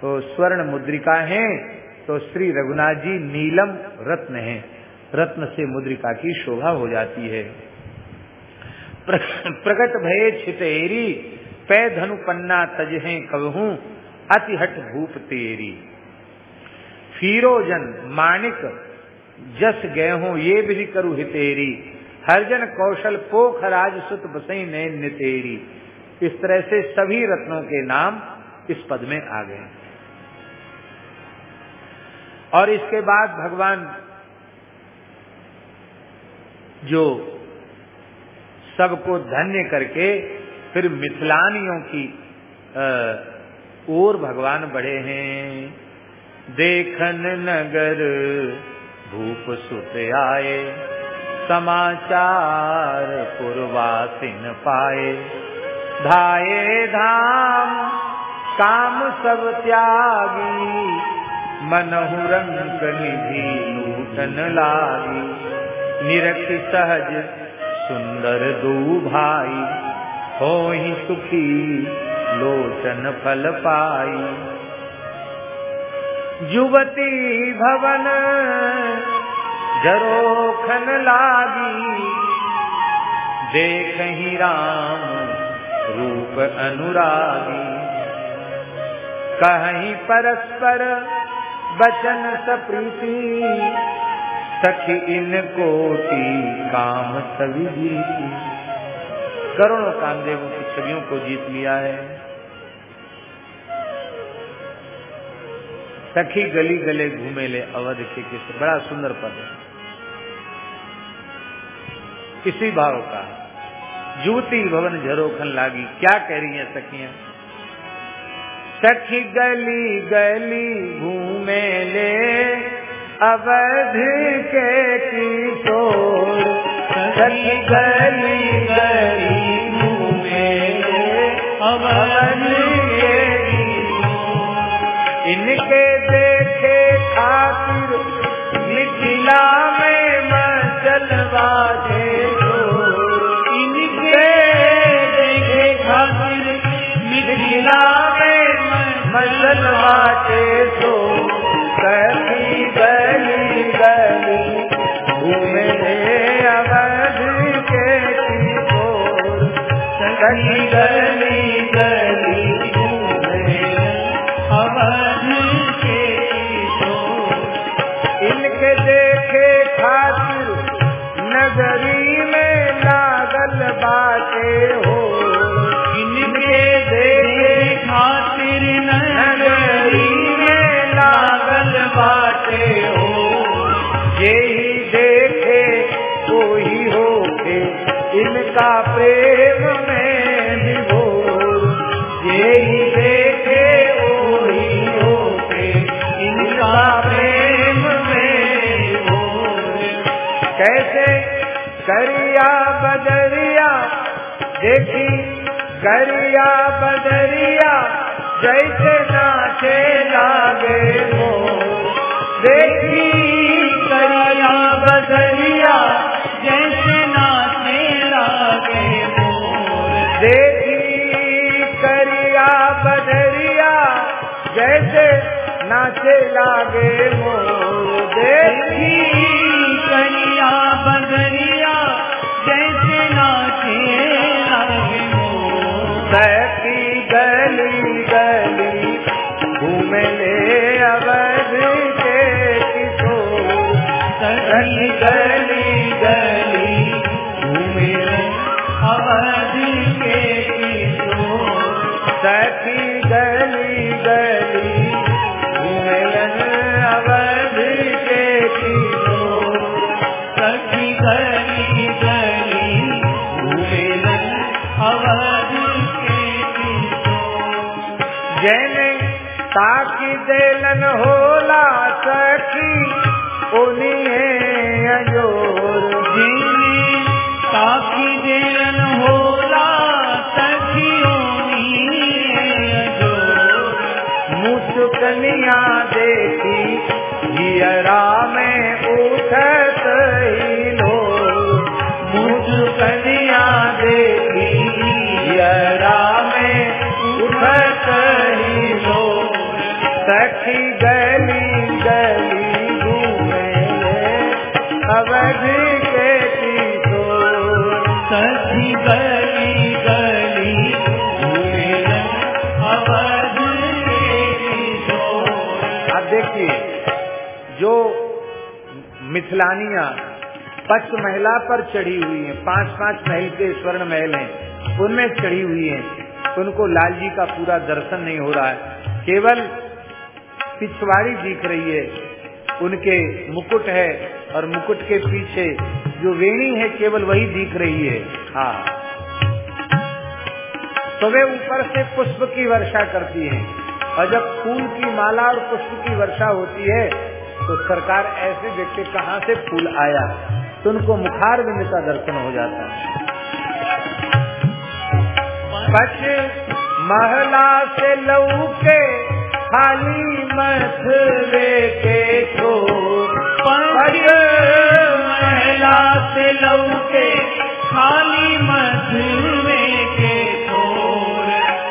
तो स्वर्ण मुद्रिका है तो श्री रघुनाथ जी नीलम रत्न है। रत्न से मुद्रिका की शोभा हो जाती है। प्रकट भये छितेरी, पै धनु पन्ना तजहे कबहू अतिहट भूप तेरी। फीरोजन माणिक, जस गए हो ये भी करु हितेरी हरजन कौशल पोख राज सुत बसई नैन्य तेरी। इस तरह से सभी रत्नों के नाम इस पद में आ गए। और इसके बाद भगवान जो सबको धन्य करके फिर मिथिलानियों की ओर भगवान बढ़े हैं। देखन नगर, भूप सुत आए, समाचार पूर्वासिन पाए। धाये धाम, काम सब त्यागी मनहु रंग निधि नूतन लागी। निरख सहज सुंदर दो भाई हो ही सुखी लोचन फल पाई। युवती भवन जरोखन लागी। देख ही राम रूप अनुरागी। कहीं परस्पर बचन सप्रीति, सखी इन कोटि काम सभी जीती करोड़ों कामदेवों की छवियों को जीत लिया है। सखी गली गले घूमे ले अवध के किस, बड़ा सुंदर पद है। इसी भाव का जुवती भवन झरोखन लागी, क्या कह रही है सखियाँ? सखी गली गली घूमे ले, अवध के किशोर। सखी गली गली घूमे अवध के इनके देखे खातिर मिथिला नाचे लागे देखी कनिया बदरिया मिथिलानिया पच महिला पर चढ़ी हुई हैं। पाँच पाँच महल के स्वर्ण महल हैं। उनमें चढ़ी हुई हैं। उनको लाल जी का पूरा दर्शन नहीं हो रहा है। केवल पिछवाड़ी दिख रही है। उनके मुकुट है और मुकुट के पीछे जो वेणी है केवल वही दिख रही है। हाँ। तो वे ऊपर से पुष्प की वर्षा करती हैं। और जब फूल की माला और पुष्प की वर्षा होती है सरकार ऐसे देखते कहाँ से फूल आया? तो उनको मुखार बिंद का दर्शन हो जाता है। पच महला से लऊ के खाली मथवे के छो। महिला से लौके खाली मधुमे के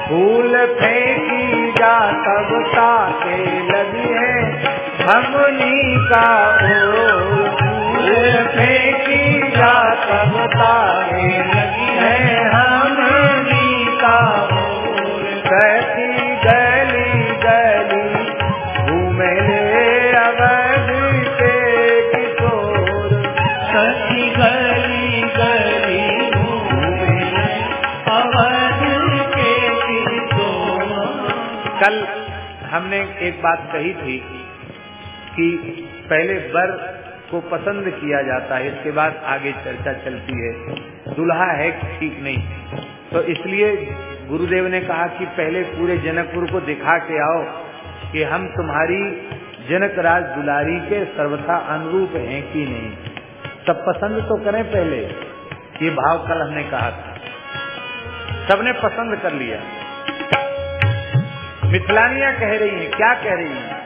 फूल फेंकी जा तब ताके हमनी का फेंकी जा तब ताके लगी है हमनी का कैसी गली गली घूमे अवध के किशोर सखी गली गली घूमे अवध के किशोर कल हमने एक बात कही थी पहले वर को पसंद किया जाता है, इसके बाद आगे चर्चा चलती है। दुल्हा है ठीक नहीं? तो इसलिए गुरुदेव ने कहा कि पहले पूरे जनकपुर को दिखा के आओ कि हम तुम्हारी जनक राज दुलारी के सर्वथा अनुरूप हैं कि नहीं। सब पसंद तो करें पहले, ये भाव कल हमने कहा था। सबने पसंद कर लिया। मिथिलानिया कह रही है, क्या कह रही हैं?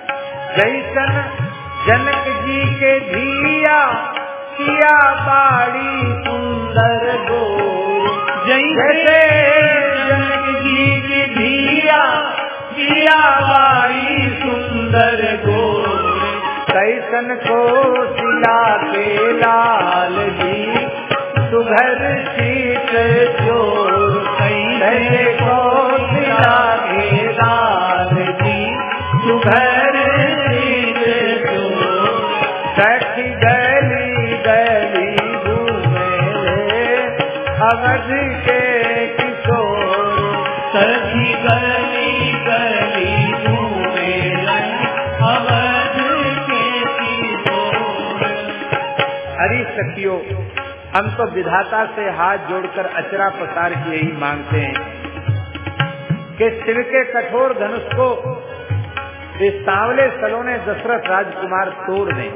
जैसन जनक जी के धिया किया बाड़ी सुंदर गोर जैसे जनक जी की धिया किया बाई सुंदर गो कैसन को सिला के लाल जी सुघर सीत चोर। कैसे को सिला के लाल जी सुघर अवध के किशोर सखी गली गली अवध के किशोर। हम तो विधाता से हाथ जोड़कर अचरा पसार के यही मांगते हैं कि शिव के कठोर धनुष को इस सांवले सलोने दशरथ राजकुमार तोड़ दें।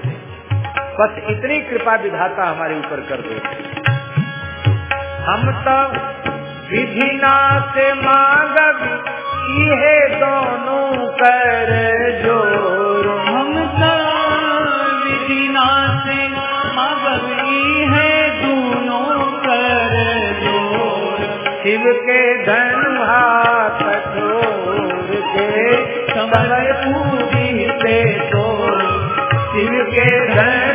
बस इतनी कृपा विधाता हमारे ऊपर कर दो। हम तो विधिना से मांगब ये दोनों कर ज़ोर। हम विधिना से मगवी है दोनों कर ज़ोर। शिव के धन कठोर के कमल पूरी से तो शिव के धनु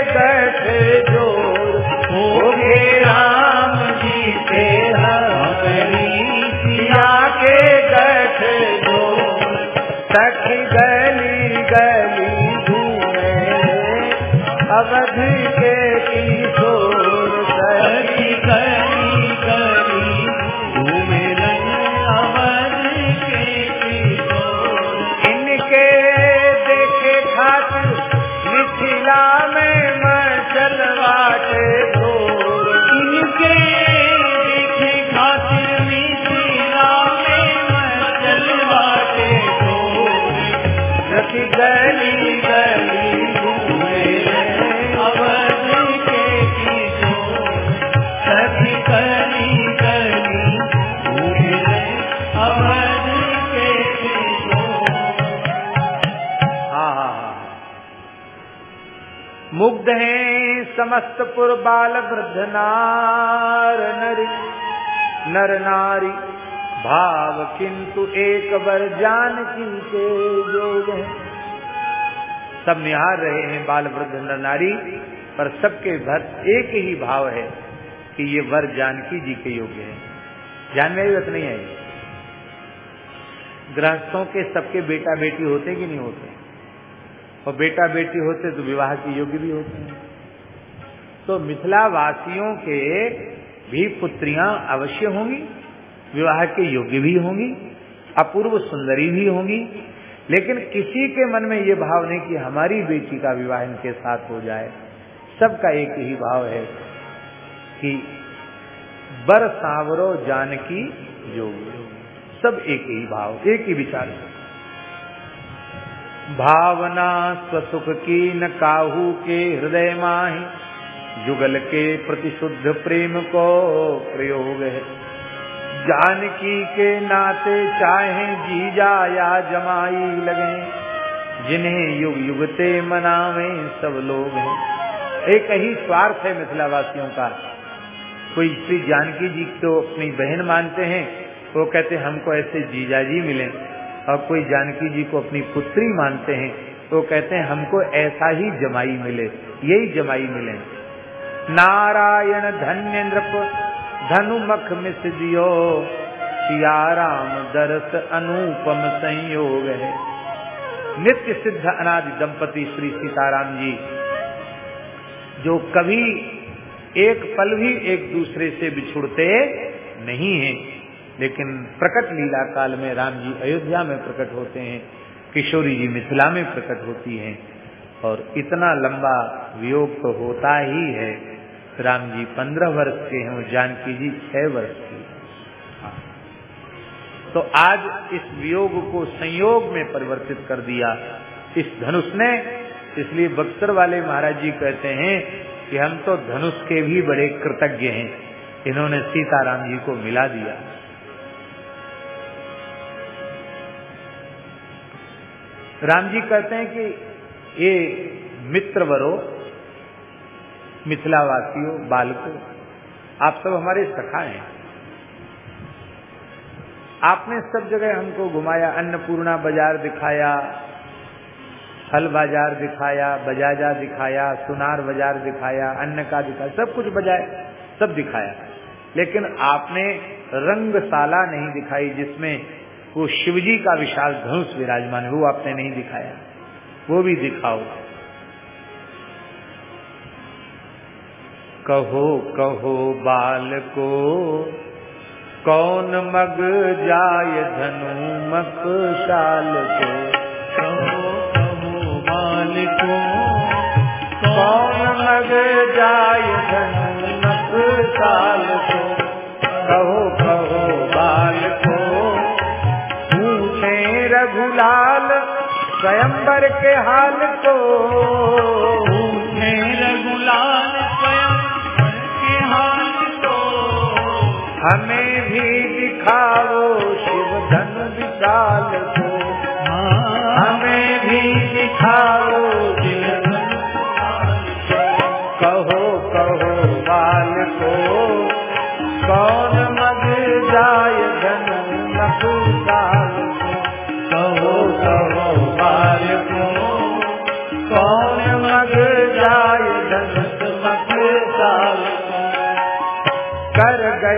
ज़ोर हो राम पुर बाल वृद्ध नार नर नर नारी भाव किंतु एक बर जान के जोग है। सब निहार रहे हैं बाल वृद्ध नर नारी, पर सबके भर एक ही भाव है कि ये वर जानकी जी के योग्य है। जान में बात नहीं आई गृहस्थों के सबके बेटा बेटी होते कि नहीं होते? और बेटा बेटी होते तो विवाह के योग्य भी होते। हैं तो मिथिला वासियों के भी पुत्रियाँ अवश्य होंगी, विवाह के योग्य भी होंगी, अपूर्व सुंदरी भी होंगी। लेकिन किसी के मन में ये भाव नहीं कि हमारी बेटी का विवाह इनके साथ हो जाए। सबका एक ही भाव है कि बर सांवरो जानकी जोग। सब एक ही भाव, एक ही विचार भावना स्वसुख की न काहू के हृदय माही। जुगल के प्रतिशुद्ध प्रेम को प्रयोग है। जानकी के नाते चाहे जीजा या जमाई लगे, जिन्हें युग युगते मनावे सब लोग हैं। एक ही स्वार्थ है मिथिलावासियों का। कोई श्री जानकी जी को अपनी बहन मानते हैं, वो कहते हमको ऐसे जीजा जी मिले। और कोई जानकी जी को अपनी पुत्री मानते हैं तो कहते हैं, हमको ऐसा ही जमाई मिले, यही जमाई मिले। नारायण धन्य नृप धनु मख मिस दियो सिया राम दरस अनुपम संयोग है। नित्य सिद्ध अनादि दंपति श्री सीताराम जी, जो कभी एक पल भी एक दूसरे से बिछुड़ते नहीं हैं, लेकिन प्रकट लीला काल में राम जी अयोध्या में प्रकट होते हैं, किशोरी जी मिथिला में प्रकट होती हैं, और इतना लंबा वियोग तो होता ही है। राम जी पंद्रह वर्ष के हैं, और जानकी जी छह वर्ष की तो आज इस वियोग को संयोग में परिवर्तित कर दिया। इस धनुष ने, इसलिए बक्सर वाले महाराज जी कहते हैं कि हम तो धनुष के भी बड़े कृतज्ञ हैं। इन्होंने सीताराम जी को मिला दिया। राम जी कहते हैं कि ये मित्र वरो मिथिलावासियों, बालकों, आप सब हमारे सखा हैं आपने सब जगह हमको घुमाया, अन्नपूर्णा बाज़ार दिखाया, फल बाज़ार दिखाया, बजाजा दिखाया, सुनार बाज़ार दिखाया, अन्न का दिखाया, सब कुछ बजाय सब दिखाया। लेकिन आपने रंगशाला नहीं दिखाई जिसमें वो शिवजी का विशाल धनुष विराजमान है, वो आपने नहीं दिखाया। वो भी दिखाओ। कहो कहो बाल को कौन मग जाय धनु मक शाल को कहो कहो बाल को कौन मग जाय धनु मक शाल को कहो कहो बाल को पूछे रघुलाल स्वयंवर के हाल को। पूछे रघुलाल हमें भी दिखाओ शिव धन विशाल को हमें भी दिखाओ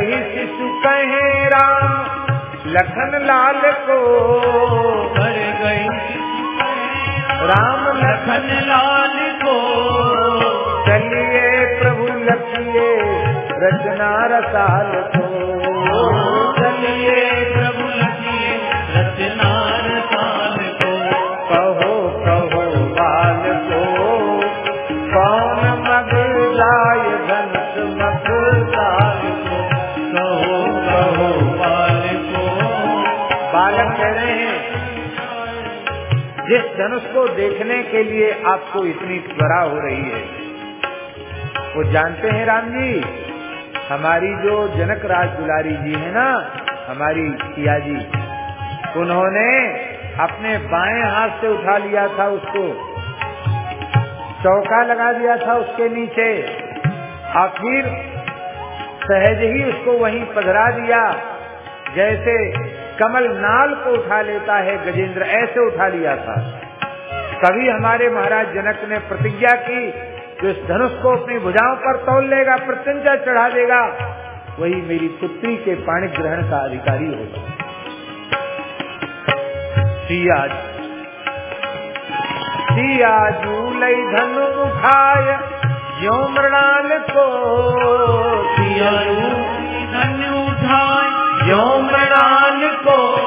गई शिशु कहे राम, लखन लाल को भर गई। राम लखन लाल को चलिए प्रभु लखिए, रचना रसाल को। चलिए धनुष को देखने के लिए आपको इतनी त्वरा हो रही है। वो जानते हैं राम जी, हमारी जो जनक राज दुलारी जी है ना, हमारी सिया जी, उन्होंने अपने बाएँ हाथ से उठा लिया था उसको। चौका लगा दिया था उसके नीचे। फिर सहज ही उसको वहीं पधरा दिया। जैसे कमल नाल को उठा लेता है गजेंद्र, ऐसे उठा लिया था। कभी हमारे महाराज जनक ने प्रतिज्ञा की, जो इस धनुष को अपनी भुजाओं पर तोल लेगा, प्रत्यंचा चढ़ा देगा, वही मेरी पुत्री के पाणी ग्रहण का अधिकारी होगा। सिया सिया जूलई धनु उठाय यो मृणाल को। सियारू धन्य उठाए यो मृणाल को।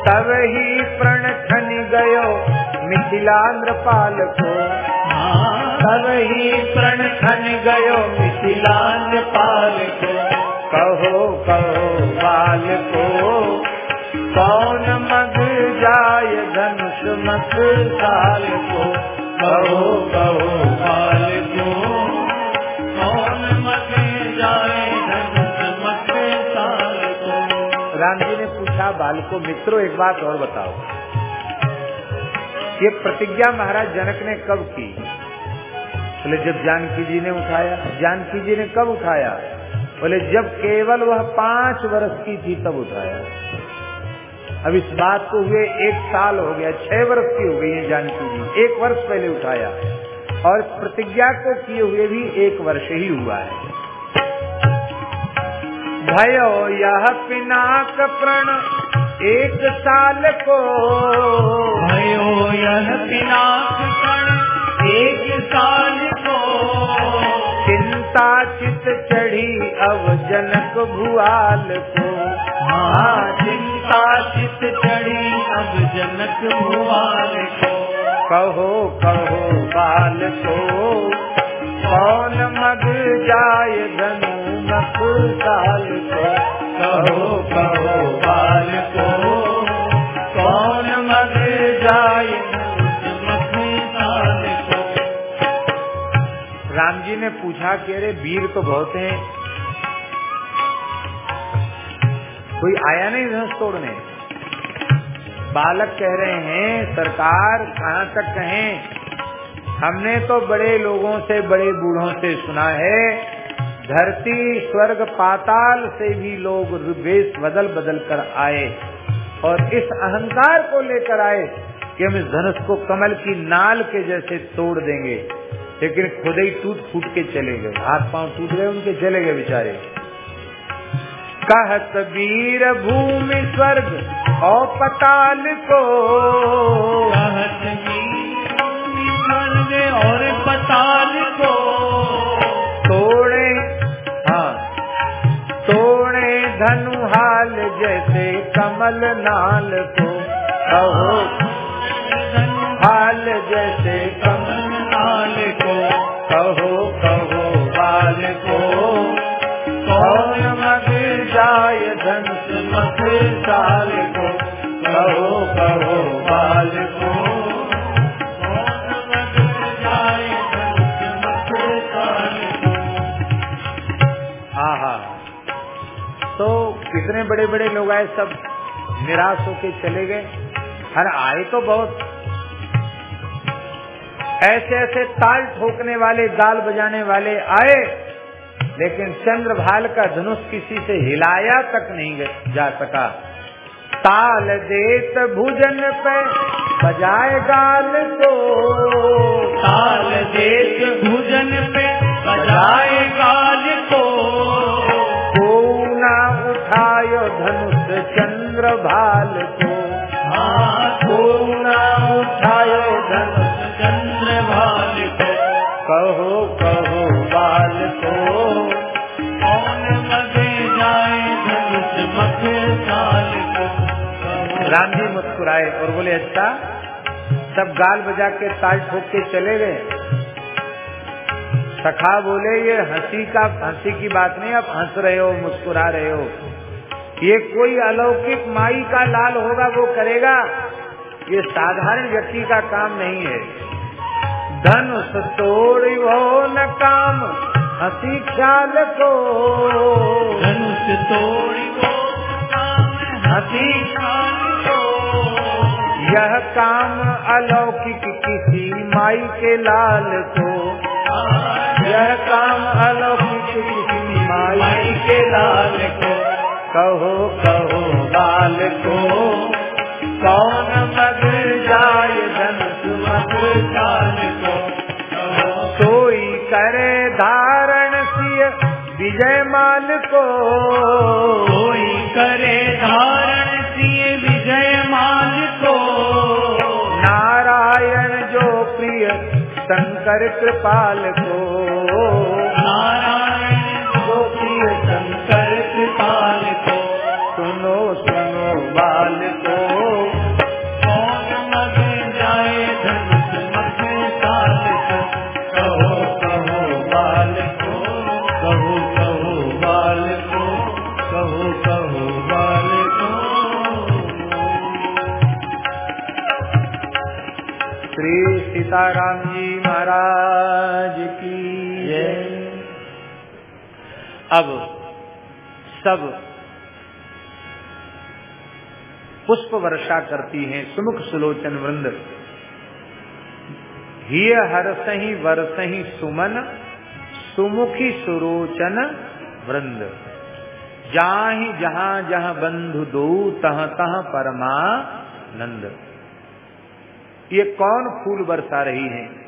तब ही प्रण खन गयो। मिथिला नृपाल को तब ही प्रण खन गयो मिथिला पाल को कहो कहो बाल को कौन मग जाय धनुष मत साल को कहो कहो पाल को कौन मत जाए धनुष मत साल को राम जी ने पूछा बाल को मित्रों, एक बात और बताओ। ये प्रतिज्ञा महाराज जनक ने कब की? बोले, जब जानकी जी ने उठाया। जानकी जी ने कब उठाया? बोले, जब केवल वह पाँच वर्ष की थी, तब उठाया। अब इस बात को हुए एक साल हो गया, छह वर्ष की हो गई है जानकी जी। एक वर्ष पहले उठाया। और प्रतिज्ञा को किए हुए भी एक वर्ष ही हुआ है। भयो यह पिनाक प्रण। एक साल को। भयो यह कण एक साल को। चिंता चित चढ़ी अब जनक भुआल को। हाँ चिंता चित चढ़ी अब जनक भुआल को। कहो कहो बाल को कौन मग जाय धनु मक साल को। कौन को राम जी ने पूछा कि अरे वीर तो बहुत हैं। कोई आया नहीं धनुष तोड़ने? बालक कह रहे हैं, सरकार कहाँ तक कहें? हमने तो बड़े लोगों से, बड़े बूढ़ों से सुना है। धरती स्वर्ग पाताल से भी लोग वेश बदल बदल कर आए और इस अहंकार को लेकर आए कि हम इस धनुष को कमल की नाल के जैसे तोड़ देंगे। लेकिन खुद ही टूट फूट के चले गए। हाथ पाँव टूट गए उनके चले गए बेचारे। कहत वीर भूमि स्वर्ग और पताल को। कहत वीर भूमि स्वर्ग और पताल को। तोड़े तोड़े धनुहाल जैसे कमल नाल को। कहो हाल जैसे कमल नाल को। कहो कहो, बाल को। कौन मग जाय धनुष मत साल को। कहो कहो, बाल को। तो कितने बड़े बड़े लोग आए, सब निराश होके चले गए। हर आए तो बहुत। ऐसे ऐसे ताल ठोकने वाले दाल बजाने वाले आए, लेकिन चंद्रभाल का धनुष किसी से हिलाया तक नहीं जा सका। ताल देत भुजन पे बजाए गाल को। ताल देत भुजन पे बजाए गाल को। चंद्र भाल को उठायो चंद्र भाल को। कहो कहो बाल को। कौन मगे जाए धनुष मख साल को। राम जी मुस्कुराए और बोले अच्छा सब गाल बजा के ताल ठोक के चले गए? सखा बोले ये हँसी का हँसी की बात नहीं आप हंस रहे हो मुस्कुरा रहे हो। ये कोई अलौकिक माई का लाल होगा वो करेगा। ये साधारण व्यक्ति का काम नहीं है। धनुष तोड़ वो न काम हसी ख्याल को धनुष तोड़ी हँसी यह काम अलौकिक किसी माई के लाल को। यह काम अलौकिक किसी माई के लाल को। कहो कहो बाल को कौन मग जाय धनुष मग काल को? सोई करे धारण सिय विजय माल को? कोई करे धारण सिए विजय माल को? नारायण जो प्रिय शंकर कृपाल को। नारायण सीताराम जी महाराज की अब सब पुष्प वर्षा करती हैं सुमुख सुलोचन वृंद। हिय हरसही वरसही सुमन सुमुखी सुरोचन वृंद। जाहि जहाँ जहाँ बंधु दो तह तह परमानंद ये कौन फूल बरसा रही हैं?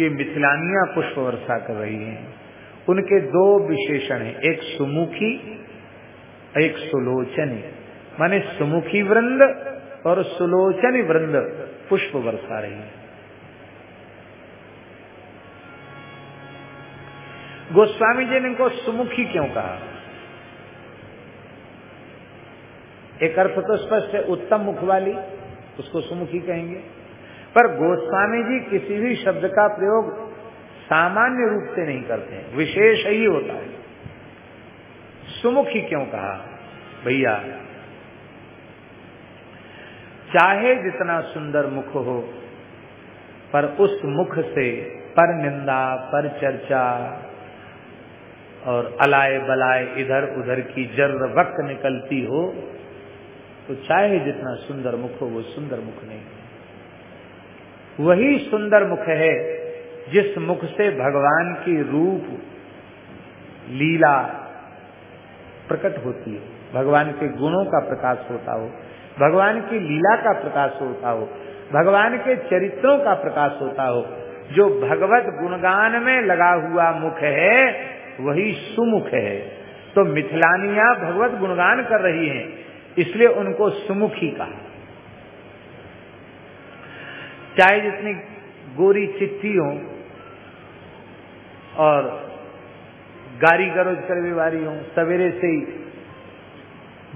ये मिथिलानिया पुष्प वर्षा कर रही हैं। उनके दो विशेषण हैं, एक सुमुखी, एक सुलोचनी। माने सुमुखी वृंद और सुलोचनी वृंद पुष्प वर्षा रही है। गोस्वामी जी ने इनको सुमुखी क्यों कहा? एक अर्थ तो स्पष्ट है, उत्तम मुख वाली, उसको सुमुखी कहेंगे। पर गोस्वामी जी किसी भी शब्द का प्रयोग सामान्य रूप से नहीं करते हैं। विशेष ही होता है। सुमुखी क्यों कहा? भैया, चाहे जितना सुंदर मुख हो, पर उस मुख से पर निंदा, पर चर्चा और अलाय बलाय इधर उधर की जर वक्त निकलती हो तो चाहे जितना सुंदर मुख हो, वो सुंदर मुख नहीं। वही सुंदर मुख है जिस मुख से भगवान की रूप लीला प्रकट होती है। भगवान के गुणों का प्रकाश होता हो, भगवान की लीला का प्रकाश होता हो, भगवान के चरित्रों का प्रकाश होता हो, जो भगवत गुणगान में लगा हुआ मुख है, वही सुमुख है। तो मिथिलानिया भगवत गुणगान कर रही हैं, इसलिए उनको सुमुखी कहा। चाहे जितनी गोरी चिट्ठी हो और गाली गरोज कर बीमारी हो सवेरे से ही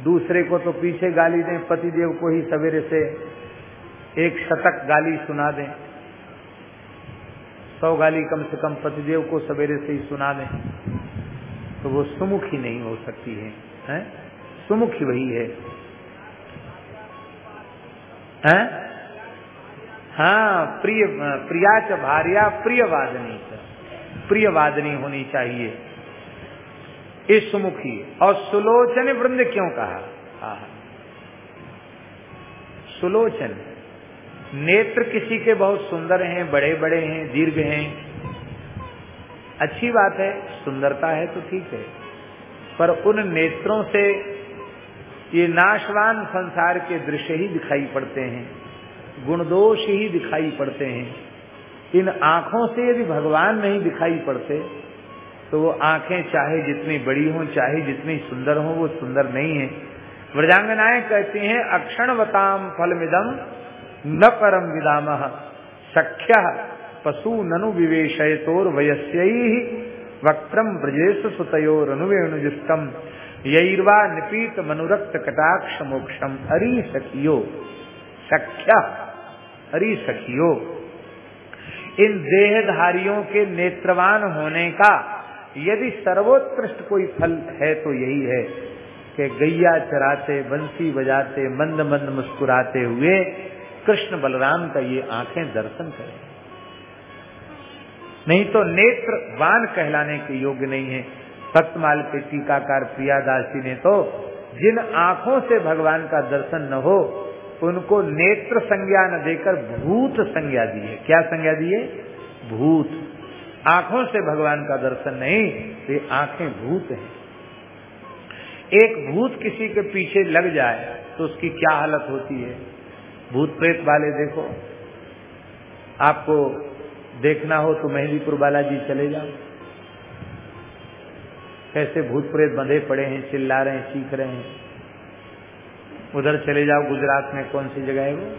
दूसरे को तो पीछे गाली दें पतिदेव को ही सवेरे से एक शतक गाली सुना दें सौ गाली कम से कम पतिदेव को सवेरे से ही सुना दें तो वो सुमुखी नहीं हो सकती है, है? सुमुखी वही है हैं? हाँ प्रिय, प्रिया च भार्या, प्रिय वादनी प्रिय वादनी होनी चाहिए। इस सुमुखी और सुलोचन वृंद क्यों कहा? हाँ सुलोचन। नेत्र किसी के बहुत सुंदर हैं बड़े बड़े हैं, दीर्घ हैं। अच्छी बात है, सुंदरता है तो ठीक है। पर उन नेत्रों से ये नाशवान संसार के दृश्य ही दिखाई पड़ते हैं। गुणदोष ही दिखाई पड़ते हैं। इन आँखों से यदि भगवान नहीं दिखाई पड़ते तो वो आँखें चाहे जितनी बड़ी हों, चाहे जितनी सुंदर हों, वो सुंदर नहीं है। व्रजांगनाएँ कहती हैं अक्षण अक्षणवताम फलमिदम न परम विदाम। सख्य पशु ननु विवेशयतोर वयस्य वक्त्रम ब्रजेश सुतयोरनुवेणुजुष्टम यईर्वा निपीत मनुरक्त कटाक्ष मोक्षम हरि सखियो सख्या हरि सखियो, इन देहधारियों के नेत्रवान होने का यदि सर्वोत्कृष्ट कोई फल है तो यही है कि गैया चराते, बंसी बजाते, मंद मंद मुस्कुराते हुए कृष्ण बलराम का ये आँखें दर्शन करें। नहीं तो नेत्रवान कहलाने के योग्य नहीं है। भक्तमाल के टीकाकार प्रियादासी ने तो जिन आँखों से भगवान का दर्शन न हो उनको नेत्र संज्ञा न देकर भूत संज्ञा दी है। क्या संज्ञा दी है? भूत। आँखों से भगवान का दर्शन नहीं ये आँखें भूत हैं। एक भूत किसी के पीछे लग जाए तो उसकी क्या हालत होती है? भूत प्रेत वाले देखो। आपको देखना हो तो मेहंदीपुर बालाजी चले जाओ। कैसे भूत प्रेत बंधे पड़े हैं, चिल्ला रहे हैं, चीख रहे हैं। उधर चले जाओ गुजरात में, कौन सी जगह है वो?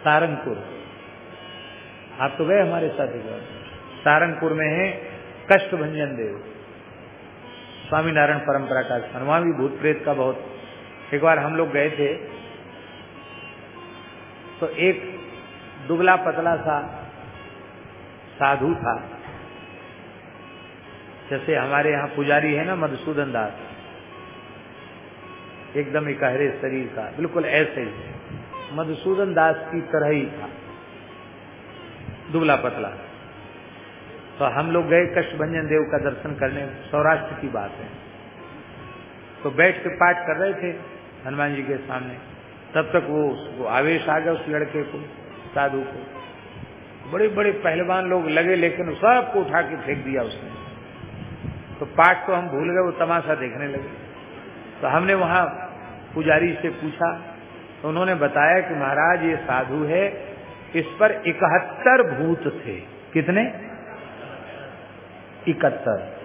सारंगपुर। आप तो गए हमारे साथ सारंगपुर में है कष्ट भंजन देव। स्वामीनारायण परंपरा का स्थान। वहाँ भी भूत प्रेत का बहुत। एक बार हम लोग गए थे तो एक दुबला पतला सा साधु था। जैसे हमारे यहाँ पुजारी है ना मधुसूदन दास। एकदम इकहरे शरीर का, बिल्कुल ऐसे ही। मधुसूदन दास की तरह ही था। दुबला पतला। तो हम लोग गए कष्टभंजन देव का दर्शन करने, सौराष्ट्र की बात है। तो बैठ के पाठ कर रहे थे हनुमान जी के सामने। तब तक वो उसको आवेश आ गया उस लड़के को, साधु को। बड़े बड़े पहलवान लोग लगे, लेकिन सबको उठा के फेंक दिया उसने। तो पाठ तो हम भूल गए, वो तमाशा देखने लगे। तो हमने वहाँ पुजारी से पूछा तो उन्होंने बताया कि महाराज, ये साधु है, इस पर इकहत्तर भूत थे। कितने? इकहत्तर।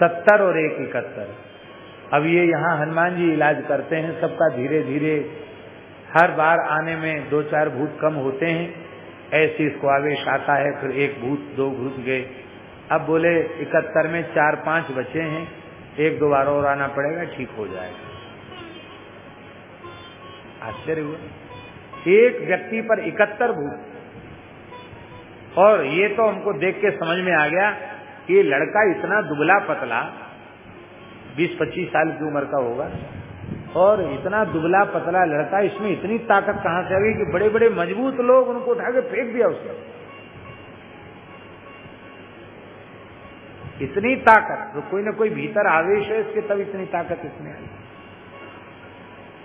सत्तर और एक इकहत्तर। अब ये यहाँ हनुमान जी इलाज करते हैं, सबका धीरे धीरे हर बार आने में दो चार भूत कम होते हैं। ऐसे इसको आवेश आता है, फिर एक भूत, दो भूत गए। अब बोले, इकहत्तर में चार पाँच बचे हैं। एक दो बार और आना पड़ेगा, ठीक हो जाएगा। आश्चर्य हुआ। एक व्यक्ति पर इकहत्तर भूत। और ये तो हमको देख के समझ में आ गया कि लड़का इतना दुबला पतला 20-25 साल की उम्र का होगा, और इतना दुबला पतला लड़का, इसमें इतनी ताकत कहाँ से आ गई कि बड़े बड़े मज़बूत लोग उनको उठा के फेंक दिया उसने। इतनी ताकत तो कोई ना कोई भीतर आवेश है इसके, तब इतनी ताकत इसमें आई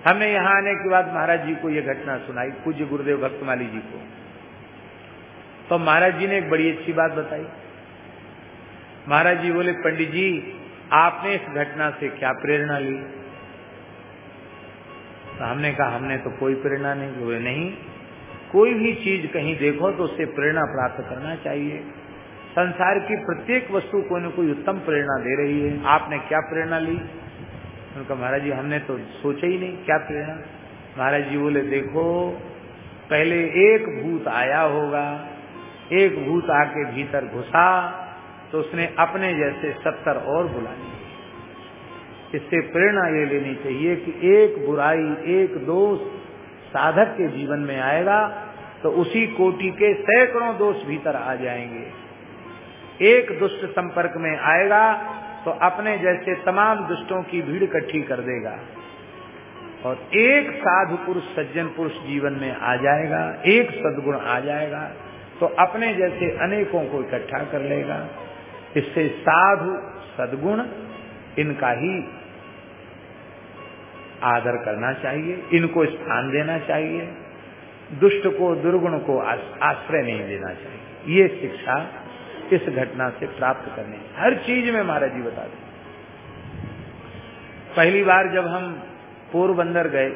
हमने यहाँ आने के बाद महाराज जी को यह घटना सुनाई, पूज्य गुरुदेव भक्तमाली जी को। तो महाराज जी ने एक बड़ी अच्छी बात बताई। महाराज जी बोले, पंडित जी, आपने इस घटना से क्या प्रेरणा ली? तो हमने कहा, हमने तो कोई प्रेरणा नहीं, बोले, नहीं, कोई भी चीज़ कहीं देखो तो उससे प्रेरणा प्राप्त करना चाहिए। संसार की प्रत्येक वस्तु कोई न कोई उत्तम प्रेरणा दे रही है। आपने क्या प्रेरणा ली? उनका महाराज जी, हमने तो सोचा ही नहीं, क्या प्रेरणा? महाराज जी बोले, देखो, पहले एक भूत आया होगा, एक भूत आके भीतर घुसा तो उसने अपने जैसे सत्तर और बुला लिए। इससे प्रेरणा ये लेनी चाहिए कि एक बुराई, एक दोष साधक के जीवन में आएगा तो उसी कोटि के सैकड़ों दोष भीतर आ जाएँगे। एक दुष्ट संपर्क में आएगा तो अपने जैसे तमाम दुष्टों की भीड़ इकट्ठी कर देगा। और एक साधु पुरुष, सज्जन पुरुष जीवन में आ जाएगा, एक सदगुण आ जाएगा तो अपने जैसे अनेकों को इकट्ठा कर लेगा। इससे साधु, सदगुण, इनका ही आदर करना चाहिए, इनको स्थान देना चाहिए, दुष्ट को, दुर्गुण को आश्रय नहीं देना चाहिए। ये शिक्षा इस घटना से प्राप्त करने। हर चीज़ में महाराज जी बता दें। पहली बार जब हम पोरबंदर गए,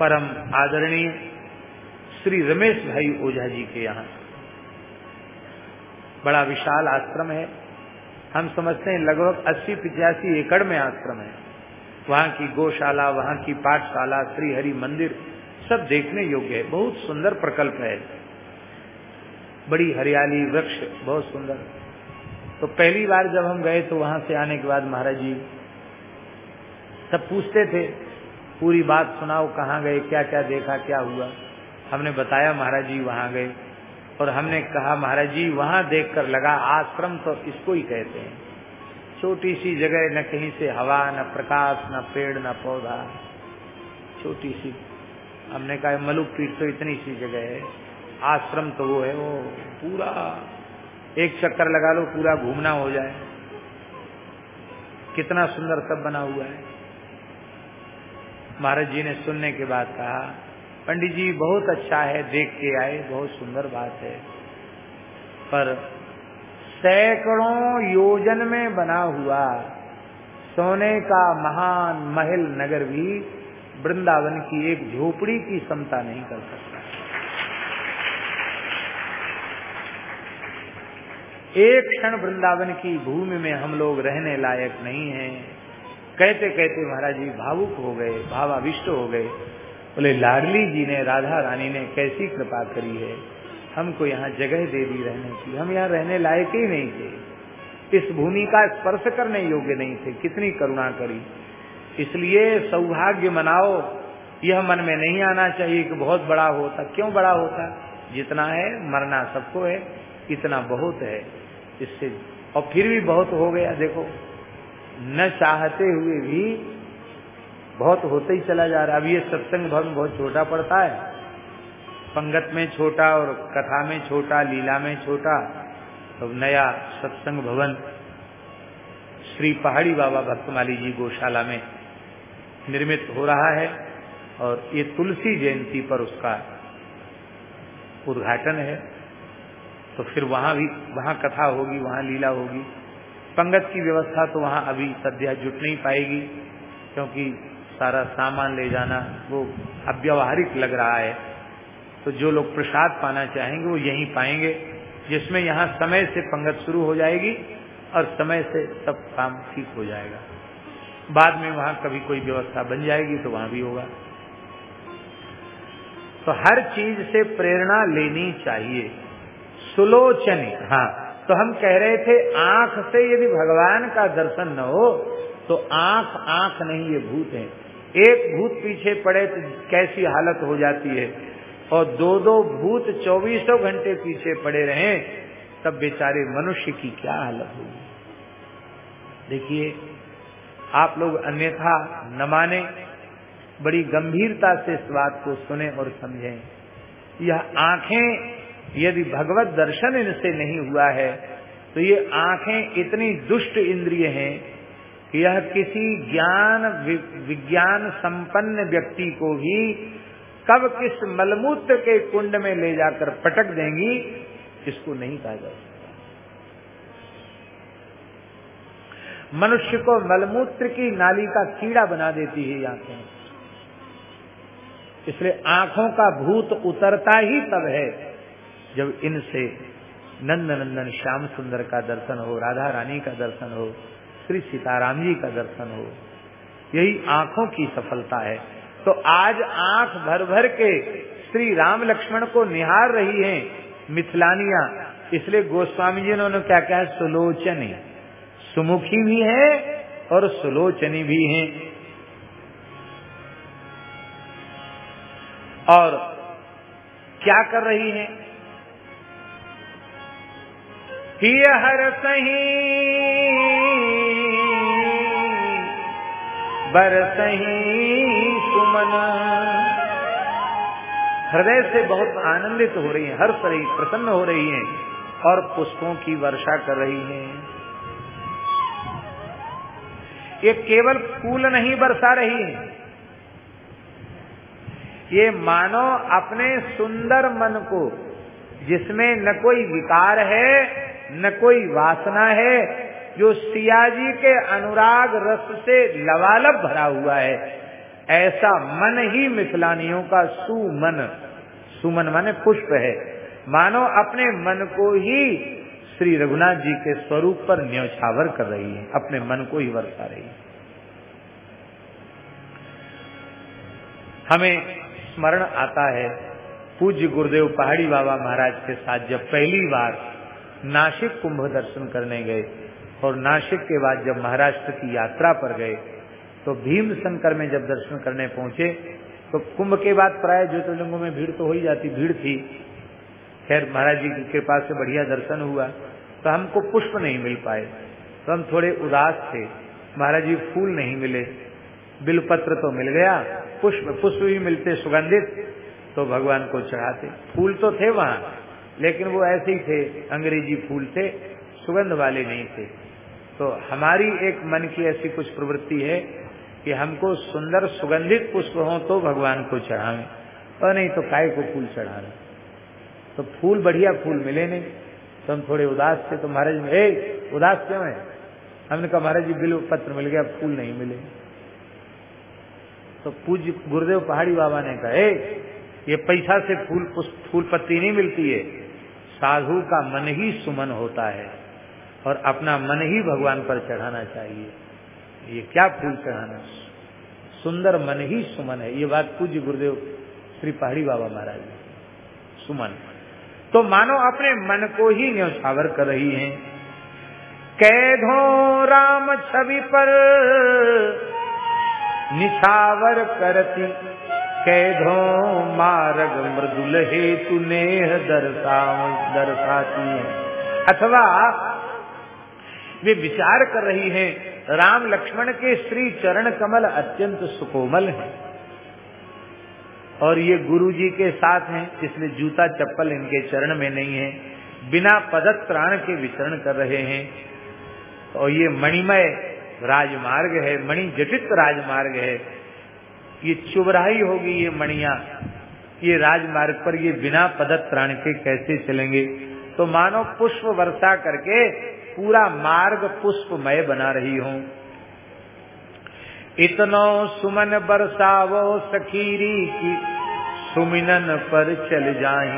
परम आदरणीय श्री रमेश भाई ओझा जी के यहाँ। बड़ा विशाल आश्रम है। हम समझते हैं लगभग अस्सी पिचासी एकड़ में आश्रम है। वहाँ की गौशाला, वहाँ की पाठशाला श्री हरि मंदिर सब देखने योग्य है। बहुत सुंदर प्रकल्प है। बड़ी हरियाली, वृक्ष, बहुत सुंदर। तो पहली बार जब हम गए तो वहाँ से आने के बाद महाराज जी सब पूछते थे, पूरी बात सुनाओ, कहाँ गए क्या क्या देखा, क्या हुआ? हमने बताया, महाराज जी वहाँ गए। और हमने कहा, महाराज जी, वहाँ देखकर लगा, आश्रम तो इसको ही कहते हैं। छोटी सी जगह, न कहीं से हवा, न प्रकाश, न पेड़, न पौधा। छोटी सी हमने कहा, मलुक पीठ तो इतनी सी जगह है। आश्रम तो वो है, वो पूरा एक चक्कर लगा लो, पूरा घूमना हो जाए। कितना सुंदर सब बना हुआ है। महाराज जी ने सुनने के बाद कहा, पंडित जी बहुत अच्छा है, देख के आए, बहुत सुंदर बात है। पर सैकड़ों योजन में बना हुआ सोने का महान महल नगर भी वृंदावन की एक झोपड़ी की क्षमता नहीं कर सकता। एक क्षण वृंदावन की भूमि में हम लोग रहने लायक नहीं हैं। कहते कहते महाराज जी भावुक हो गए, भावाविष्ट हो गए। बोले, लाडली जी ने, राधा रानी ने कैसी कृपा करी है? हमको यहाँ जगह दे दी रहने की। हम यहाँ रहने लायक ही नहीं थे। इस भूमि का स्पर्श करने योग्य नहीं थे। कितनी करुणा करी। इसलिए सौभाग्य मनाओ। यह मन में नहीं आना चाहिए कि बहुत बड़ा होता। क्यों बड़ा होता? जितना है, मरना सबको है, इतना बहुत है। इससे। और फिर भी बहुत हो गया, देखो। न चाहते हुए भी बहुत होते ही चला जा रहा है। अब ये सत्संग भवन बहुत छोटा पड़ता है। पंगत में छोटा और कथा में छोटा, लीला में छोटा तो नया सत्संग भवन श्री पहाड़ी बाबा भक्तमाली जी गौशाला में निर्मित हो रहा है और ये तुलसी जयंती पर उसका उद्घाटन है। तो फिर वहाँ भी, वहाँ कथा होगी, वहाँ लीला होगी। पंगत की व्यवस्था तो वहाँ अभी सद्या जुट नहीं पाएगी, क्योंकि सारा सामान ले जाना वो अव्यवहारिक लग रहा है। तो जो लोग प्रसाद पाना चाहेंगे वो यहीं पाएँगे, जिसमें यहाँ समय से पंगत शुरू हो जाएगी और समय से सब काम ठीक हो जाएगा। बाद में वहाँ कभी कोई व्यवस्था बन जाएगी तो वहाँ भी होगा। तो हर चीज़ से प्रेरणा लेनी चाहिए। सुलोचनी। हाँ। तो हम कह रहे थे आँख से यदि भगवान का दर्शन न हो तो आँख आँख नहीं ये भूत है। एक भूत पीछे पड़े तो कैसी हालत हो जाती है? और दो दो भूत चौबीसों घंटे पीछे पड़े रहे तब बेचारे मनुष्य की क्या हालत होगी देखिए आप लोग अन्यथा न माने बड़ी गंभीरता से इस बात को सुने और समझें। यह आँखें यदि भगवत दर्शन इनसे नहीं हुआ है तो ये आँखें इतनी दुष्ट इंद्रिय हैं कि यह किसी ज्ञान विज्ञान संपन्न व्यक्ति को भी कब किस मलमूत्र के कुंड में ले जाकर पटक देंगी, इसको नहीं कहा जा सकता। मनुष्य को मलमूत्र की नाली का कीड़ा बना देती है आँखें। इसलिए आँखों का भूत उतरता ही तब है। जब इनसे नंद नंदन श्याम सुंदर का दर्शन हो, राधा रानी का दर्शन हो, श्री सीताराम जी का दर्शन हो, यही आँखों की सफलता है। तो आज आँख भर भर के श्री राम लक्ष्मण को निहार रही हैं मिथिलानिया। इसलिए गोस्वामी जी ने क्या कहा? सुलोचनी। सुमुखी भी है और सुलोचनी भी है। और क्या कर रही है? हिय हर सही। बर सही सुमन। हृदय से बहुत आनंदित हो रही है, हर रही प्रसन्न हो रही है और पुष्पों की वर्षा कर रही है। ये केवल फूल नहीं बरसा रही है। ये मानो अपने सुंदर मन को, जिसमें न कोई विकार है न कोई वासना है, जो सियाजी के अनुराग रस से लवालब भरा हुआ है। ऐसा मन ही मिथिलानियों का सुमन। सुमन माने पुष्प है। मानो अपने मन को ही श्री रघुनाथ जी के स्वरूप पर न्यौछावर कर रही है। अपने मन को ही वर्षा रही है। हमें स्मरण आता है, पूज्य गुरुदेव पहाड़ी बाबा महाराज के साथ जब पहली बार नासिक कुंभ दर्शन करने गए और नासिक के बाद जब महाराष्ट्र की यात्रा पर गए तो भीम शंकर में जब दर्शन करने पहुँचे तो कुंभ के बाद प्राय ज्योतिर्लिंगों में भीड़ तो हो ही जाती, भीड़ थी। खैर, महाराज जी की कृपा से बढ़िया दर्शन हुआ तो हमको पुष्प नहीं मिल पाए। तो हम थोड़े उदास थे, महाराज जी फूल नहीं मिले, बिलपत्र तो मिल गया, पुष्प पुष्प भी मिलते सुगंधित तो भगवान को चढ़ाते। फूल तो थे वहाँ लेकिन वो ऐसे ही थे, अंग्रेज़ी फूल थे, सुगंध वाले नहीं थे। तो हमारी एक मन की ऐसी कुछ प्रवृत्ति है कि हमको सुंदर सुगंधित पुष्प हो तो भगवान को चढ़ावे, और नहीं तो काय को फूल चढ़ाना तो फूल बढ़िया फूल मिले नहीं। तो हम थोड़े उदास थे तो महाराज ए उदास क्यों है? हमने कहा, महाराज जी, बिल पत्र मिल गया, फूल नहीं मिले। तो पूज्य गुरुदेव पहाड़ी बाबा ने कहा ए ये पैसा से फूल फूल पत्ती नहीं मिलती है। साधु का मन ही सुमन होता है और अपना मन ही भगवान पर चढ़ाना चाहिए। ये क्या फूल चढ़ाना? सुंदर मन ही सुमन है। ये बात पूज्य गुरुदेव श्री पहाड़ी बाबा महाराज सुमन। तो मानो अपने मन को ही न्यौछावर कर रही हैं। कैधो राम छवि पर निछावर करती कैधो मार्ग मृदुल हेतु नेह दर्शा, दर्शाती है। अथवा वे विचार कर रही हैं, राम लक्ष्मण के श्री चरण कमल अत्यंत सुकोमल हैं। और ये गुरु जी के साथ हैं इसलिए जूता चप्पल इनके चरण में नहीं है, बिना पदत प्राण के विचरण कर रहे हैं। और ये मणिमय राजमार्ग है मणि जटित राजमार्ग है। ये चुबराही होगी ये मणिया, ये राजमार्ग पर ये बिना पदत प्राण के कैसे चलेंगे? तो मानो पुष्प वर्षा करके पूरा मार्ग पुष्पमय बना रही हूँ। इतनो सुमन बरसावो सखीरी की सुमिनन पर चल जाए।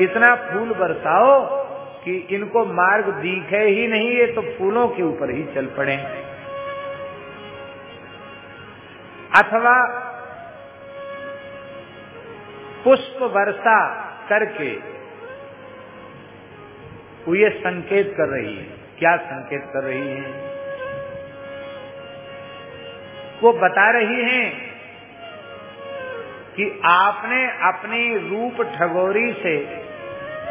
इतना फूल बरसाओ कि इनको मार्ग दिखे ही नहीं, ये तो फूलों के ऊपर ही चल पड़े। अथवा पुष्प वर्षा करके वो ये संकेत कर रही है। क्या संकेत कर रही है? वो बता रही हैं कि आपने अपनी रूप ठगोरी से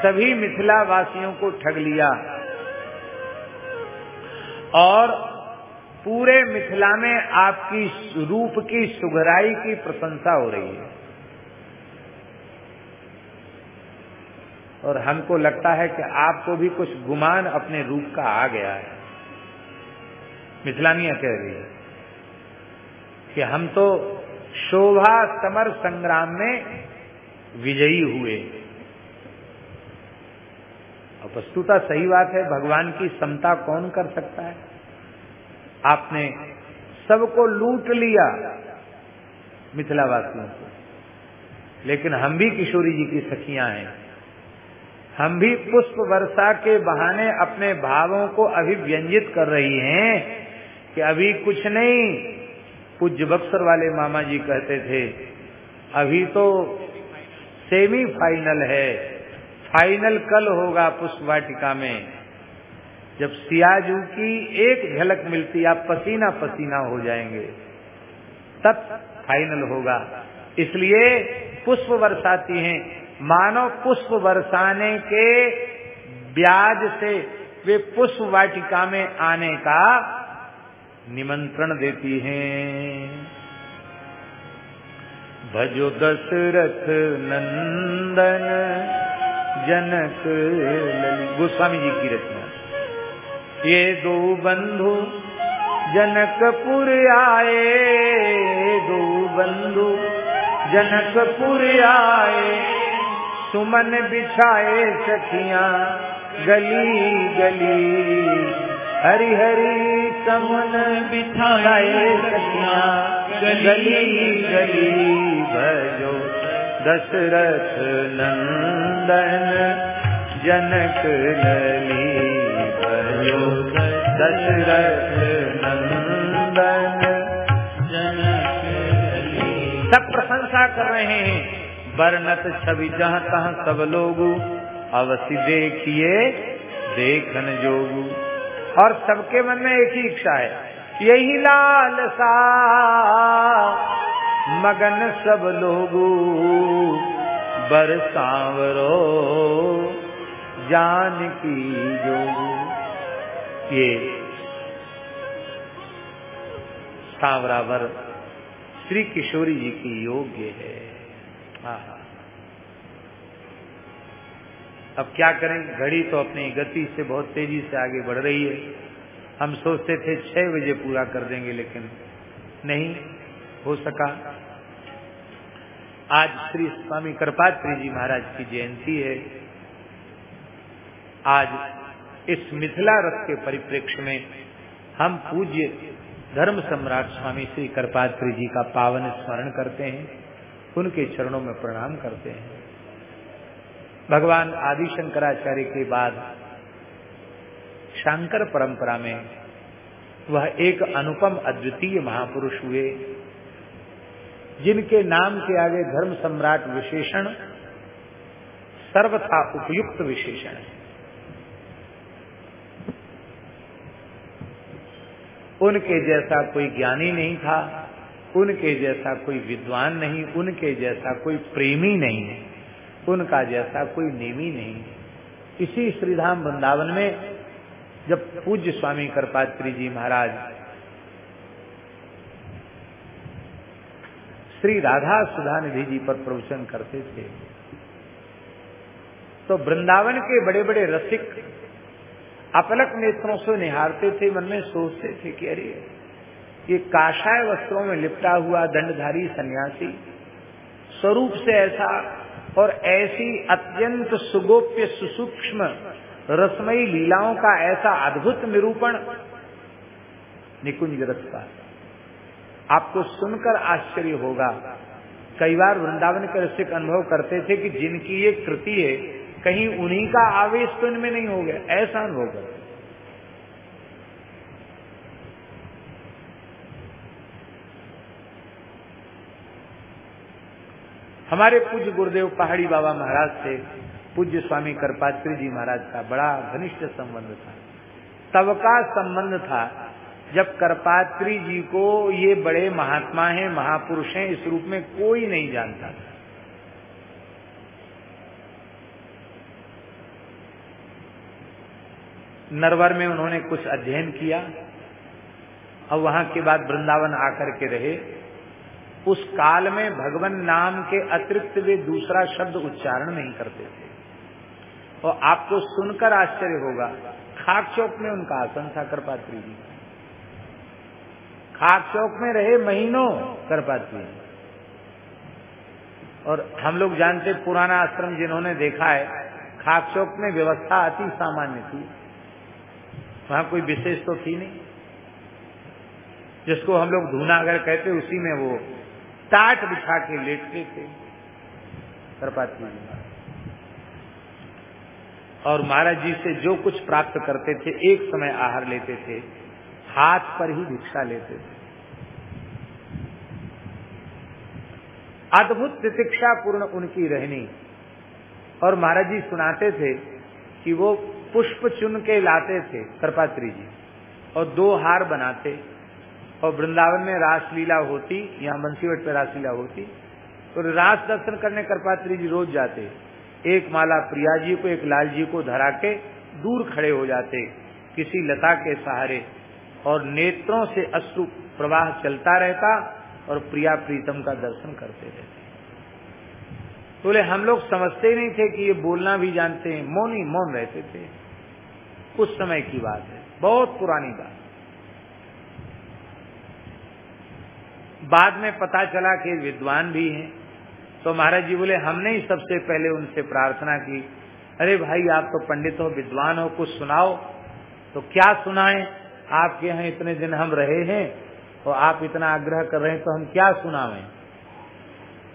सभी मिथिला वासियों को ठग लिया। और पूरे मिथिला में आपकी रूप की सुगराई की प्रशंसा हो रही है। और हमको लगता है कि आपको भी कुछ गुमान अपने रूप का आ गया है। मिथिलानिया कह रही है कि हम तो शोभा समर संग्राम में विजयी हुए। और वस्तुता सही बात है, भगवान की समता कौन कर सकता है? आपने सबको लूट लिया मिथिलावासियों को लेकिन हम भी किशोरी जी की सखियाँ हैं। हम भी पुष्प वर्षा के बहाने अपने भावों को अभिव्यंजित कर रही हैं कि अभी कुछ नहीं। पूज्य बक्सर वाले मामा जी कहते थे, अभी तो सेमी फाइनल है। फाइनल कल होगा पुष्प वाटिका में। जब सियाजू की एक झलक मिलती, आप पसीना पसीना हो जाएँगे। तब फाइनल होगा। इसलिए पुष्प बरसाती हैं। मानव पुष्प बरसाने के ब्याज से वे पुष्प वाटिका में आने का निमंत्रण देती हैं। भजो दशरथ नंदन जनक गोस्वामी जी की रचना। ये दो बंधु जनकपुर आए, दो बंधु जनकपुर आए। सुमन बिछाए सखियाँ, गली गली। हरि हरि कमन बिछाए सखियाँ, गली गली। भजो दशरथ नंदन, जनक लली। भजो दशरथ नंदन, जनक सब प्रशंसा कर रहे हैं। वर्णत छवि जहाँ तहाँ सब लोग अवश्य देखिए, देखन जोगु। और सबके मन में एक ही इच्छा है, यही लाल सा मगन सब लोग बरसावरो जान की जोगु। ये सावरावर श्री किशोरी जी की योग्य है। अब क्या करें? घड़ी तो अपनी गति से बहुत तेज़ी से आगे बढ़ रही है। हम सोचते थे छह बजे पूरा कर देंगे, लेकिन नहीं हो सका। आज श्री स्वामी कृपात्री जी महाराज की जयंती है। आज इस मिथिला रथ के परिप्रेक्ष्य में हम पूज्य धर्म सम्राट स्वामी श्री कृपात्री जी का पावन स्मरण करते हैं। उनके चरणों में प्रणाम करते हैं। भगवान आदि शंकराचार्य के बाद शंकर परंपरा में वह एक अनुपम अद्वितीय महापुरुष हुए, जिनके नाम के आगे धर्म सम्राट विशेषण, सर्वथा उपयुक्त विशेषण है। उनके जैसा कोई ज्ञानी नहीं था, उनके जैसा कोई विद्वान नहीं, उनके जैसा कोई प्रेमी नहीं है। उनका जैसा कोई नेमी नहीं। इसी श्रीधाम वृंदावन में जब पूज्य स्वामी करपात्री जी महाराज श्री राधा सुधा निधि जी पर प्रवचन करते थे तो वृंदावन के बड़े बड़े रसिक अपलक नेत्रों से निहारते थे, मन में सोचते थे कि अरे, ये काशाय वस्त्रों में लिपटा हुआ दंडधारी सन्यासी, स्वरूप से ऐसा और ऐसी अत्यंत सुगोप्य सुसूक्ष्म रसमयी लीलाओं का ऐसा अद्भुत निरूपण निकुंज रस का। आपको सुनकर आश्चर्य होगा। कई बार वृंदावन के रसिक अनुभव करते थे कि जिनकी ये कृति है, कहीं उन्हीं का आवेश तो इनमें नहीं हो गया। ऐसा अनुभव करते हमारे पूज्य गुरुदेव पहाड़ी बाबा महाराज से पूज्य स्वामी करपात्री जी महाराज का बड़ा घनिष्ठ संबंध था। तब का संबंध था। जब करपात्री जी को ये बड़े महात्मा हैं, महापुरुष हैं, इस रूप में कोई नहीं जानता था। नरवर में उन्होंने कुछ अध्ययन किया। और वहाँ के बाद वृंदावन आकर के रहे। उस काल में भगवान नाम के अतिरिक्त वे दूसरा शब्द उच्चारण नहीं करते थे। और आपको सुनकर आश्चर्य होगा, खाक चौक में उनका आसन था करपात्री जी। खाक चौक में रहे महीनों करपात्री जी। और हम लोग जानते पुराना आश्रम जिन्होंने देखा है, खाक चौक में व्यवस्था अति सामान्य थी। वहाँ कोई विशेष तो थी नहीं। जिसको हम लोग धूना अगर कहते उसी में वो टाट बिछा के लेटते थे। करपात्री जी। और महाराज जी से जो कुछ प्राप्त करते थे, एक समय आहार लेते थे, हाथ पर ही भिक्षा लेते थे। अद्भुत तितिक्षा पूर्ण उनकी रहनी। और महाराज जी सुनाते थे कि वो पुष्प चुन के लाते थे कृपात्री जी, और दो हार बनाते। और वृंदावन में रासलीला होती, यहाँ बंसीवट पे रासलीला होती। तो रास दर्शन करने कृपात्री जी रोज जाते। एक माला प्रिया जी को, एक लाल जी को धरा के दूर खड़े हो जाते, किसी लता के सहारे। और नेत्रों से अश्रु प्रवाह चलता रहता और प्रिया प्रीतम का दर्शन करते रहते। बोले तो हम लोग समझते ही नहीं थे कि ये बोलना भी जानते हैं। मौन ही मौन रहते थे। उस समय की बात है। बहुत पुरानी बात। बाद में पता चला कि विद्वान भी हैं। तो महाराज जी बोले, हमने ही सबसे पहले उनसे प्रार्थना की। अरे भाई, आप तो पंडित हो, विद्वान हो, कुछ सुनाओ। तो क्या सुनाएँ? आपके यहाँ इतने दिन हम रहे हैं और आप इतना आग्रह कर रहे हैं तो हम क्या सुनावें?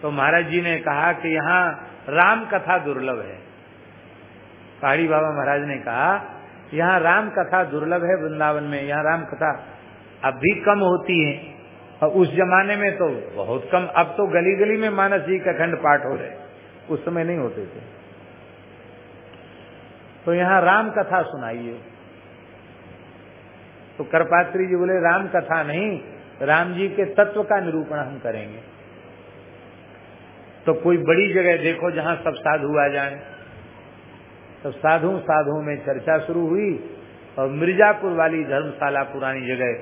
तो महाराज जी ने कहा कि यहाँ राम कथा दुर्लभ है। पहाड़ी बाबा महाराज ने कहा, यहाँ राम कथा दुर्लभ है वृंदावन में। यहाँ राम कथा अब भी कम होती है। और उस जमाने में तो बहुत कम, अब तो गली गली में मानस जी का खंड पाठ हो रहे उस समय नहीं होते थे। तो यहाँ राम कथा सुनाइए। तो करपात्री जी बोले, राम कथा नहीं, राम जी के तत्व का निरूपण हम करेंगे। तो कोई बड़ी जगह देखो जहाँ सब साधु आ जाए। तो साधु साधु में चर्चा शुरू हुई और मिर्जापुर वाली धर्मशाला पुरानी जगह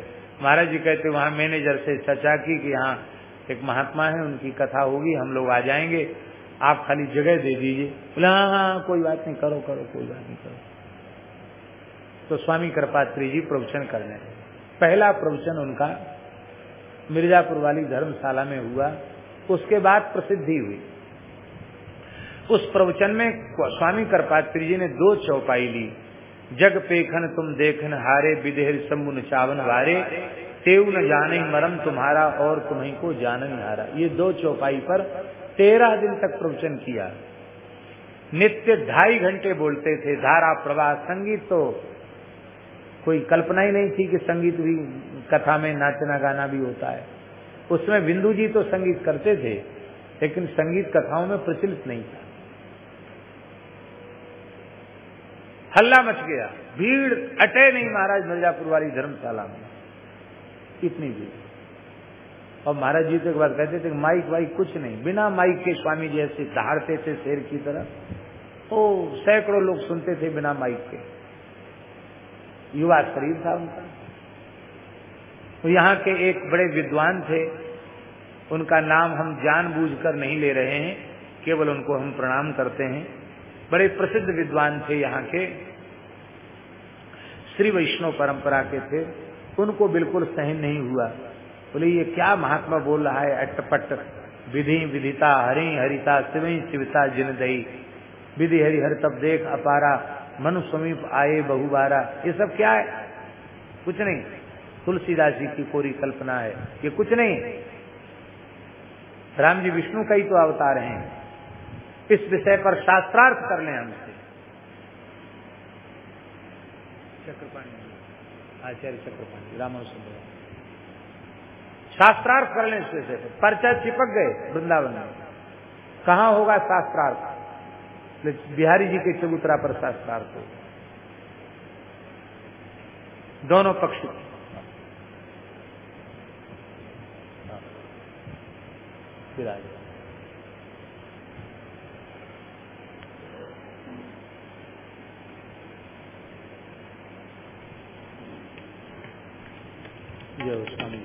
महाराज जी कहते वहाँ मैनेजर से चर्चा की कि यहाँ एक महात्मा है, उनकी कथा होगी, हम लोग आ जाएँगे। आप खाली जगह दे दीजिए। बोले हाँ हाँ कोई बात नहीं, करो करो, कोई बात नहीं, करो। तो स्वामी कृपात्री जी प्रवचन करने पहला प्रवचन उनका, मिर्जापुर वाली धर्मशाला में हुआ। उसके बाद प्रसिद्धि हुई। उस प्रवचन में स्वामी करपात्री जी ने दो चौपाई ली। जग पेखन तुम देखन हारे विदेह समुन चावन हारे तेव न जाने मरम तुम्हारा और तुम्हें को जानन हारा। ये दो चौपाई पर तेरह दिन तक प्रवचन किया। नित्य ढाई घंटे बोलते थे, धारा प्रवाह संगीत तो कोई कल्पना ही नहीं थी कि संगीत भी, कथा में नाचना गाना भी होता है। उसमें बिंदु जी तो संगीत करते थे, लेकिन संगीत कथाओं में प्रचलित नहीं था। हल्ला मच गया। भीड़ अटे नहीं महाराज मिर्जापुर वाली धर्मशाला में। इतनी भीड़। और महाराज जी तो एक बात कहते थे माइक वाइक कुछ नहीं। बिना माइक के स्वामी जी ऐसे दहाड़ते थे शेर की तरह। ओ सैकड़ों लोग सुनते थे बिना माइक के। युवा शरीर था उनका। तो यहाँ के एक बड़े विद्वान थे। उनका नाम हम जानबूझकर नहीं ले रहे हैं। केवल उनको हम प्रणाम करते हैं। बड़े प्रसिद्ध विद्वान थे यहाँ के। श्री वैष्णव परंपरा के थे। उनको बिल्कुल सहन नहीं हुआ। बोले, ये क्या महात्मा बोल रहा है? अटपट। विधि विधिता, हरि हरिता, शिव शिवता, जिन दई। विधि हरि हर तब देख अपारा, मनु समीप आए बहुबारा। ये सब क्या है? कुछ नहीं। तुलसीदास जी की कोरी कल्पना है। ये कुछ नहीं। राम जी विष्णु का ही तो अवतार हैं। इस विषय पर शास्त्रार्थ कर लें हमसे। चक्रपाणी आचार्य चक्रपाणी रामानुज शास्त्रार्थ कर लें इस विषय पर। पर्चा चिपक गए वृंदावन में। कहा होगा शास्त्रार्थ? बिहारी जी के चबूतरा पर शास्त्रार्थ हो दोनों पक्ष। विराज जय स्वामी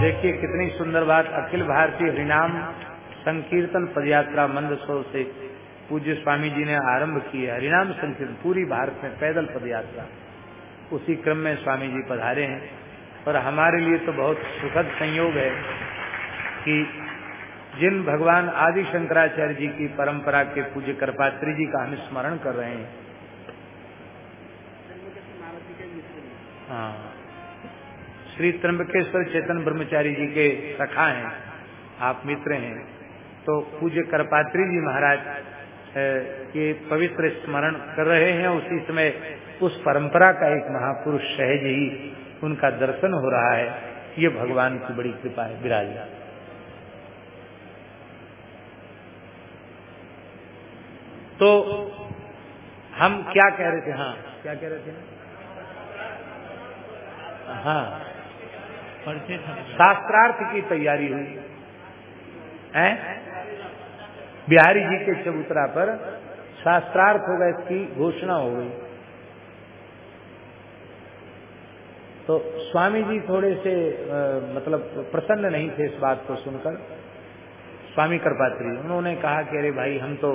देखिए कितनी सुंदर बात। अखिल भारतीय हरिनाम संकीर्तन पदयात्रा मंदसौर से पूज्य स्वामी जी ने आरंभ की है हरिनाम संकीर्तन, पूरी भारत में पैदल पदयात्रा। उसी क्रम में स्वामी जी पधारे हैं। और हमारे लिए तो बहुत सुखद संयोग है कि जिन भगवान आदि शंकराचार्य जी की परंपरा के पूज्य कृपात्री जी का हम स्मरण कर रहे हैं। हाँ। श्री त्र्यंबकेश्वर चेतन ब्रह्मचारी जी के सखा हैं, आप मित्र हैं। तो पूज्य कर्पात्री जी महाराज के पवित्र स्मरण कर रहे हैं उसी समय उस परंपरा का एक महापुरुष सहज ही उनका दर्शन हो रहा है। ये भगवान की बड़ी कृपा है विराज तो हम क्या कह रहे थे? हाँ क्या कह रहे थे? हाँ। शास्त्रार्थ की तैयारी हुई। है? बिहारी जी के चबूतरा पर शास्त्रार्थ हो होगा इसकी घोषणा हो गई। तो स्वामी जी थोड़े से आ, मतलब प्रसन्न नहीं थे इस बात को सुनकर। स्वामी कृपात्री उन्होंने कहा कि अरे भाई हम तो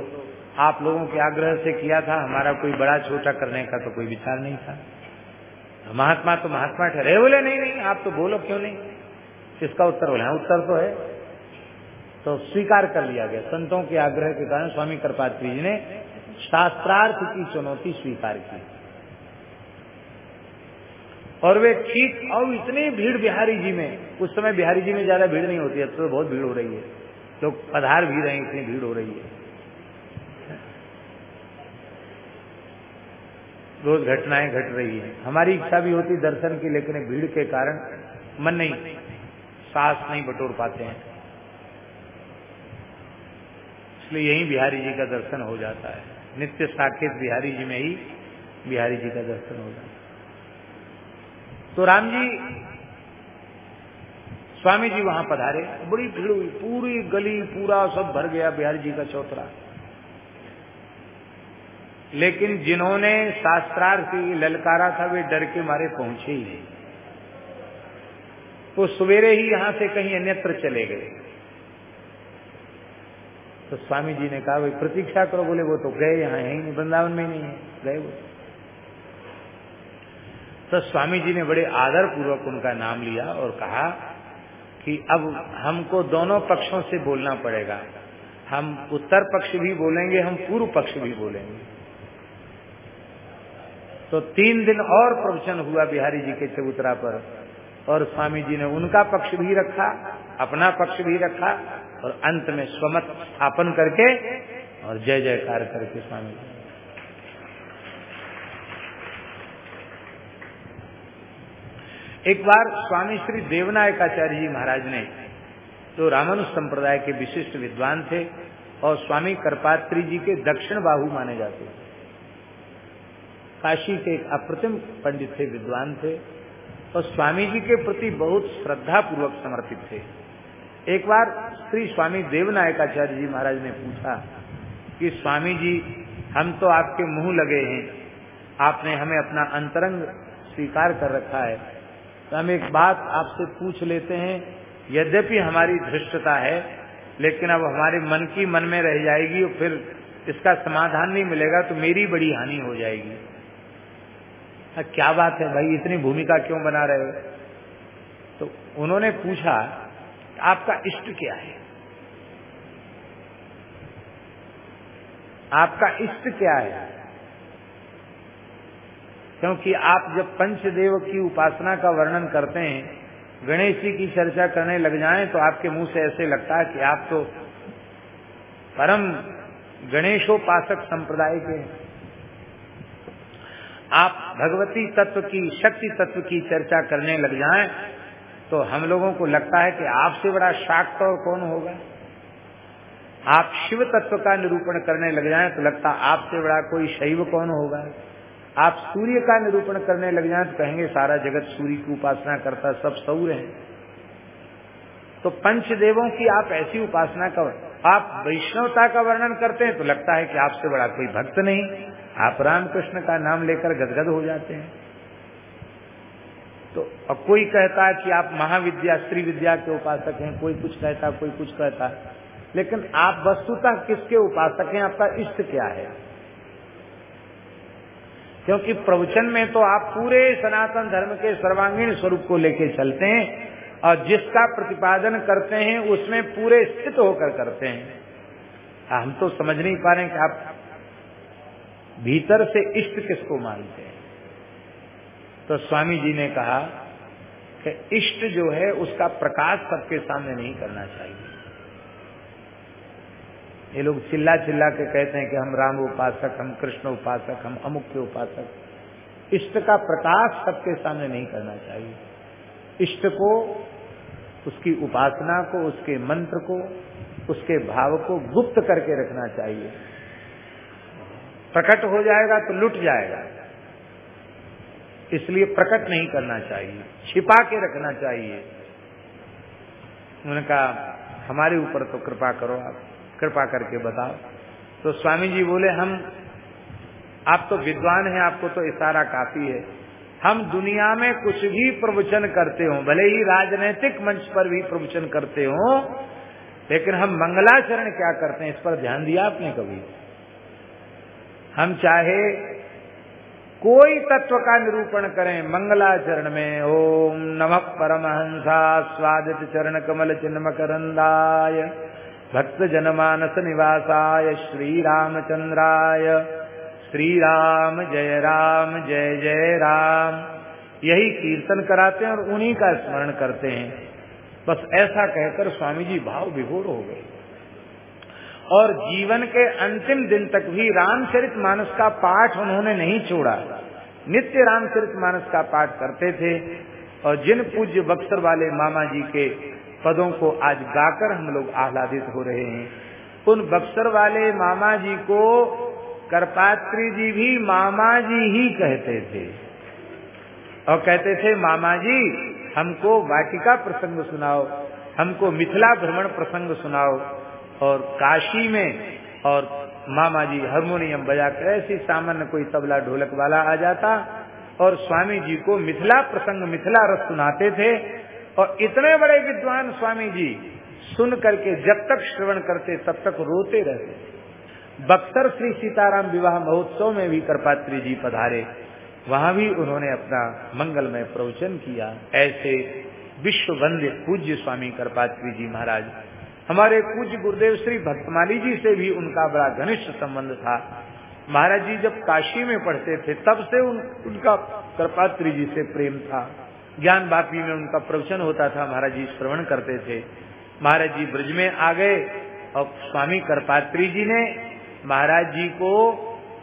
आप लोगों के आग्रह से किया था हमारा कोई बड़ा छोटा करने का तो कोई विचार नहीं था। महात्मा तो महात्मा ठहरे बोले नहीं नहीं आप तो बोलो क्यों नहीं? इसका उत्तर बोले उत्तर तो है। तो स्वीकार कर लिया गया। संतों के आग्रह के कारण स्वामी कृपात्री जी ने शास्त्रार्थ की चुनौती स्वीकार की। और वे ठीक, और इतनी भीड़ बिहारी जी में, उस समय बिहारी जी में ज़्यादा भीड़ नहीं होती है तो बहुत भीड़ हो रही है। लोग पधार भी रहे इतनी भीड़ हो रही है। रोज घटनाएँ घट रही है। हमारी इच्छा भी होती दर्शन की, लेकिन भीड़ के कारण मन नहीं, सांस नहीं बटोर पाते हैं। इसलिए यही बिहारी जी का दर्शन हो जाता है। नित्य साकेत बिहारी जी में ही बिहारी जी का दर्शन हो जाता है। तो राम जी, स्वामी जी वहाँ पधारे। बड़ी भीड़ हुई, पूरी गली, पूरा सब भर गया बिहारी जी का चौतरा। लेकिन जिन्होंने शास्त्रार्थ ललकारा था, वे डर के मारे पहुँचे ही नहीं। वो सवेरे ही यहाँ से कहीं अन्यत्र चले गए। तो स्वामी जी ने कहा, भाई, प्रतीक्षा करो। बोले, वो तो गए यहाँ, यही नहीं, वृंदावन में नहीं है। गए वो। तो स्वामी जी ने बड़े आदर पूर्वक उनका नाम लिया और कहा कि अब हमको दोनों पक्षों से बोलना पड़ेगा। हम उत्तर पक्ष भी बोलेंगे, हम पूर्व पक्ष भी बोलेंगे। तो तीन दिन और प्रवचन हुआ बिहारी जी के चबूतरा पर और स्वामी जी ने उनका पक्ष भी रखा, अपना पक्ष भी रखा और अंत में स्वमत स्थापन करके और जय जयकार करके स्वामी। एक बार स्वामी श्री देवनायक आचार्य जी महाराज ने जो रामानुज संप्रदाय के विशिष्ट विद्वान थे और स्वामी कर्पात्री जी के दक्षिण बाहु माने जाते। थे काशी के एक अप्रतिम पंडित थे, विद्वान थे और स्वामी जी के प्रति बहुत श्रद्धा पूर्वक समर्पित थे। एक बार श्री स्वामी देवनायकाचार्य जी महाराज ने पूछा कि स्वामी जी हम तो आपके मुँह लगे हैं। आपने हमें अपना अंतरंग स्वीकार कर रखा है। तो हम एक बात आपसे पूछ लेते हैं, यद्यपि हमारी धृष्टता है, लेकिन अब हमारे मन की मन में रह जाएगी और फिर इसका समाधान नहीं मिलेगा तो मेरी बड़ी हानि हो जाएगी। क्या बात है भाई, इतनी भूमिका क्यों बना रहे हो? तो उन्होंने पूछा आपका इष्ट क्या है? आपका इष्ट क्या है? क्योंकि आप जब पंचदेव की उपासना का वर्णन करते हैं, गणेश जी की चर्चा करने लग जाएँ तो आपके मुँह से ऐसे लगता है कि आप तो परम गणेशोपासक संप्रदाय के आप भगवती तत्व की, शक्ति तत्व की चर्चा करने लग जाएँ तो हम लोगों को लगता है कि आपसे बड़ा शाक्त और कौन होगा? आप शिव तत्व का निरूपण करने लग जाएँ तो लगता आपसे बड़ा कोई शैव कौन होगा? आप सूर्य का निरूपण करने लग जाएँ तो कहेंगे, सारा जगत सूर्य की उपासना करता सब सौर है। तो पंचदेवों की आप ऐसी उपासना का आप वैष्णवता का वर्णन करते हैं तो लगता है कि आपसे बड़ा कोई भक्त नहीं। आप रामकृष्ण का नाम लेकर गदगद हो जाते हैं। तो अब कोई कहता है कि आप महाविद्या स्त्री विद्या के उपासक हैं, कोई कुछ कहता, कोई कुछ कहता है। लेकिन आप वस्तुतः किसके उपासक हैं, आपका इष्ट क्या है? क्योंकि प्रवचन में तो आप पूरे सनातन धर्म के सर्वांगीण स्वरूप को लेके चलते हैं और जिसका प्रतिपादन करते हैं, उसमें पूरे स्थित होकर करते हैं। हम तो समझ नहीं पा रहे कि आप भीतर से इष्ट किसको मानते हैं। तो स्वामी जी ने कहा कि इष्ट जो है, उसका प्रकाश सबके सामने नहीं करना चाहिए। ये लोग चिल्ला चिल्ला के कहते हैं कि हम राम उपासक, हम कृष्ण उपासक, हम अमुक के उपासक। इष्ट का प्रकाश सबके सामने नहीं करना चाहिए। इष्ट को, उसकी उपासना को, उसके मंत्र को, उसके भाव को गुप्त करके रखना चाहिए। प्रकट हो जाएगा तो लुट जाएगा। इसलिए प्रकट नहीं करना चाहिए, छिपा के रखना चाहिए। उन्होंने कहा, हमारे ऊपर तो कृपा करो आप, कृपा करके बताओ। तो स्वामी जी बोले, हम, आप तो विद्वान हैं, आपको तो इशारा काफ़ी है। हम दुनिया में कुछ भी प्रवचन करते हो, भले ही राजनीतिक मंच पर भी प्रवचन करते हो, लेकिन हम मंगलाचरण क्या करते हैं, इस पर ध्यान दिया आपने कभी? हम चाहे कोई तत्व का निरूपण करें। मंगलाचरण में ओम नमः परमहंसा स्वादित चरण कमल चिन्ह करंदाय। भक्त जनमानस निवासाय श्री रामचंद्राय श्री राम जय राम, जय जय राम। यही कीर्तन कराते हैं और उन्हीं का स्मरण करते हैं। बस ऐसा कहकर स्वामी जी भाव विभोर हो गए। और जीवन के अंतिम दिन तक भी रामचरित मानस का पाठ उन्होंने नहीं छोड़ा। नित्य रामचरित मानस का पाठ करते थे और जिन पूज्य बक्सर वाले मामा जी के पदों को आज गाकर हम लोग आह्लादित हो रहे हैं, उन बक्सर वाले मामा जी को करपात्री जी भी मामा जी ही कहते थे। और कहते थे, मामा जी, हमको वाटिका प्रसंग सुनाओ, हमको मिथिला भ्रमण प्रसंग सुनाओ। और काशी में और मामा जी हारमोनियम बजाकर ऐसी सामान्य कोई तबला ढोलक वाला आ जाता और स्वामी जी को मिथिला प्रसंग, मिथिला रस सुनाते थे और इतने बड़े विद्वान स्वामी जी सुन करके जब तक श्रवण करते, तब तक रोते रहते बक्सर श्री सीताराम विवाह महोत्सव में भी करपात्री जी पधारे। वहाँ भी उन्होंने अपना मंगलमय प्रवचन किया। ऐसे विश्व वंद्य पूज्य स्वामी करपात्री जी महाराज हमारे पूज्य गुरुदेव श्री भक्तमाली जी से भी उनका बड़ा घनिष्ठ संबंध था। महाराज जी जब काशी में पढ़ते थे तब से उन, उनका करपात्री जी से प्रेम था। ज्ञान बापी में उनका प्रवचन होता था महाराज जी श्रवण करते थे। महाराज जी ब्रज में आ गए और स्वामी करपात्री जी ने महाराज जी को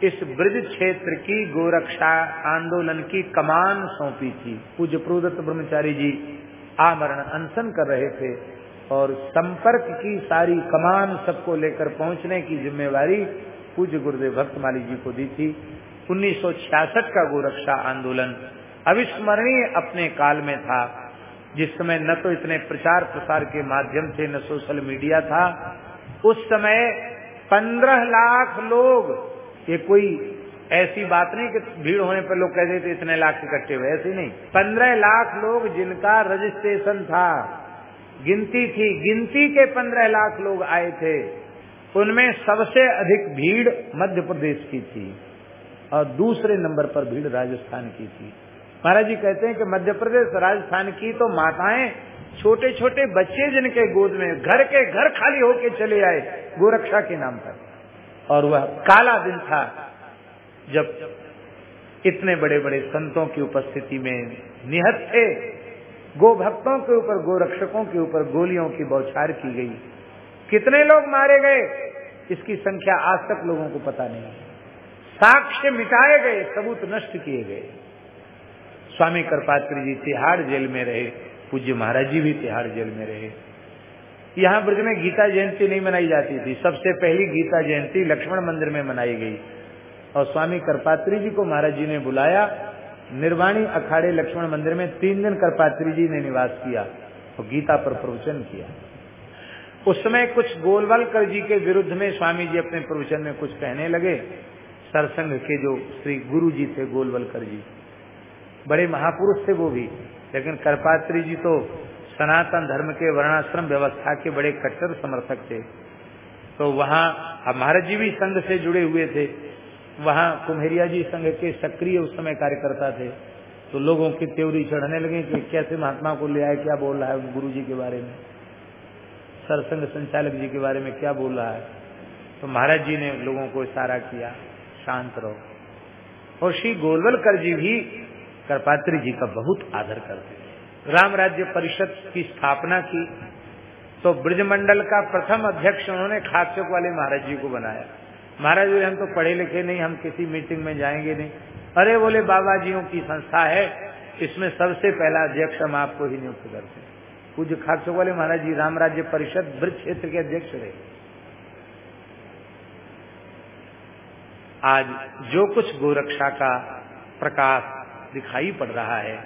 इस ब्रज क्षेत्र की गोरक्षा आंदोलन की कमान सौंपी थी। पूज्य प्रोदत्त ब्रह्मचारी जी आमरण अनशन कर रहे थे। और संपर्क की सारी कमान सबको लेकर पहुँचने की जिम्मेवारी पूज्य गुरुदेव भक्त भक्तमाली जी को दी थी। 1966 का गोरक्षा आंदोलन अविस्मरणीय अपने काल में था, जिस समय न तो इतने प्रचार प्रसार के माध्यम से, न सोशल मीडिया था। उस समय पंद्रह लाख लोग, ये कोई ऐसी बात नहीं कि भीड़ होने पर लोग कहते थे इतने लाख इकट्ठे हुए, ऐसे नहीं। पंद्रह लाख लोग जिनका रजिस्ट्रेशन था गिनती थी, गिनती के पंद्रह लाख लोग आए थे। उनमें सबसे अधिक भीड़ मध्य प्रदेश की थी और दूसरे नंबर पर भीड़ राजस्थान की थी। महाराज जी कहते हैं कि मध्य प्रदेश राजस्थान की तो माताएँ छोटे छोटे बच्चे जिनके गोद में घर के घर खाली होके चले आए, गोरक्षा के नाम पर। और वह काला दिन था जब इतने बड़े बड़े संतों की उपस्थिति में निहत थे। गो भक्तों के ऊपर, गोरक्षकों के ऊपर, गोलियों की बौछार की गई। कितने लोग मारे गए? इसकी संख्या आज तक लोगों को पता नहीं साक्ष्य मिटाए गए, सबूत नष्ट किए गए। स्वामी करपात्री जी तिहाड़ जेल में रहे, पूज्य महाराज जी भी तिहाड़ जेल में रहे। यहाँ ब्रज में गीता जयंती नहीं मनाई जाती थी। सबसे पहली गीता जयंती लक्ष्मण मंदिर में मनाई गई। और स्वामी करपात्री जी को महाराज जी ने बुलाया निर्वाणी अखाड़े लक्ष्मण मंदिर में तीन दिन कर्पात्री जी ने निवास किया और गीता पर प्रवचन किया। उस समय कुछ गोलवलकर जी के विरुद्ध में स्वामी जी अपने प्रवचन में कुछ कहने लगे। सरसंघ के जो श्री गुरु जी थे, गोलवलकर जी, बड़े महापुरुष थे वो भी। लेकिन कर्पात्री जी तो सनातन धर्म के वर्णाश्रम व्यवस्था के बड़े कट्टर समर्थक थे। तो वहाँ महाराज जी भी संघ से जुड़े हुए थे। वहाँ कुम्हेरिया जी संघ के सक्रिय उस समय कार्यकर्ता थे। तो लोगों की त्योरी चढ़ने लगे कि कैसे महात्मा को ले आए, क्या बोल रहा है गुरु जी के बारे में? सरसंघ संचालक जी के बारे में क्या बोल रहा है? तो महाराज जी ने लोगों को इशारा किया, शांत रहो। और श्री गोलवलकर जी भी करपात्री जी का बहुत आदर करते थे। राम राज्य परिषद की स्थापना की तो ब्रजमंडल का प्रथम अध्यक्ष उन्होंने खाकचौक वाले महाराज जी को बनाया। महाराज जी, हम तो पढ़े लिखे नहीं, हम किसी मीटिंग में जाएँगे नहीं। अरे बोले बाबा जियों की संस्था है, इसमें सबसे पहला अध्यक्ष हम आपको ही नियुक्त करते हैं। पूज्य खाकचौक वाले महाराज जी, राम राज्य परिषद ब्रज क्षेत्र के अध्यक्ष रहे। आज जो कुछ गोरक्षा का प्रकाश दिखाई पड़ रहा है,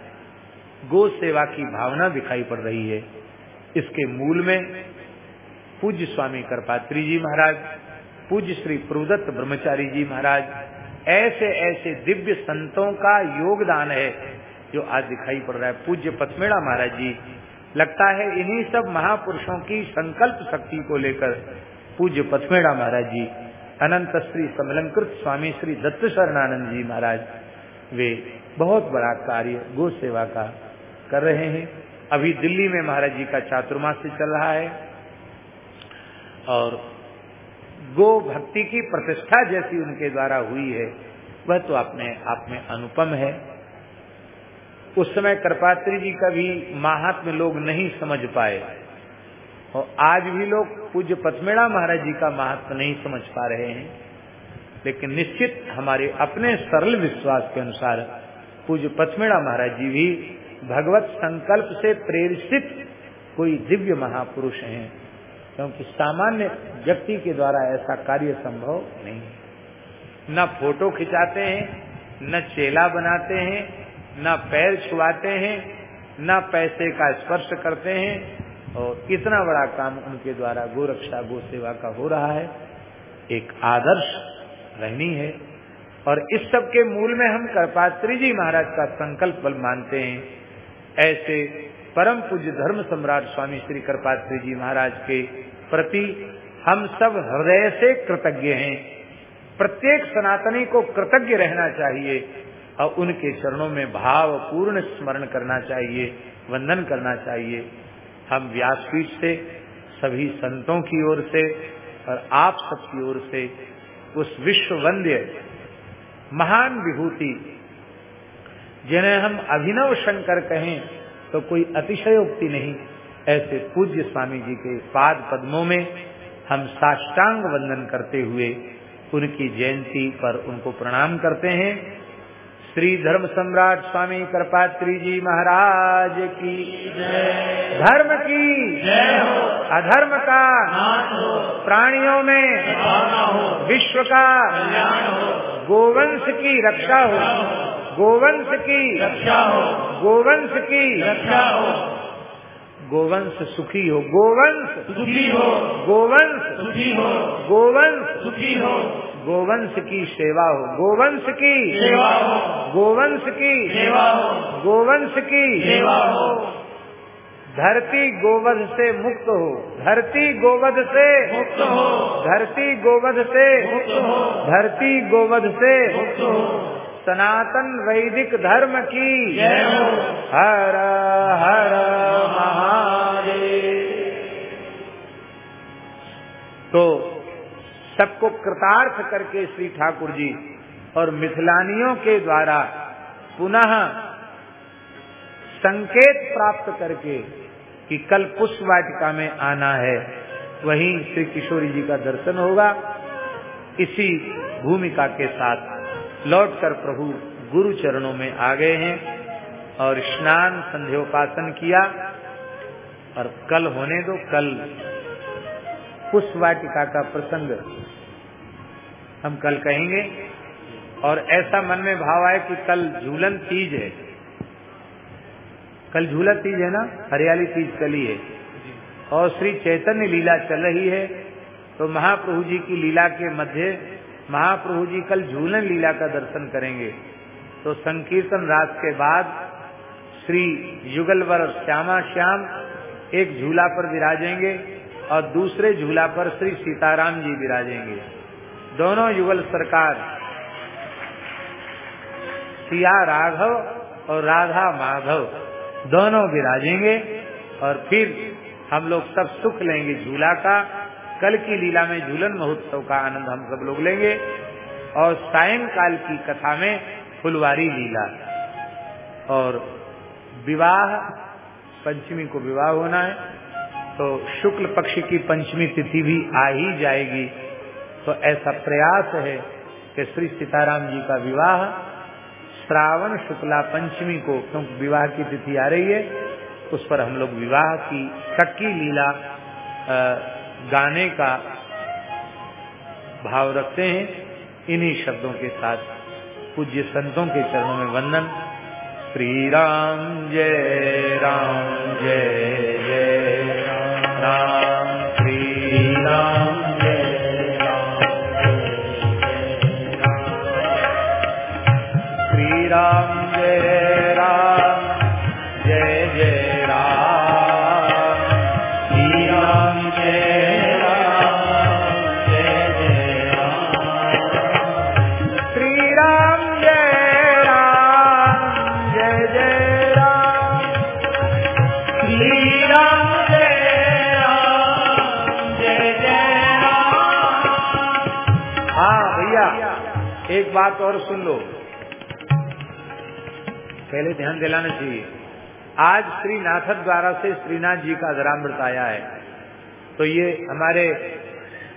गो सेवा की भावना दिखाई पड़ रही है, इसके मूल में पूज्य स्वामी करपात्री जी महाराज पूज्य श्री प्रदत्त ब्रह्मचारी जी महाराज, ऐसे ऐसे दिव्य संतों का योगदान है जो आज दिखाई पड़ रहा है। पूज्य पथमेड़ा महाराज जी, लगता है इन्हीं सब महापुरुषों की संकल्प शक्ति को लेकर पूज्य पथमेड़ा महाराज जी, अनंत श्री समलंकृत स्वामी श्री दत्त शरणानंद जी महाराज, वे बहुत बड़ा कार्य, गो सेवा का कर रहे हैं। अभी दिल्ली में महाराज जी का चातुर्मास चल रहा है और गो भक्ति की प्रतिष्ठा जैसी उनके द्वारा हुई है, वह तो अपने आप में अनुपम है। उस समय कृपात्री जी का भी महात्म लोग नहीं समझ पाए और आज भी लोग पूज्य पथमेड़ा महाराज जी का महात्म नहीं समझ पा रहे हैं। लेकिन निश्चित हमारे अपने सरल विश्वास के अनुसार पूज्य पथमेड़ा महाराज जी भी भगवत संकल्प से प्रेरित कोई दिव्य महापुरुष हैं। क्योंकि सामान्य व्यक्ति के द्वारा ऐसा कार्य संभव नहीं न फ़ोटो खिंचाते हैं, न चेला बनाते हैं, न पैर छुआते हैं, न पैसे का स्पर्श करते हैं, और इतना बड़ा काम उनके द्वारा गोरक्षा गो सेवा का हो रहा है। एक आदर्श रहनी है। और इस सब के मूल में हम करपात्री जी महाराज का संकल्प बल मानते हैं। ऐसे परम पूज्य धर्म सम्राट स्वामी श्री कर्पात्री जी महाराज के प्रति हम सब हृदय से कृतज्ञ हैं। प्रत्येक सनातनी को कृतज्ञ रहना चाहिए और उनके चरणों में भाव पूर्ण स्मरण करना चाहिए, वंदन करना चाहिए। हम व्यासपीठ से, सभी संतों की ओर से और आप सबकी ओर से उस विश्व वंद्य महान विभूति, जिन्हें हम अभिनव शंकर कहें तो कोई अतिशयोक्ति नहीं। ऐसे पूज्य स्वामी जी के पाद पद्मों में हम साष्टांग वंदन करते हुए उनकी जयंती पर उनको प्रणाम करते हैं। श्री धर्म सम्राट स्वामी कृपात्री जी महाराज की धर्म की अधर्म का प्राणियों में विश्व का गोवंश की रक्षा हो। गोवंश की रक्षा हो। गोवंश की रक्षा हो। गोवंश सुखी हो गोवंश सुखी हो गोवंश सुखी हो गोवंश सुखी हो। गोवंश की सेवा हो गोवंश की सेवा हो। गोवंश की सेवा हो। गोवंश की सेवा हो। धरती गोवध से मुक्त हो धरती गोवध से मुक्त हो। धरती गोवध से मुक्त हो। धरती गोवध से मुक्त हो। सनातन वैदिक धर्म की। हर हर महादेव। तो सबको कृतार्थ करके श्री ठाकुर जी और मिथिलानियों के द्वारा पुनः संकेत प्राप्त करके कि कल पुष्प वाटिका में आना है वहीं श्री किशोरी जी का दर्शन होगा। इसी भूमिका के साथ लौटकर प्रभु गुरु चरणों में आ गए हैं और स्नान संध्योपासन किया। और कल होने दो, कल। पुष्प वाटिका का प्रसंग हम कल कहेंगे। और ऐसा मन में भाव आए कि कल झूलन तीज है। कल झूला तीज है ना? हरियाली तीज कल ही है। और श्री चैतन्य लीला चल रही है। तो महाप्रभु जी की लीला के मध्य महाप्रभु जी कल झूलन लीला का दर्शन करेंगे। तो संकीर्तन रात के बाद श्री युगलवर श्यामा श्याम एक झूला पर विराजेंगे और दूसरे झूला पर श्री सीताराम जी विराजेंगे। दोनों युगल सरकार, सिया राघव और राधा माधव, दोनों विराजेंगे और फिर हम लोग सब सुख लेंगे झूला का। कल की लीला में झूलन महोत्सव का आनंद हम सब लोग लेंगे और सायंकाल की कथा में फुलवारी लीला। और विवाह, पंचमी को विवाह होना है तो शुक्ल पक्ष की पंचमी तिथि भी आ ही जाएगी। तो ऐसा प्रयास है कि श्री सीताराम जी का विवाह, श्रावण शुक्ला पंचमी को, क्योंकि विवाह की तिथि आ रही है, उस पर हम लोग विवाह की सक्की लीला गाने का भाव रखते हैं, इन्हीं शब्दों के साथ पूज्य संतों के चरणों में वंदन। श्री राम जय राम जय। बात और सुन लो। पहले ध्यान दिलाना चाहिए। आज श्री नाथक द्वारा से श्रीनाथ जी का धरामृत आया है। तो ये हमारे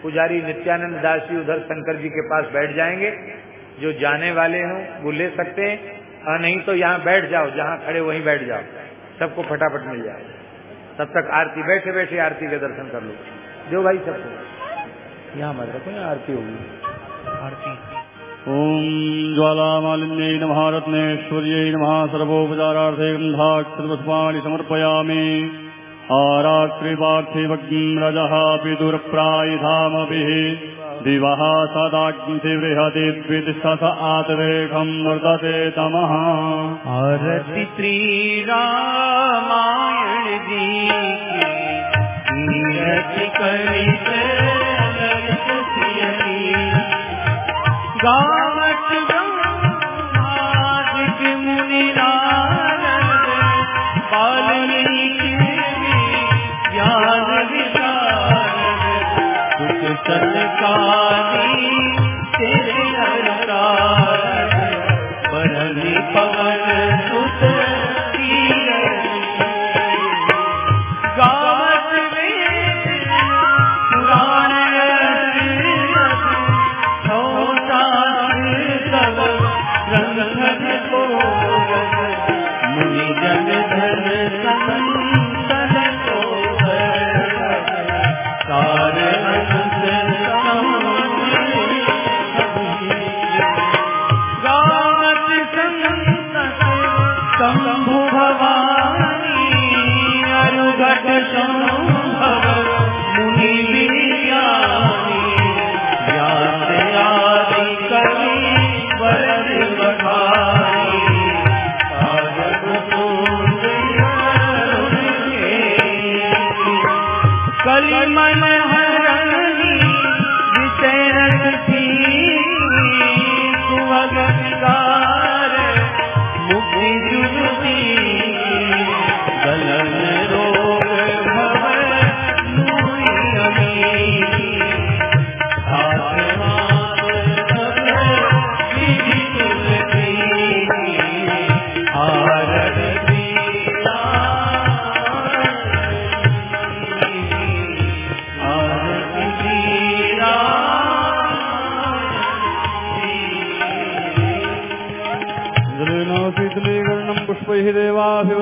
पुजारी नित्यानंद दास जी उधर शंकर जी के पास बैठ जाएँगे, जो जाने वाले हों, वो ले सकते हैं। और नहीं तो यहाँ बैठ जाओ, जहाँ खड़े वहीं बैठ जाओ। सबको फटाफट मिल जाए। तब तक आरती, बैठे बैठे आरती के दर्शन कर लो। जो भाई सबको। यहाँ मत रखो ना, आरती होगी। आरती। ॐ ज्वालामालिन्यैन नमः सर्वोपचारार्थे गन्धाक्षरपुष्पाणि समर्पयामि। आरात्रि रजः अपि दुरप्रायधामभिः दिवः सदाग्निति सदादि स आतरेखम् वर्तते तमःति त्रीरा गावत ब्रह्मादिक मुनि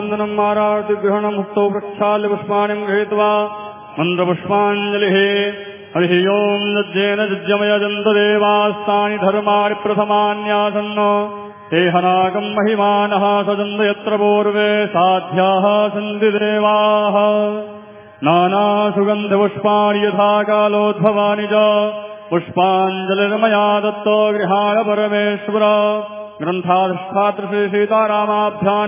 न्दनम् मारागृहणम् मुक्तो प्रक्षाल्यपुष्पाणिम् गृहीत्वा मन्द्रपुष्पाञ्जलिः हरिः यद्येन लज्जेन जन्तदेवास्तानि धर्माणि प्रथमान्यासन्न। ते हनाकम् महिमानः सजन्त यत्र पूर्वे साध्याः सन्ति देवाः। नानासुगन्धपुष्पाणि यथा कालोद्भवानि च। पुष्पाञ्जलिर्मया दत्तो गृहाय परमेश्वर। ग्रन्थाधिष्ठातृ श्री सीतारामाभ्या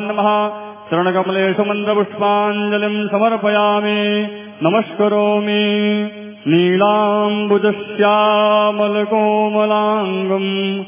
तृणकमलेषु मन्दपुष्पाञ्जलिम् समर्पयामि। नमस्करोमि। नीलाम्बुजस्यामलकोमलाङ्गम्।